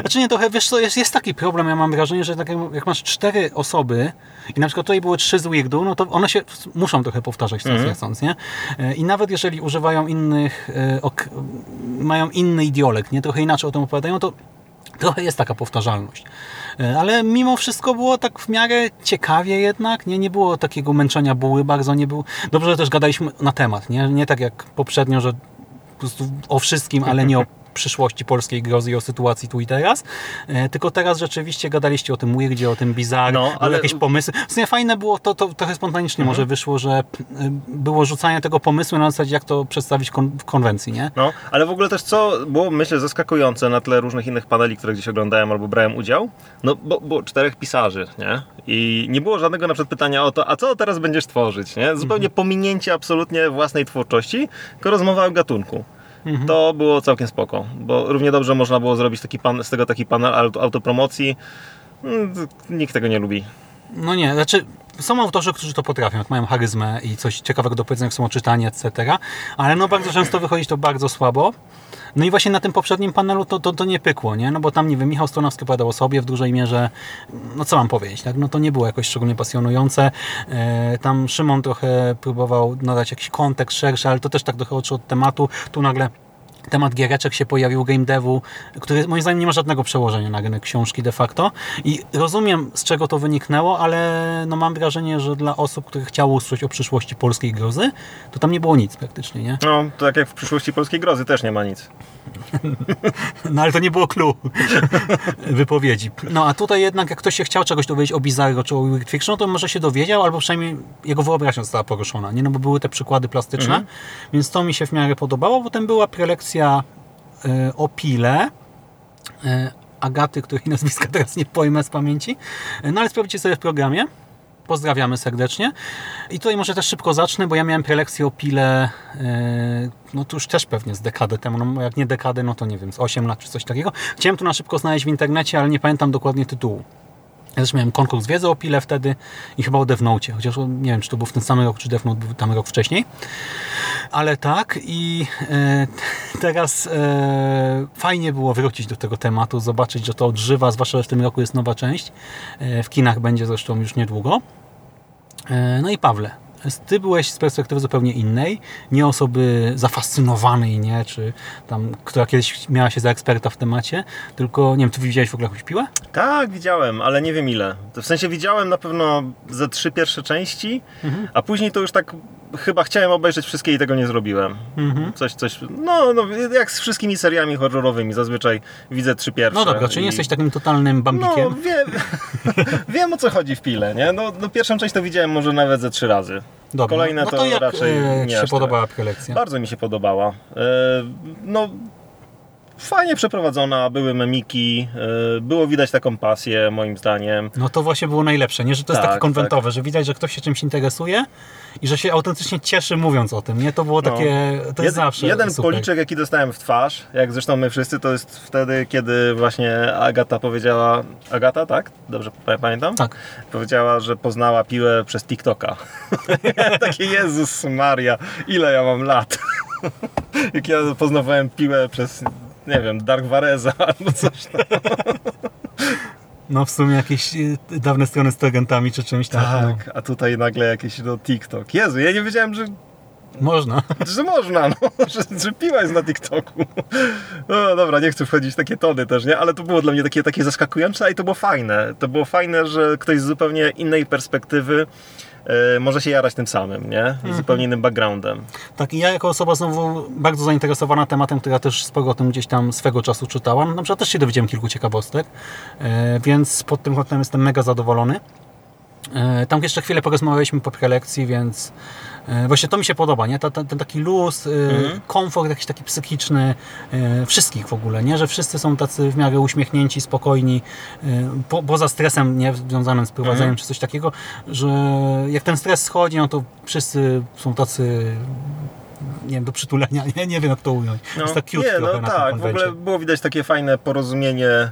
Znaczy nie, trochę, wiesz co, jest, jest taki problem, ja mam wrażenie, że tak jak, jak masz cztery osoby i na przykład tutaj były trzy z Weirdu, no to one się muszą trochę powtarzać, chcąc nie chcąc, nie? E, I nawet jeżeli używają innych, e, ok, mają inny idiolek, nie? Trochę inaczej o tym opowiadają, to trochę jest taka powtarzalność. E, Ale mimo wszystko było tak w miarę ciekawie jednak, nie, nie było takiego męczenia buły bardzo, nie było... Dobrze, że też gadaliśmy na temat, nie? Nie tak jak poprzednio, że po prostu o wszystkim, ale nie o (laughs) przyszłości polskiej grozy i o sytuacji tu i teraz. E, Tylko teraz rzeczywiście gadaliście o tym Weirdzie, o tym Bizarre, No, ale- jakieś pomysły. W sumie fajne było to, to trochę spontanicznie Mhm. może wyszło, że y, było rzucanie tego pomysłu na zasadzie, jak to przedstawić kon- w konwencji, nie? No, ale w ogóle też co było, myślę, zaskakujące na tle różnych innych paneli, które gdzieś oglądałem albo brałem udział, no bo było czterech pisarzy, nie? I nie było żadnego na przykład pytania o to, a co teraz będziesz tworzyć, nie? Zupełnie Mhm. pominięcie absolutnie własnej twórczości, tylko rozmowa o gatunku. Mhm. To było całkiem spoko, bo równie dobrze można było zrobić taki pan, z tego taki panel auto- autopromocji. Mm, Nikt tego nie lubi. No nie, znaczy są autorzy, którzy to potrafią, mają charyzmę i coś ciekawego do powiedzenia, jak są czytanie, etc. Ale no bardzo często wychodzi to bardzo słabo. No i właśnie na tym poprzednim panelu to, to, to nie pykło, nie? No bo tam, nie wiem, Michał Stronowski opowiadał o sobie w dużej mierze, no co mam powiedzieć, tak? No to nie było jakoś szczególnie pasjonujące. E, tam Szymon trochę próbował nadać jakiś kontekst szerszy, ale to też tak trochę odszło od tematu. Tu nagle temat giereczek się pojawił, game devu, który moim zdaniem nie ma żadnego przełożenia na rynek książki de facto. I rozumiem, z czego to wyniknęło, ale no mam wrażenie, że dla osób, które chciały usłyszeć o przyszłości polskiej grozy, to tam nie było nic praktycznie, nie? No, to tak jak w przyszłości polskiej grozy też nie ma nic. (laughs) No ale to nie było clue (laughs) wypowiedzi. No a tutaj jednak, jak ktoś się chciał czegoś dowiedzieć o Bizarro czy o Weird Fiction, to może się dowiedział, albo przynajmniej jego wyobraźnia została poruszona, nie? No bo były te przykłady plastyczne, Mhm. więc to mi się w miarę podobało. Potem była prelekcja e, o Pile, e, Agaty, której nazwiska teraz nie pojmę z pamięci. No ale sprawdźcie sobie w programie. Pozdrawiamy serdecznie. I tutaj może też szybko zacznę, bo ja miałem prelekcję o Pile, e, no to już też pewnie z dekadę temu, no jak nie dekadę, no to nie wiem, z 8 lat czy coś takiego. Chciałem tu na szybko znaleźć w internecie, ale nie pamiętam dokładnie tytułu. Ja też miałem konkurs wiedzy o Pile wtedy i chyba o Death Note, chociaż nie wiem, czy to był w ten sam rok, czy Death Note był tam rok wcześniej. Ale tak i e, (laughs) teraz e, fajnie było wrócić do tego tematu, zobaczyć, że to odżywa, zwłaszcza, że w tym roku jest nowa część. E, w kinach będzie zresztą już niedługo. E, no i Pawle, ty byłeś z perspektywy zupełnie innej, nie osoby zafascynowanej, nie, czy tam, która kiedyś miała się za eksperta w temacie, tylko, nie wiem, ty widziałeś w ogóle jakąś piłę? Tak, widziałem, ale nie wiem ile. W sensie widziałem na pewno ze trzy pierwsze części, Mhm. a później to już tak chyba chciałem obejrzeć wszystkie i tego nie zrobiłem. Mhm. Coś, coś, no, no jak z wszystkimi seriami horrorowymi, zazwyczaj widzę trzy pierwsze. No dobra, czy nie i- jesteś takim totalnym bambikiem? No, wiem, (laughs) wiem o co chodzi w Pile, nie? No, no pierwszą część to widziałem może nawet ze trzy razy. Dobra, Kolejne no to, to jak, raczej e, nie się tyle. podobała prelekcja? Bardzo mi się podobała. E, no, fajnie przeprowadzona, były memiki, e, było widać taką pasję moim zdaniem. No to właśnie było najlepsze, nie? Że to jest Tak, takie konwentowe, że widać, że ktoś się czymś interesuje i że się autentycznie cieszy mówiąc o tym, nie? To było No. takie, to jest Jed- zawsze Jeden super. policzek, jaki dostałem w twarz, jak zresztą my wszyscy, to jest wtedy, kiedy właśnie Agata powiedziała, Agata, tak? Dobrze pa- pamiętam? Tak. Powiedziała, że poznała piłę przez TikToka. (laughs) Takie Jezus Maria, ile ja mam lat? (laughs) jak ja poznawałem piłę przez, nie wiem, Dark Vareza albo coś tam. No w sumie jakieś y, dawne strony z torrentami czy czymś tak. no. Tak, a tutaj nagle jakieś no, TikTok. Jezu, ja nie wiedziałem, że Można. (laughs) że można, no, (laughs) że, że piła jest na TikToku. No dobra, nie chcę wchodzić w takie tony też, nie? Ale to było dla mnie takie, takie zaskakujące, i to było fajne. To było fajne, że ktoś z zupełnie innej perspektywy może się jarać tym samym, nie? I zupełnie innym backgroundem. Tak, i ja jako osoba znowu bardzo zainteresowana tematem, która też sporo o tym gdzieś tam swego czasu czytała, no, na przykład też się dowiedziałem kilku ciekawostek, e, więc pod tym kątem jestem mega zadowolony. E, Tam jeszcze chwilę porozmawialiśmy po prelekcji, więc e, właśnie to mi się podoba, nie? Ta, ta, ten taki luz, e, Mhm. komfort jakiś taki psychiczny e, wszystkich w ogóle, nie? Że wszyscy są tacy w miarę uśmiechnięci, spokojni, e, po, poza stresem nie związanym z prowadzeniem Mhm. czy coś takiego, że jak ten stres schodzi, no to wszyscy są tacy nie wiem, do przytulenia, (laughs) nie, nie wiem jak to ująć. jest tak cute nie, no tak, w ogóle było widać takie fajne porozumienie e,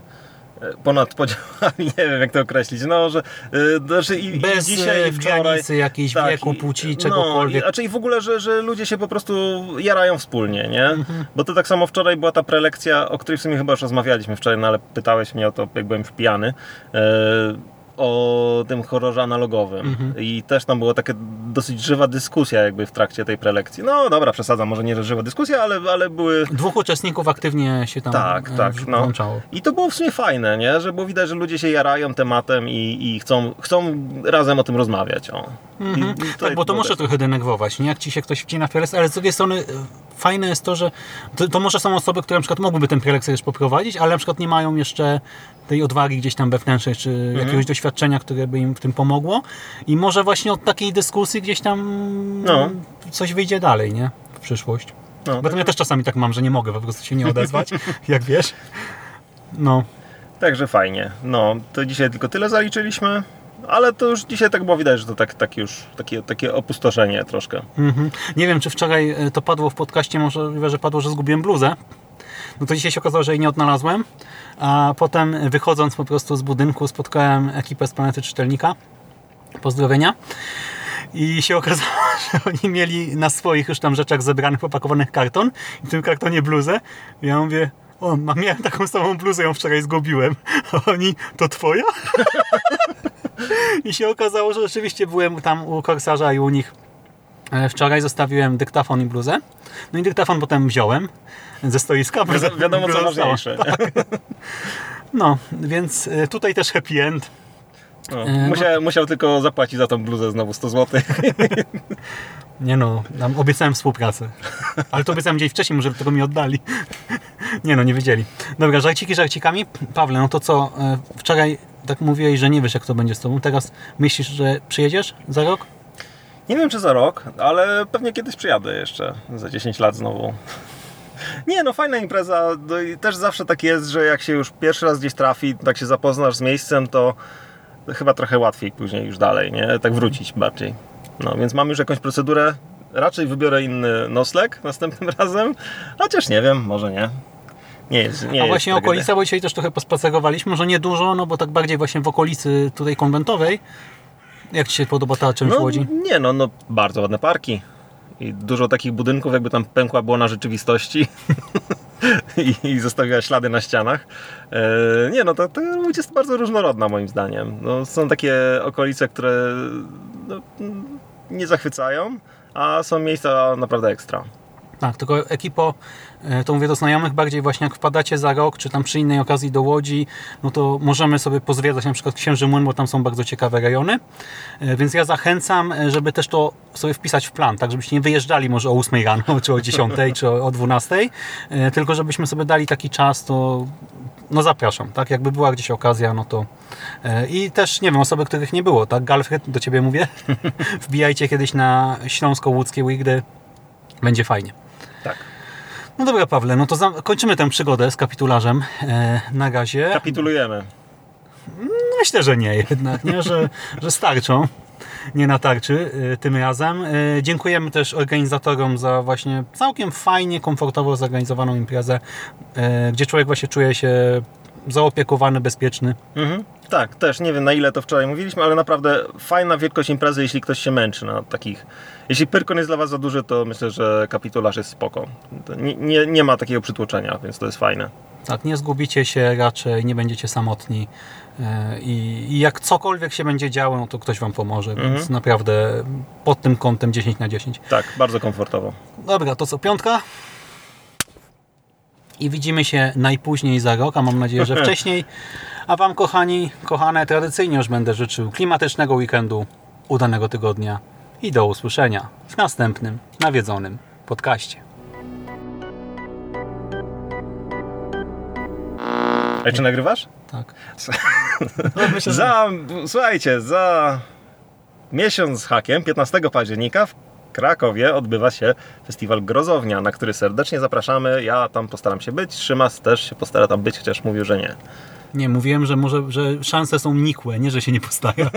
ponad podziałami, (laughs) nie wiem jak to określić, no, że e, znaczy i, Bez i dzisiaj e, i wczoraj... granicy jakiejś tak, wieku, płci, No, czegokolwiek. i, znaczy i w ogóle, że, że ludzie się po prostu jarają wspólnie, nie? Mhm. Bo to tak samo wczoraj była ta prelekcja, o której w sumie chyba już rozmawialiśmy wczoraj, no ale pytałeś mnie o to, jak byłem już pijany. E, o tym horrorze analogowym. Mhm. I też tam była taka dosyć żywa dyskusja jakby w trakcie tej prelekcji. No dobra, przesadzam, może nie żywa dyskusja, ale, ale były... Dwóch uczestników aktywnie się tam Tak, e, tak, no. włączało. I to było w sumie fajne, nie? Że było widać, że ludzie się jarają tematem i, i chcą, chcą razem o tym rozmawiać. O. Mhm. Tak, bo to może też- trochę denerwować, nie? Jak ci się ktoś wcina w prelekcję, ale z drugiej strony e, fajne jest to, że to, to może są osoby, które na przykład mogłyby tę prelekcję już poprowadzić, ale na przykład nie mają jeszcze tej odwagi gdzieś tam wewnętrznej, czy Mhm. jakiegoś doświadczenia, które by im w tym pomogło. I może właśnie od takiej dyskusji gdzieś tam No. coś wyjdzie dalej, nie? W przyszłość. No, bo to ja też czasami tak mam, że nie mogę po prostu się nie odezwać, (laughs) jak wiesz. No. Także fajnie. No, to dzisiaj tylko tyle zaliczyliśmy. Ale to już dzisiaj tak było widać, że to tak, tak już takie, takie opustoszenie troszkę. Mhm. Nie wiem, czy wczoraj e, to padło w podcaście, możliwe, że padło, że zgubiłem bluzę. No to dzisiaj się okazało, że jej nie odnalazłem, a potem wychodząc po prostu z budynku spotkałem ekipę z Planety Czytelnika. Pozdrowienia. I się okazało, (laughs) że oni mieli na swoich już tam rzeczach zebranych, popakowanych karton i w tym kartonie bluzę. Ja mówię, o, mam, miałem taką samą bluzę, ją wczoraj zgubiłem. (laughs) A oni, to twoja? (laughs) I się okazało, że rzeczywiście byłem tam u korsarza i u nich Wczoraj zostawiłem dyktafon i bluzę. No i dyktafon potem wziąłem ze stoiska. Wi- wiadomo, co bluza ważniejsze. Tak. No, więc e, tutaj też happy end. No, E, no- musiał, musiał tylko zapłacić za tą bluzę znowu 100 zł. (laughs) Nie no, tam obiecałem współpracę. Ale to obiecałem gdzieś wcześniej, może tego mi oddali. (laughs) Nie no, nie wiedzieli. Dobra, żarciki żarcikami. Pawle, no to co? e, Wczoraj tak mówiłeś, że nie wiesz jak to będzie z tobą. Teraz myślisz, że przyjedziesz za rok? Nie wiem czy za rok, ale pewnie kiedyś przyjadę jeszcze. Za 10 lat znowu. (laughs) Nie, no fajna impreza. No i też zawsze tak jest, że jak się już pierwszy raz gdzieś trafi, tak się zapoznasz z miejscem, to chyba trochę łatwiej później już dalej, nie? Tak wrócić bardziej. No więc mam już jakąś procedurę. Raczej wybiorę inny nocleg następnym (laughs) razem, chociaż nie wiem, może nie. Nie jest, nie A właśnie tragedia. okolica, bo dzisiaj też trochę pospacerowaliśmy, może nie dużo, no bo tak bardziej właśnie w okolicy tutaj konwentowej. Jak Ci się podoba ta czymś w No, Łodzi? nie no, no, bardzo ładne parki. I dużo takich budynków, jakby tam pękła była na rzeczywistości (laughs) i, i zostawiła ślady na ścianach. E, nie no, to, to Łódź jest bardzo różnorodna moim zdaniem. No, są takie okolice, które no, nie zachwycają, a są miejsca naprawdę ekstra. Tak, tylko ekipo, to mówię do znajomych, bardziej właśnie jak wpadacie za rok, czy tam przy innej okazji do Łodzi, no to możemy sobie pozwiedzać na przykład Księży Młyn, bo tam są bardzo ciekawe rejony. E, Więc ja zachęcam, e, żeby też to sobie wpisać w plan, tak żebyście nie wyjeżdżali może o 8 rano, czy o 10, czy o o 12, e, tylko żebyśmy sobie dali taki czas, to no zapraszam, tak? Jakby była gdzieś okazja, no to e, i też, nie wiem, osoby, których nie było, tak? Galfred, do Ciebie mówię, (laughs) wbijajcie kiedyś na Śląsko-Łódzkie Wigdy, będzie fajnie. No dobra, Pawle, no to kończymy tę przygodę z kapitularzem e, na gazie. Kapitulujemy. Myślę, że nie jednak, nie? Że, że starczą. Nie na tarczy e, tym razem. E, Dziękujemy też organizatorom za właśnie całkiem fajnie, komfortowo zorganizowaną imprezę, e, gdzie człowiek właśnie czuje się zaopiekowany, bezpieczny. Mhm. Tak, też nie wiem na ile to wczoraj mówiliśmy, ale naprawdę fajna wielkość imprezy, jeśli ktoś się męczy na takich. Jeśli Pyrkon jest dla Was za duży, to myślę, że kapitularz jest spoko. Nie, nie, nie ma takiego przytłoczenia, więc to jest fajne. Tak, nie zgubicie się raczej, nie będziecie samotni e, i, i jak cokolwiek się będzie działo, no to ktoś Wam pomoże, więc Mhm. naprawdę pod tym kątem 10 na 10. Tak, bardzo komfortowo. Dobra, to co, piątka? I widzimy się najpóźniej za rok, a mam nadzieję, że (laughs) wcześniej. A Wam, kochani, kochane, tradycyjnie już będę życzył klimatycznego weekendu, udanego tygodnia i do usłyszenia w następnym nawiedzonym podcaście. A czy nagrywasz? Tak. (laughs) za, słuchajcie, za miesiąc z hakiem, 15 października w Krakowie odbywa się festiwal Grozownia, na który serdecznie zapraszamy. Ja tam postaram się być, Szymas też się postara tam być, chociaż mówił, że nie. Nie, mówiłem, że może, że szanse są nikłe, nie, że się nie postawia.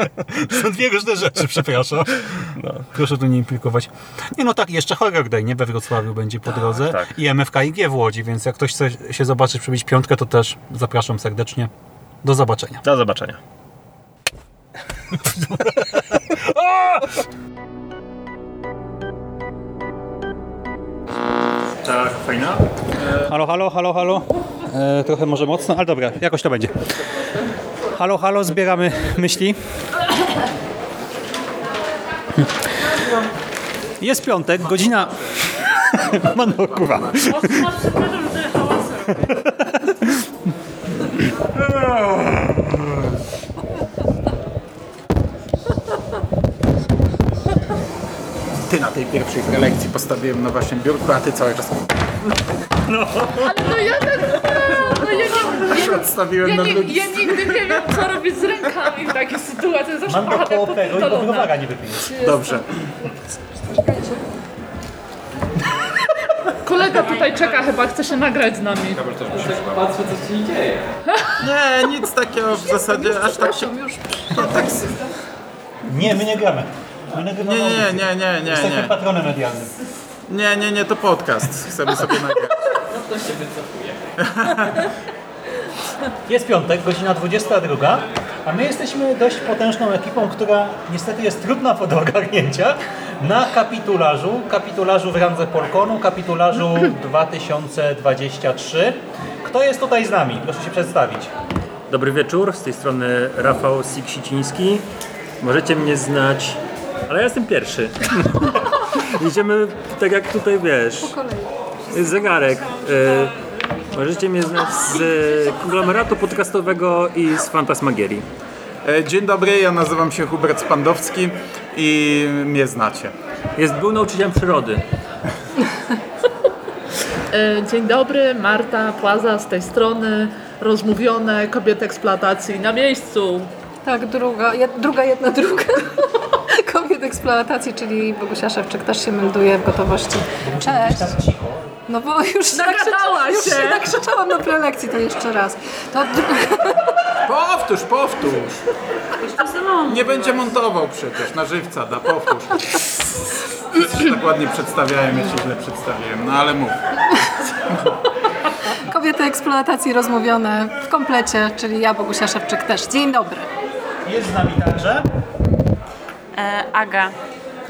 (laughs) są dwie różne rzeczy, przepraszam. No. Proszę tu nie implikować. Nie, no tak, jeszcze Horror Day, nie? We Wrocławiu będzie po drodze. tak. I MFKIG w Łodzi, więc jak ktoś chce się zobaczyć, przybić piątkę, to też zapraszam serdecznie. Do zobaczenia. Do zobaczenia. (laughs) (laughs) Tak, fajna. Halo, halo, halo, halo. E, trochę może mocno, ale dobra, jakoś to będzie. Halo, halo, zbieramy myśli. Jest piątek, godzina... (laughs) Mano, kurwa. Ty na (laughs) tej pierwszej prelekcji postawiłem na waszym biurku, a ty cały czas... Ale no ja tak... No ja, nie, (laughs) Odstawiłem ja, na nie, drugi ja nigdy nie wiem, co robić z rękami w takiej sytuacji. Zawsze Mam go po tego i nie wypiję. Dobrze. Kolega tutaj czeka chyba, chce się nagrać z nami. Patrzę, co się dzieje. (laughs) Nie, nic takiego w zasadzie, aż tak się... No, tak... Nie, my nie gramy. Nie, nie, nie, nie, nie, nie, Jesteśmy nie. patronem medialnym. Nie, nie, nie, to podcast. Chcemy sobie nagrać. To się wycofuje. (laughs) Jest piątek, godzina 22, a my jesteśmy dość potężną ekipą, która niestety jest trudna do ogarnięcia na kapitularzu, kapitularzu w randze Polkonu, kapitularzu 2023. Kto jest tutaj z nami? Proszę się przedstawić. Dobry wieczór, z tej strony Rafał Siksiciński. Możecie mnie znać, ale ja jestem pierwszy. (laughs) Idziemy tak jak tutaj wiesz. Zegarek. Y, możecie mnie znać z konglomeratu podcastowego i z Fantasmagierii. E, Dzień dobry, ja nazywam się Hubert Spandowski i mnie znacie. Jest, był nauczycielem przyrody. E, Dzień dobry, Marta Płaza z tej strony. Rozmówione kobiety eksploatacji na miejscu. Tak, druga, jed, druga jedna druga. Kobiet eksploatacji, czyli Bogusia Szewczyk też się melduje w gotowości. Cześć. No bo już się Nagadała nakrzycz- już się. się nakrzyczałam na prelekcji, to jeszcze raz. To... (laughs) Powtórz, powtórz. Nie będzie montował przecież, na żywca da, powtórz. Się tak ładnie przedstawiają, ja się źle przedstawiłem, no ale mów. (laughs) Kobiety eksploatacji rozmówione w komplecie, czyli ja, Bogusia Szewczyk też. Dzień dobry. Jest z nami także Aga,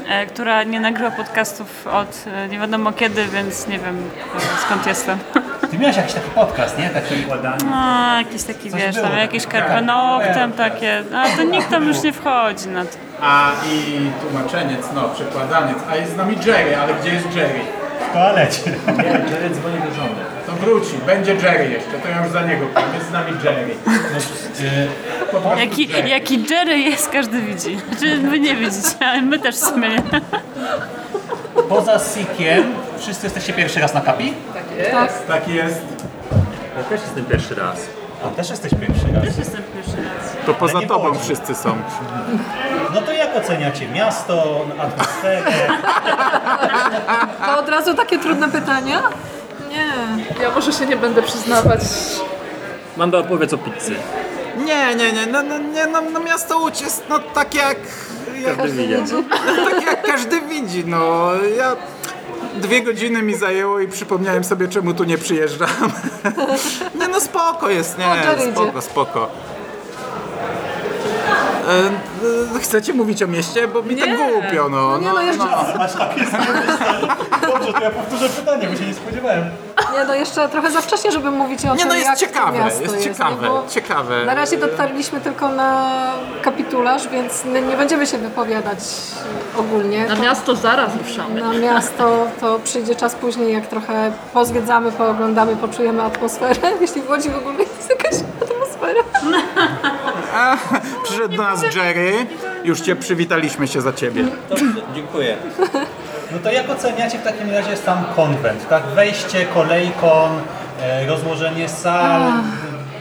e, która nie nagrywa podcastów od e, nie wiadomo kiedy, więc nie wiem e, skąd jestem. (laughs) Ty miałeś jakiś taki podcast, nie? Taki układany. No, jakiś taki, Coś wiesz, było tam jakieś karpenoktem takie, no, ale to nikt tam już nie wchodzi na to. A i tłumaczeniec, no, przekładaniec, a jest z nami Jerry, ale gdzie jest Jerry? W toalecie. Nie, Jerry dzwoni do żony. To wróci, będzie Jerry jeszcze, to ja już za niego powiem, jest z nami Jerry. Po prostu Jaki, Jerry. jaki Jerry jest, każdy widzi. Znaczy, wy nie widzicie, ale my też w sumie nie. Poza Sikiem, wszyscy jesteście pierwszy raz na kapi? Tak. Tak jest. Ja też jestem pierwszy raz. A też jesteś pierwszy raz. Też jestem pierwszy raz. To poza tobą wszyscy są. No to jak oceniacie miasto, atmosferę? To od razu takie trudne pytania? Nie. Ja może się nie będę przyznawać. Mando, opowiedz o pizzy. Nie, nie, nie, no, no, nie, no, no miasto Łódź jest no tak jak... jak Każdy widzi. No, tak jak każdy widzi, no. Ja... Dwie godziny mi zajęło i przypomniałem sobie, czemu tu nie przyjeżdżam. (laughs) Nie no, spoko jest, nie, spoko, spoko. E, Chcecie mówić o mieście? Bo mi tak głupio, no. Nie, no jeszcze, Aż tak jest. Dobrze, to ja powtórzę pytanie, bo się nie spodziewałem. nie, no jeszcze trochę za wcześnie, żeby mówić o Nie tym, no, jest jak to ciekawe, miasto jest jest, ciekawe, nie? Bo ciekawe. Na razie dotarliśmy tylko na kapitularz, więc my nie będziemy się wypowiadać ogólnie. Na To- miasto zaraz ruszamy. na miasto to przyjdzie czas później, jak trochę pozwiedzamy, pooglądamy, poczujemy atmosferę. (laughs) Jeśli w Łodzi w ogóle jest jakaś atmosfera. (laughs) A, przyszedł do nas Jerry, już cię przywitaliśmy się za ciebie. Dobrze, dziękuję. No to jak oceniacie w takim razie sam konwent, tak? Wejście, kolejkon, e, rozłożenie sal,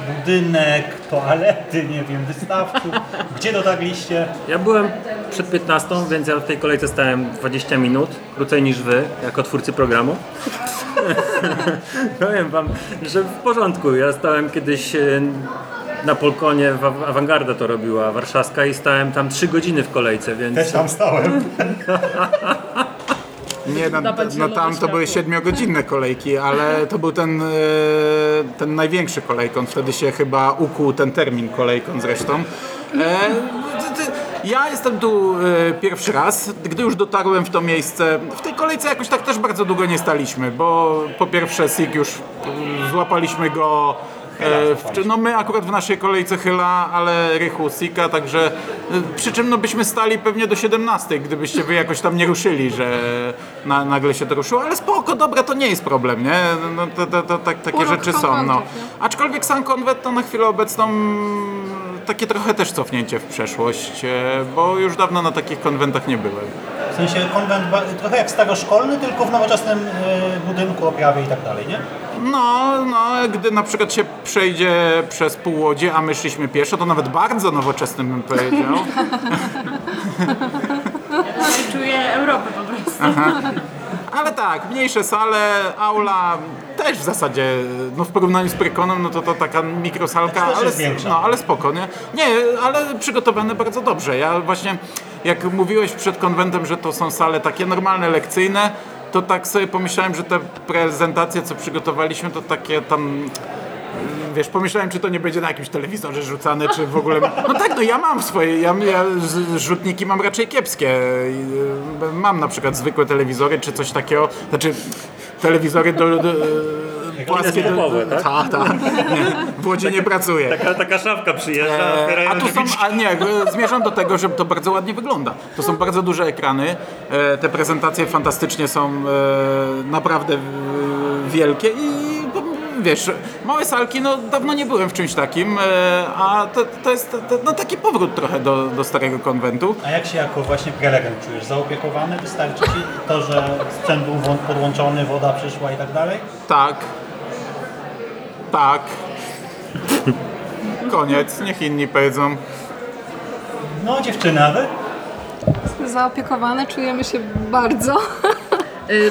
budynek, toalety, nie wiem, wystawców. Gdzie dotarliście? Ja byłem przed 15, więc ja w tej kolejce stałem 20 minut, krócej niż wy, jako twórcy programu. (laughs) Powiem wam, że w porządku. Ja stałem kiedyś e, na Polkonie, Awangarda to robiła warszawska i stałem tam 3 godziny w kolejce, więc... Też tam stałem. (laughs) Nie, no, no tam to były siedmiogodzinne kolejki, ale to był ten, e, ten największy kolejkon. Wtedy się chyba ukuł ten termin kolejkon zresztą. E, Ja jestem tu e, pierwszy raz. Gdy już dotarłem w to miejsce, w tej kolejce jakoś tak też bardzo długo nie staliśmy, bo po pierwsze SIG już e, złapaliśmy go w, no my akurat w naszej kolejce chyla, ale Rychu Sika, także e, przy czym no byśmy stali pewnie do 17, gdybyście wy jakoś tam nie ruszyli, że na, nagle się to ruszyło, ale spoko, dobra, to nie jest problem, nie? No, to, to, to, tak, takie Urok rzeczy są, no. Aczkolwiek sam konwent to na chwilę obecną takie trochę też cofnięcie w przeszłość, e, bo już dawno na takich konwentach nie byłem. W sensie konwent trochę jak staroszkolny, tylko w nowoczesnym e, budynku, oprawie i tak dalej, nie? No, no, gdy na przykład się przejdzie przez pół Łodzi, a my szliśmy pieszo, to nawet bardzo nowoczesnym bym powiedział. Czuję Europę po prostu. Aha. Ale tak, mniejsze sale, aula też w zasadzie, no w porównaniu z Prekonem, no to to taka mikrosalka, ale, no, ale spoko, nie? Nie, ale przygotowane bardzo dobrze. Ja właśnie, jak mówiłeś przed konwentem, że to są sale takie normalne, lekcyjne, to tak sobie pomyślałem, że te prezentacje, co przygotowaliśmy, to takie tam wiesz, pomyślałem, czy to nie będzie na jakimś telewizorze rzucane, czy w ogóle... No tak, no ja mam swoje, ja, ja rzutniki mam raczej kiepskie. Y, Mam na przykład zwykłe telewizory, czy coś takiego, znaczy telewizory do... do płaskie do... Teleskopowe, tak? Ta, ta. Nie, w Łodzi nie pracuję. Taka, taka szafka przyjeżdża, E, otwierają A tu są, a nie, e, zmierzam do tego, że to bardzo ładnie wygląda. To są bardzo duże ekrany, e, te prezentacje fantastycznie są e, naprawdę e, wielkie i wiesz, małe salki, no dawno nie byłem w czymś takim, e, a to, to jest to, no, taki powrót trochę do, do starego konwentu. A jak się jako właśnie prelegent czujesz? Zaopiekowany? Wystarczy ci to, że sprzęt był podłączony, woda przyszła i tak dalej? Tak. Tak. Koniec, niech inni powiedzą. No dziewczyny, a wy? Zaopiekowane czujemy się bardzo. Y,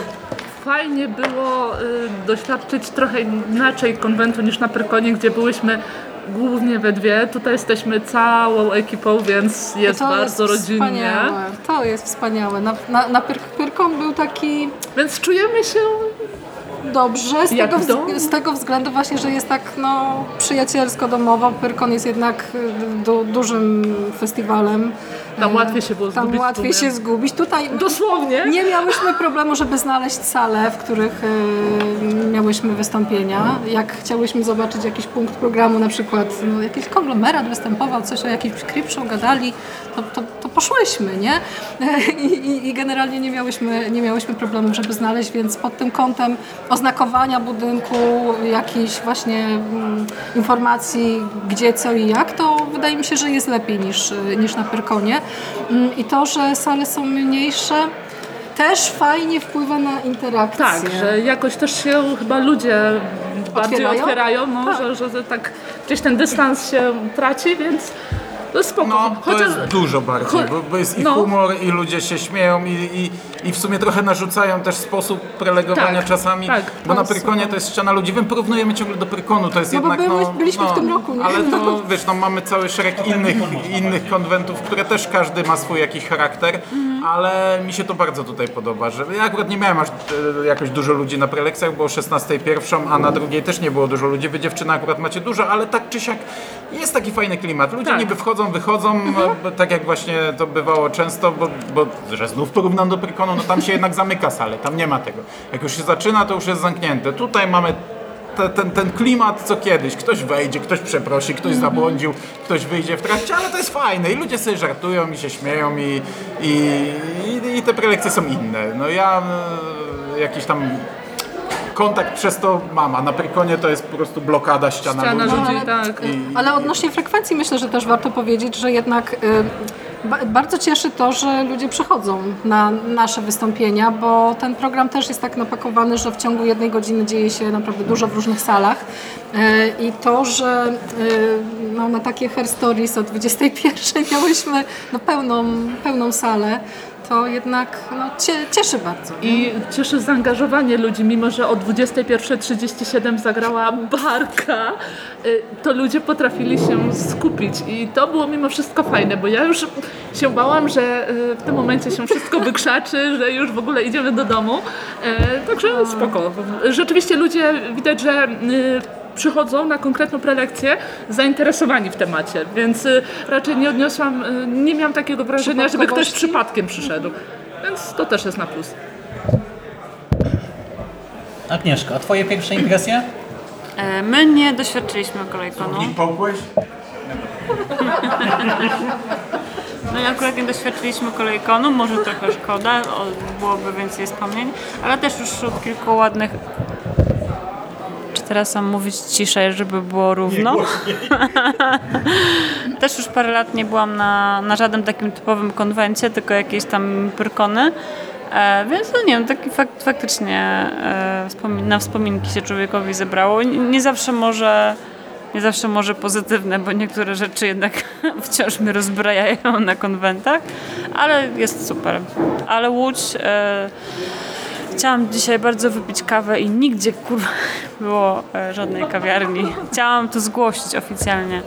fajnie było y, doświadczyć trochę inaczej konwentu niż na Pyrkonie, gdzie byłyśmy głównie we dwie. Tutaj jesteśmy całą ekipą, więc jest to bardzo jest rodzinnie. Wspaniałe. To jest wspaniałe. Na, na, na Pyr, Pyrkon był taki... Więc czujemy się dobrze z tego, z tego względu właśnie, że jest tak no, przyjacielsko domowo. Pyrkon jest jednak y, du, dużym festiwalem. Tam E, łatwiej się było Tam zgubić łatwiej tłumem. się zgubić. Tutaj Dosłownie. nie miałyśmy problemu, żeby znaleźć sale, w których e, miałyśmy wystąpienia. Jak chciałyśmy zobaczyć jakiś punkt programu, na przykład no, jakiś konglomerat występował, coś o jakimś creepshow gadali, to, to, to poszłyśmy, nie? (laughs) I, i, I generalnie nie miałyśmy, nie miałyśmy problemów, żeby znaleźć, więc pod tym kątem oznakowania budynku, jakichś właśnie mm, informacji, gdzie, co i jak, to wydaje mi się, że jest lepiej niż, niż na Pyrkonie. Mm, I to, że sale są mniejsze, też fajnie wpływa na interakcję. Tak, że jakoś też się chyba ludzie bardziej Otwierają? otwierają, no, Tak. że, że, tak gdzieś ten dystans się traci, więc to jest spoko. No, to jest dużo bardziej, bo, bo jest i no. humor, i ludzie się śmieją, i, i, i w sumie trochę narzucają też sposób prelegowania Tak, czasami, tak, bo na Prykonie to jest ściana ludzi. My porównujemy ciągle do Prykonu, to jest No bo jednak... były- no, byliśmy no, w tym roku, nie? Ale to, No. wiesz, no mamy cały szereg innych, innych konwentów, które też każdy ma swój jakiś charakter, Mhm. ale mi się to bardzo tutaj podoba, że ja akurat nie miałem aż e, jakoś dużo ludzi na prelekcjach, bo o 16 pierwszą, a na drugiej też nie było dużo ludzi. Wy dziewczyny akurat macie dużo, ale tak czy siak jest taki fajny klimat. Ludzie Tak. niby wchodzą, wychodzą, bo tak jak właśnie to bywało często, bo, bo że znów porównam do Prykonu, no tam się jednak zamyka salę, tam nie ma tego. Jak już się zaczyna, to już jest zamknięte. Tutaj mamy te, ten, ten klimat co kiedyś. Ktoś wejdzie, ktoś przeprosi, ktoś zabłądził, ktoś wyjdzie w trakcie, ale to jest fajne i ludzie sobie żartują i się śmieją i, i, i, i te prelekcje są inne. No ja e, jakiś tam kontakt przez to mam, a na Prykonie to jest po prostu blokada ściana, Ściana ludzi. ludzi, ale, tak. ale odnośnie frekwencji myślę, że też warto powiedzieć, że jednak y, ba- bardzo cieszy to, że ludzie przychodzą na nasze wystąpienia, bo ten program też jest tak napakowany, że w ciągu jednej godziny dzieje się naprawdę dużo w różnych salach. Y, I to, że y, no, na takie Hair Stories o 21 miałyśmy no, pełną, pełną salę, to jednak no, cie, cieszy bardzo. I cieszy zaangażowanie ludzi, mimo że o 21.37 zagrała barka, y, to ludzie potrafili się skupić i to było mimo wszystko fajne, bo ja już się bałam, że y, w tym momencie się wszystko (laughs) wykrzaczy, że już w ogóle idziemy do domu. E, Także spoko. Rzeczywiście ludzie widać, że y, przychodzą na konkretną prelekcję zainteresowani w temacie, więc y, raczej nie odniosłam, y, nie miałam takiego wrażenia, żeby ktoś przypadkiem przyszedł. Więc to też jest na plus. Agnieszka, a twoje pierwsze impresje? E, My nie doświadczyliśmy kolejkonu. Połkłeś? No i akurat nie doświadczyliśmy kolejkonu, może trochę szkoda, byłoby więcej wspomnień, ale też już wśród kilku ładnych... Czy teraz mam mówić ciszej, żeby było równo? (laughs) też już parę lat nie byłam na, na żadnym takim typowym konwencie, tylko jakieś tam pyrkony. E, więc no nie wiem, taki fakt, faktycznie e, wspomin- na wspominki się człowiekowi zebrało. Nie, nie zawsze może nie zawsze może pozytywne, bo niektóre rzeczy jednak (laughs) wciąż mnie rozbrajają na konwentach, ale jest super. Ale Łódź, e, chciałam dzisiaj bardzo wypić kawę i nigdzie kurwa nie było e, żadnej kawiarni. Chciałam to zgłosić oficjalnie,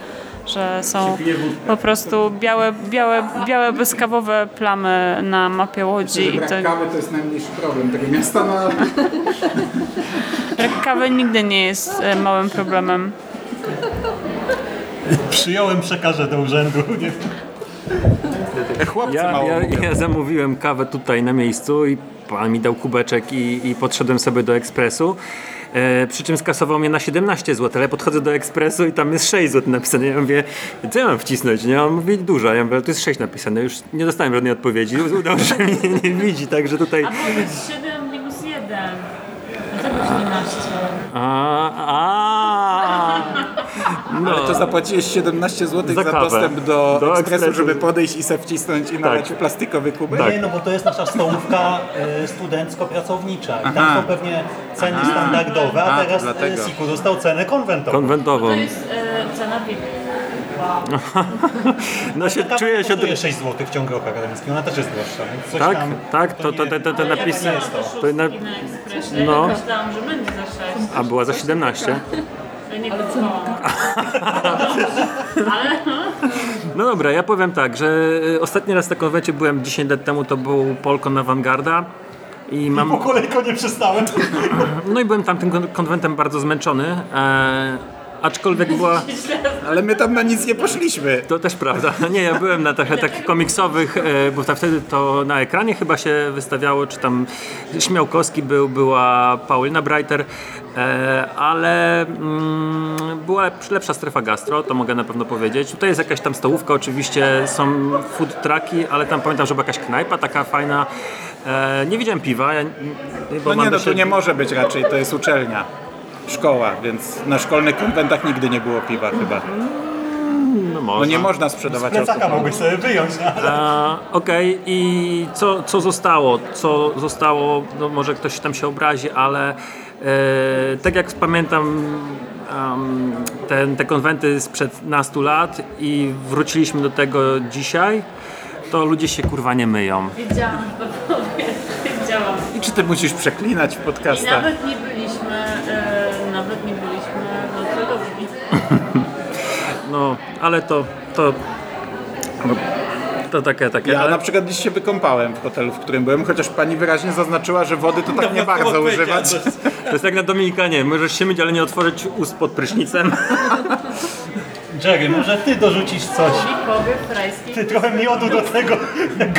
że są po prostu białe, białe, białe bezkawowe plamy na mapie Łodzi. I Brak to, kawy to jest najmniejszy problem tego miasta, no brak kawy nigdy nie jest e, małym problemem. Przyjąłem, przekażę do urzędu. Nie? Chłopcy Ja, mało ja, mówią. ja zamówiłem kawę tutaj na miejscu i pan mi dał kubeczek i, i podszedłem sobie do ekspresu. E, przy czym skasował mnie na 17 zł, ale ja podchodzę do ekspresu i tam jest 6 zł napisane. Ja mówię, co ja mam wcisnąć? Nie? On mówi dużo. Ja mówię, ale tu jest 6 napisane. Już nie dostałem żadnej odpowiedzi. Udało się, że mnie nie widzi, także tutaj... A być 7 minus 1. Dlatego 17. A, a, no. Ale to zapłaciłeś 17 zł Za za, dostęp do, Do ekspresu, ekspresu. żeby podejść i se wcisnąć i nalać Tak. plastikowy kubek? Tak. Nie, no bo to jest nasza stołówka y, studencko-pracownicza. I tam są pewnie ceny Aha. standardowe, a A, to teraz dlatego. y, SIKU dostał cenę konwentową. Konwentową. To jest e, cena VIP. (laughs) No się czuję się... kosztuje 6 zł w ciągu roku akademickim, ona też jest droższa, więc coś Tak, tam... tak, to, to, to, to, te napisy... To na, no, Myślałam, że będzie za 6. a była za 17. Ale. Ale no. No dobra, ja powiem tak, że y, ostatni raz na konwencie byłem 10 lat temu, to był Polkon Awangarda. I mam... Po kolejko nie przestałem. No i byłem tam tym kon- konwentem bardzo zmęczony. Aczkolwiek była... (laughs) Ale my tam na nic nie poszliśmy. To też prawda. (laughs) Nie, ja byłem na trochę takich komiksowych, e, bo ta, wtedy to na ekranie chyba się wystawiało, czy tam Śmiałkowski był, była Paulina Breiter, e, ale mm, była lepsz- lepsza strefa gastro, to mogę na pewno powiedzieć. Tutaj jest jakaś tam stołówka, oczywiście są food trucki, ale tam pamiętam, że była jakaś knajpa taka fajna. E, nie widziałem piwa, ja, bo No nie, no dość- tu nie może być raczej, to jest uczelnia. Szkoła, więc na szkolnych konwentach nigdy nie było piwa chyba. No, Bo nie można sprzedawać alkoholu. sobie wyjąć, no. E, Okej, i co, co zostało? Co zostało, no może ktoś tam się obrazi, ale e, tak jak pamiętam em, ten, te konwenty sprzed nastu lat i wróciliśmy do tego dzisiaj, to ludzie się kurwa nie myją. Wiedziałam, że to powiesz. Wiedziałam. I czy ty musisz przeklinać w I podcastach? nawet nie byliśmy, e, nawet nie byliśmy noclegowi. No, ale to, to, to takie, takie. Ja ale... na przykład dziś się wykąpałem w hotelu, w którym byłem, chociaż pani wyraźnie zaznaczyła, że wody to tak nie bardzo używać. To jest jak na Dominikanie, możesz się myć, ale nie otworzyć ust pod prysznicem. (laughs) Jerry, może ty dorzucisz coś? Ty trochę miodu do tego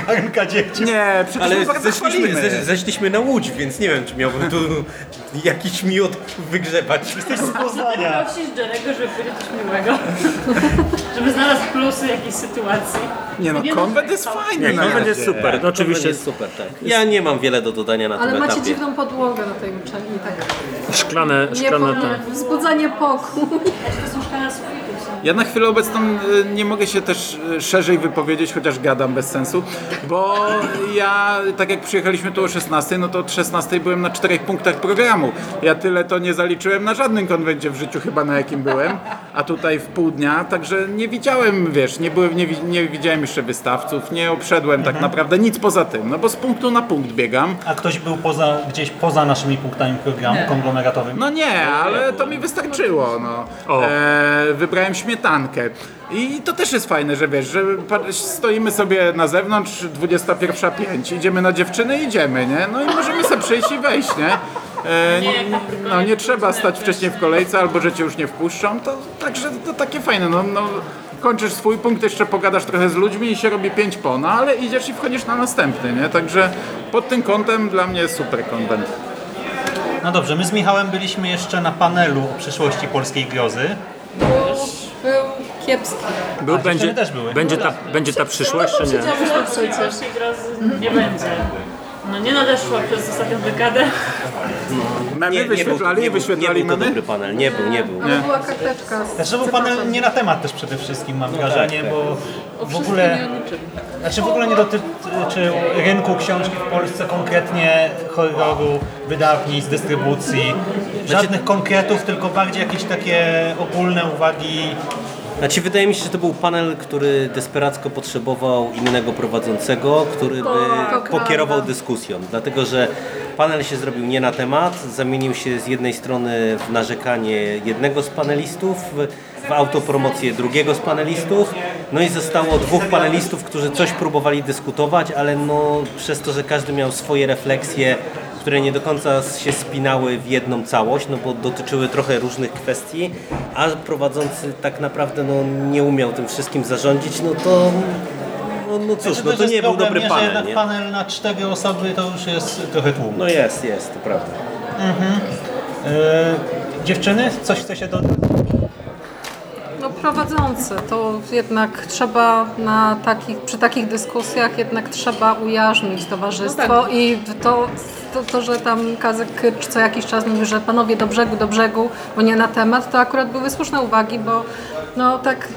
garnka dzieci. Nie, przecież Ale zeszliśmy, ze, zeszliśmy na łódź, więc nie wiem, czy miałbym tu jakiś miód wygrzebać. Jesteś z Poznania. Prosisz Jerego, żeby powiedzieć coś miłego. (laughs) żeby znalazł plusy jakiejś sytuacji. Nie no, Nie konwent no, jest fajny Nie, konwent jest super. No, oczywiście jest super, tak. Ja nie mam wiele do dodania na Ale tym macie etapie. dziwną podłogę na tej uczelni, tak. Szklane, Nie szklane po, te. wzbudzanie pokój. To są szklane sufity. Ja na chwilę obecną y, nie mogę się też y, szerzej wypowiedzieć, chociaż gadam bez sensu, bo ja, tak jak przyjechaliśmy tu o 16, no to od 16 byłem na czterech punktach programu. Ja tyle to nie zaliczyłem na żadnym konwencie w życiu chyba, na jakim byłem, a tutaj w pół dnia, także nie widziałem, wiesz, nie, byłem, nie, nie widziałem jeszcze wystawców, nie obszedłem tak naprawdę nic poza tym, no bo z punktu na punkt biegam. A ktoś był poza, gdzieś poza naszymi punktami programu konglomeratowymi? No nie, ale to mi wystarczyło. No. E, wybrałem śmietankę. I to też jest fajne, że wiesz, że stoimy sobie na zewnątrz, 21.05, idziemy na dziewczyny, idziemy, nie? No i możemy sobie przyjść i wejść, nie? E, nie, no nie trzeba stać wcześniej w kolejce, albo że cię już nie wpuszczą, to także to takie fajne, no, no kończysz swój punkt, jeszcze pogadasz trochę z ludźmi i się robi 5 po, no ale idziesz i wchodzisz na następny, nie? Także pod tym kątem dla mnie super konwent. No dobrze, my z Michałem byliśmy jeszcze na panelu o przyszłości polskiej grozy. Był kiepski. Był, będzie, też były. będzie, ta, będzie ta przyszłość, czy nie? Siedziałyśmy przecież. Nie będzie. No nie nadeszła przez ostatnią dekadę. Memy Nie, nie był, wyświetlali, nie, był, nie wyświetlali był to memy? dobry panel, nie był, nie był. Ale była karteczka. z Znaczy był panel nie na temat też przede wszystkim mam wrażenie, tak, bo O w ogóle, znaczy w ogóle nie dotyczył rynku książki w Polsce konkretnie, horroru, wydawnictw, dystrybucji, żadnych konkretów, tylko bardziej jakieś takie ogólne uwagi. Znaczy wydaje mi się, że to był panel, który desperacko potrzebował innego prowadzącego, który by pokierował dyskusją. Dlatego, że panel się zrobił nie na temat, zamienił się z jednej strony w narzekanie jednego z panelistów, w- w autopromocję drugiego z panelistów, no i zostało dwóch panelistów, którzy coś próbowali dyskutować, ale no przez to, że każdy miał swoje refleksje, które nie do końca się spinały w jedną całość, no bo dotyczyły trochę różnych kwestii, a prowadzący tak naprawdę no, nie umiał tym wszystkim zarządzić, no to no, no cóż, no to nie był dobry że panel, jednak nie? panel na cztery osoby to już jest trochę tłum. No jest, jest, to prawda. Mhm. E, dziewczyny, coś chce się dodać? No prowadzący, to jednak trzeba na takich, przy takich dyskusjach jednak trzeba ujarzmić towarzystwo i to, to, to, że tam Kazek Kycz co jakiś czas mówi, że panowie do brzegu, do brzegu, bo nie na temat, to akurat były słuszne uwagi, bo no tak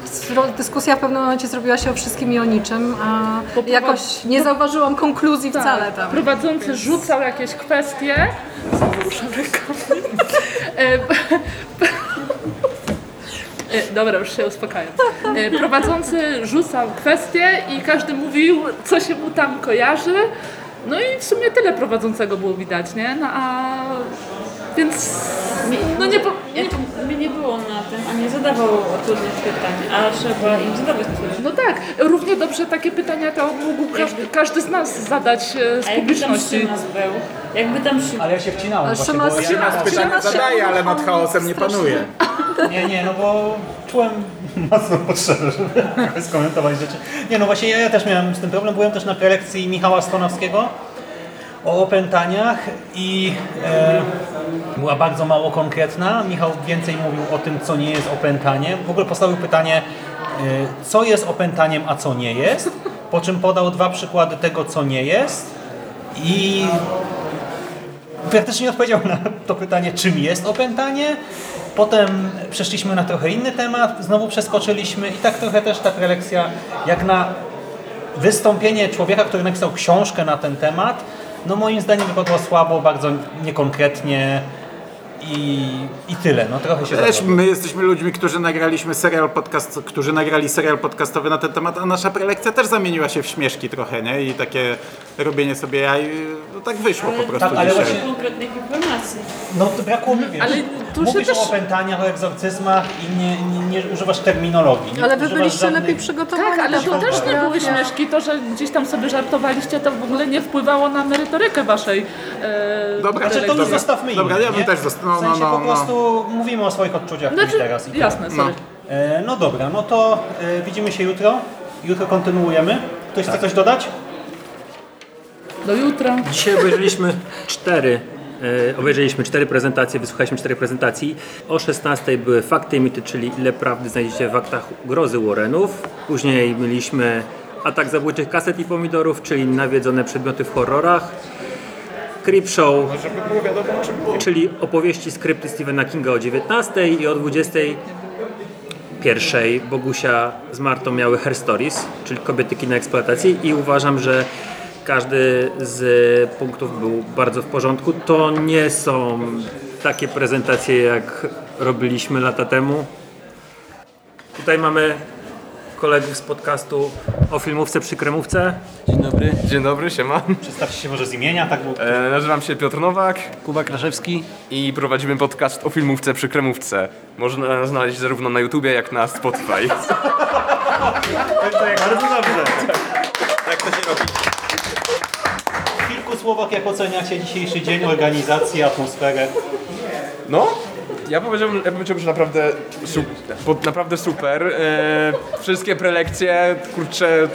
dyskusja w pewnym momencie zrobiła się o wszystkim i o niczym, a jakoś nie zauważyłam konkluzji Tak, wcale tam. Prowadzący rzucał jakieś kwestie. Znowu ruszam rękami. (laughs) E, Dobra, już się uspokajam. E, Prowadzący rzucał kwestie i każdy mówił, co się mu tam kojarzy. No i w sumie tyle prowadzącego było widać, nie? No a więc no nie, po, nie, Jak mnie nie było na tym, a nie zadawał trudnych pytań, a trzeba im zadawać trudne. No tak, równie dobrze takie pytania to mógł każdy, każdy z nas zadać e, z A jakby tam publiczności. Szymas był? Jakby tam Szymas... Ale ja się wcinałem właśnie, Szymas- bo ja... Szymas pytania zadaje, ale nad chaosem nie panuje. (laughs) Nie, nie, no bo czułem (laughs) mocną potrzebę, żeby skomentować rzeczy. Nie, no właśnie ja, ja też miałem z tym problem. Byłem też na prelekcji Michała Stonowskiego o opętaniach i e, była bardzo mało konkretna. Michał więcej mówił o tym, co nie jest opętanie. W ogóle postawił pytanie, e, co jest opętaniem, a co nie jest. Po czym podał dwa przykłady tego, co nie jest. I praktycznie nie odpowiedział na to pytanie, czym jest opętanie. Potem przeszliśmy na trochę inny temat, znowu przeskoczyliśmy i tak trochę też ta prelekcja, jak na wystąpienie człowieka, który napisał książkę na ten temat, no moim zdaniem wypadło słabo, bardzo niekonkretnie i, i tyle. No trochę się Też my jesteśmy ludźmi, którzy nagraliśmy serial podcast, którzy nagrali serial podcastowy na ten temat, a nasza prelekcja też zamieniła się w śmieszki trochę, nie? I takie robienie sobie jaj, no tak wyszło po prostu tak, ale dzisiaj. właśnie- Konkretnych informacji. No to brakło mi, wiesz, Ale tu się mówisz też- o opętaniach, o egzorcyzmach i nie, nie, nie używasz terminologii. Nie Ale wy byliście żadnych- lepiej przygotowani. Tak, ale to też nie były śmieszki. To, że gdzieś tam sobie żartowaliście, to w ogóle nie wpływało na merytorykę waszej e, Dobra, Znaczy to już prelekcji. zostawmy Dobra, ja bym nie? też został. No, W sensie no, po no, prostu mówimy o swoich odczuciach Znaczy, teraz. I jasne, sorry. E, no dobra, no to e, widzimy się jutro. Jutro kontynuujemy. Ktoś chce coś dodać? Do jutra. Dzisiaj obejrzeliśmy cztery, e, obejrzeliśmy cztery prezentacje, wysłuchaliśmy cztery prezentacji. O 16 były fakty i mity, czyli ile prawdy znajdziecie w aktach grozy Warrenów. Później mieliśmy atak zabójczych kaset i pomidorów, czyli nawiedzone przedmioty w horrorach. Creepshow, czyli opowieści skrypty Stephena Kinga o 19 i o 20 pierwszej Bogusia z Martą miały Her Stories, czyli kobiety kina eksploatacji i uważam, że każdy z punktów był bardzo w porządku. To nie są takie prezentacje jak robiliśmy lata temu. Tutaj mamy kolegów z podcastu o filmówce przy kremówce. Dzień dobry. Dzień dobry, siema. Przedstawcie się może z imienia, tak? Bo... E, nazywam się Piotr Nowak. Kuba Kraszewski. I prowadzimy podcast o filmówce przy kremówce. Można nas znaleźć zarówno na YouTubie, jak na Spotify. Bardzo dobrze. Tak to się robi. W kilku słowach, jak oceniacie dzisiejszy dzień, organizację, atmosferę? No, ja powiedziałbym, ja powiedziałbym że naprawdę, su, naprawdę super. E, wszystkie prelekcje, kurczę,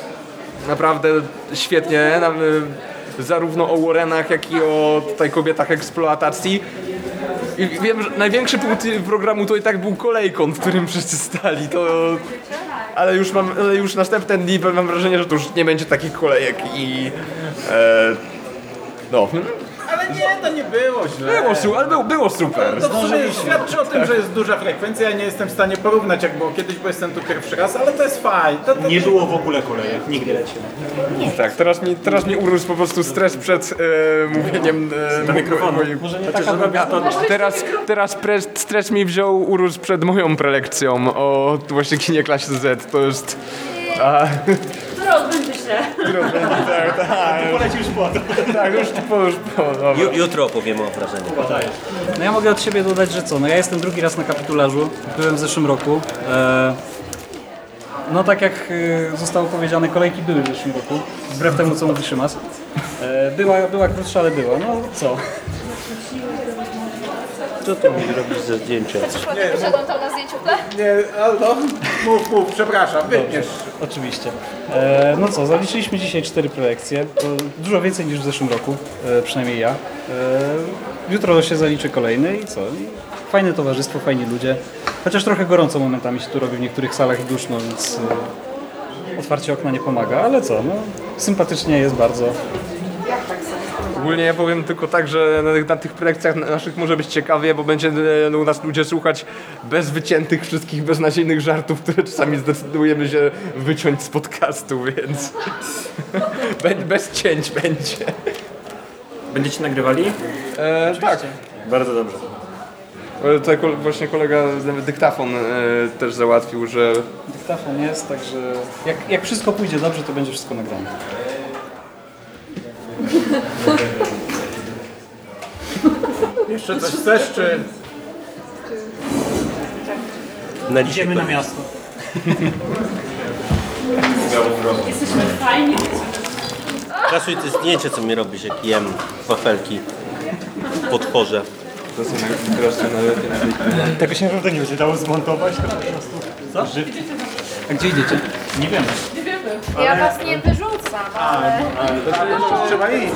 naprawdę świetnie. E, zarówno o Warrenach, jak i o tutaj kobietach eksploatacji. I wiem, że największy punkt programu to i tak był kolejkon, w którym wszyscy stali. To... Ale już mam, ale już następne dni mam wrażenie, że to już nie będzie takich kolejek i... E, no. Ale nie, to nie było źle. Było, su- ale było, było super. To w sumie świadczy o tym, że jest duża frekwencja. Ja nie jestem w stanie porównać, jak było kiedyś, bo jestem tu pierwszy raz, ale to jest fajne. To, to, Nie było w ogóle kolejek, nigdy lecimy. Tak, teraz mi, teraz mi urósł po prostu stres przed e, mówieniem e, mikrofonu. Może nie Chociaż taka to, teraz, teraz pre, stres mi wziął urósł przed moją prelekcją o właśnie kinie klasie Z. To jest... A, Która odbędzie się. tak, tak. Poleci już po to. Tak, już po, już po. Ju, jutro opowiemy o wrażeniach. No ja mogę od siebie dodać, że co, no ja jestem drugi raz na kapitularzu, byłem w zeszłym roku. E, no tak jak e, zostało powiedziane, kolejki były w zeszłym roku, wbrew temu co mówi Szymas. E, była, była krótsza, ale była, no co. Co to mi robisz za zdjęcia? Siadam tam na zdjęciu tle? Nie, ale no, mów, mów, przepraszam, wytniesz. Oczywiście. E, no co, zaliczyliśmy dzisiaj cztery prelekcje, to dużo więcej niż w zeszłym roku, e, przynajmniej ja. E, jutro się zaliczy kolejny i co? I fajne towarzystwo, fajni ludzie. Chociaż trochę gorąco momentami się tu robi w niektórych salach i duszno, więc e, otwarcie okna nie pomaga, ale co, no sympatycznie jest bardzo. Ogólnie ja powiem tylko tak, że na, tych- na tych prelekcjach naszych może być ciekawie, bo będzie e, u nas ludzie słuchać bez wyciętych wszystkich beznadziejnych żartów, które czasami zdecydujemy się wyciąć z podcastu, więc (laughs) Be- bez cięć będzie. Będziecie nagrywali? E, tak. Bardzo dobrze. Ale Tutaj właśnie kolega dyktafon e, też załatwił, że Dyktafon jest, także jak, jak wszystko pójdzie dobrze, to będzie wszystko nagrane. Jeszcze coś chcesz, czy... Na Idziemy na miasto. Jesteśmy fajni. Kasuj to zdjęcie, co mi robisz, jak jem wafelki w potworze. To są najlepiej Tego się naprawdę nie będzie dało zmontować. To po prostu. Co? A gdzie idziecie? Nie wiemy. Ja was nie wyrzucam, ale... Trzeba iść.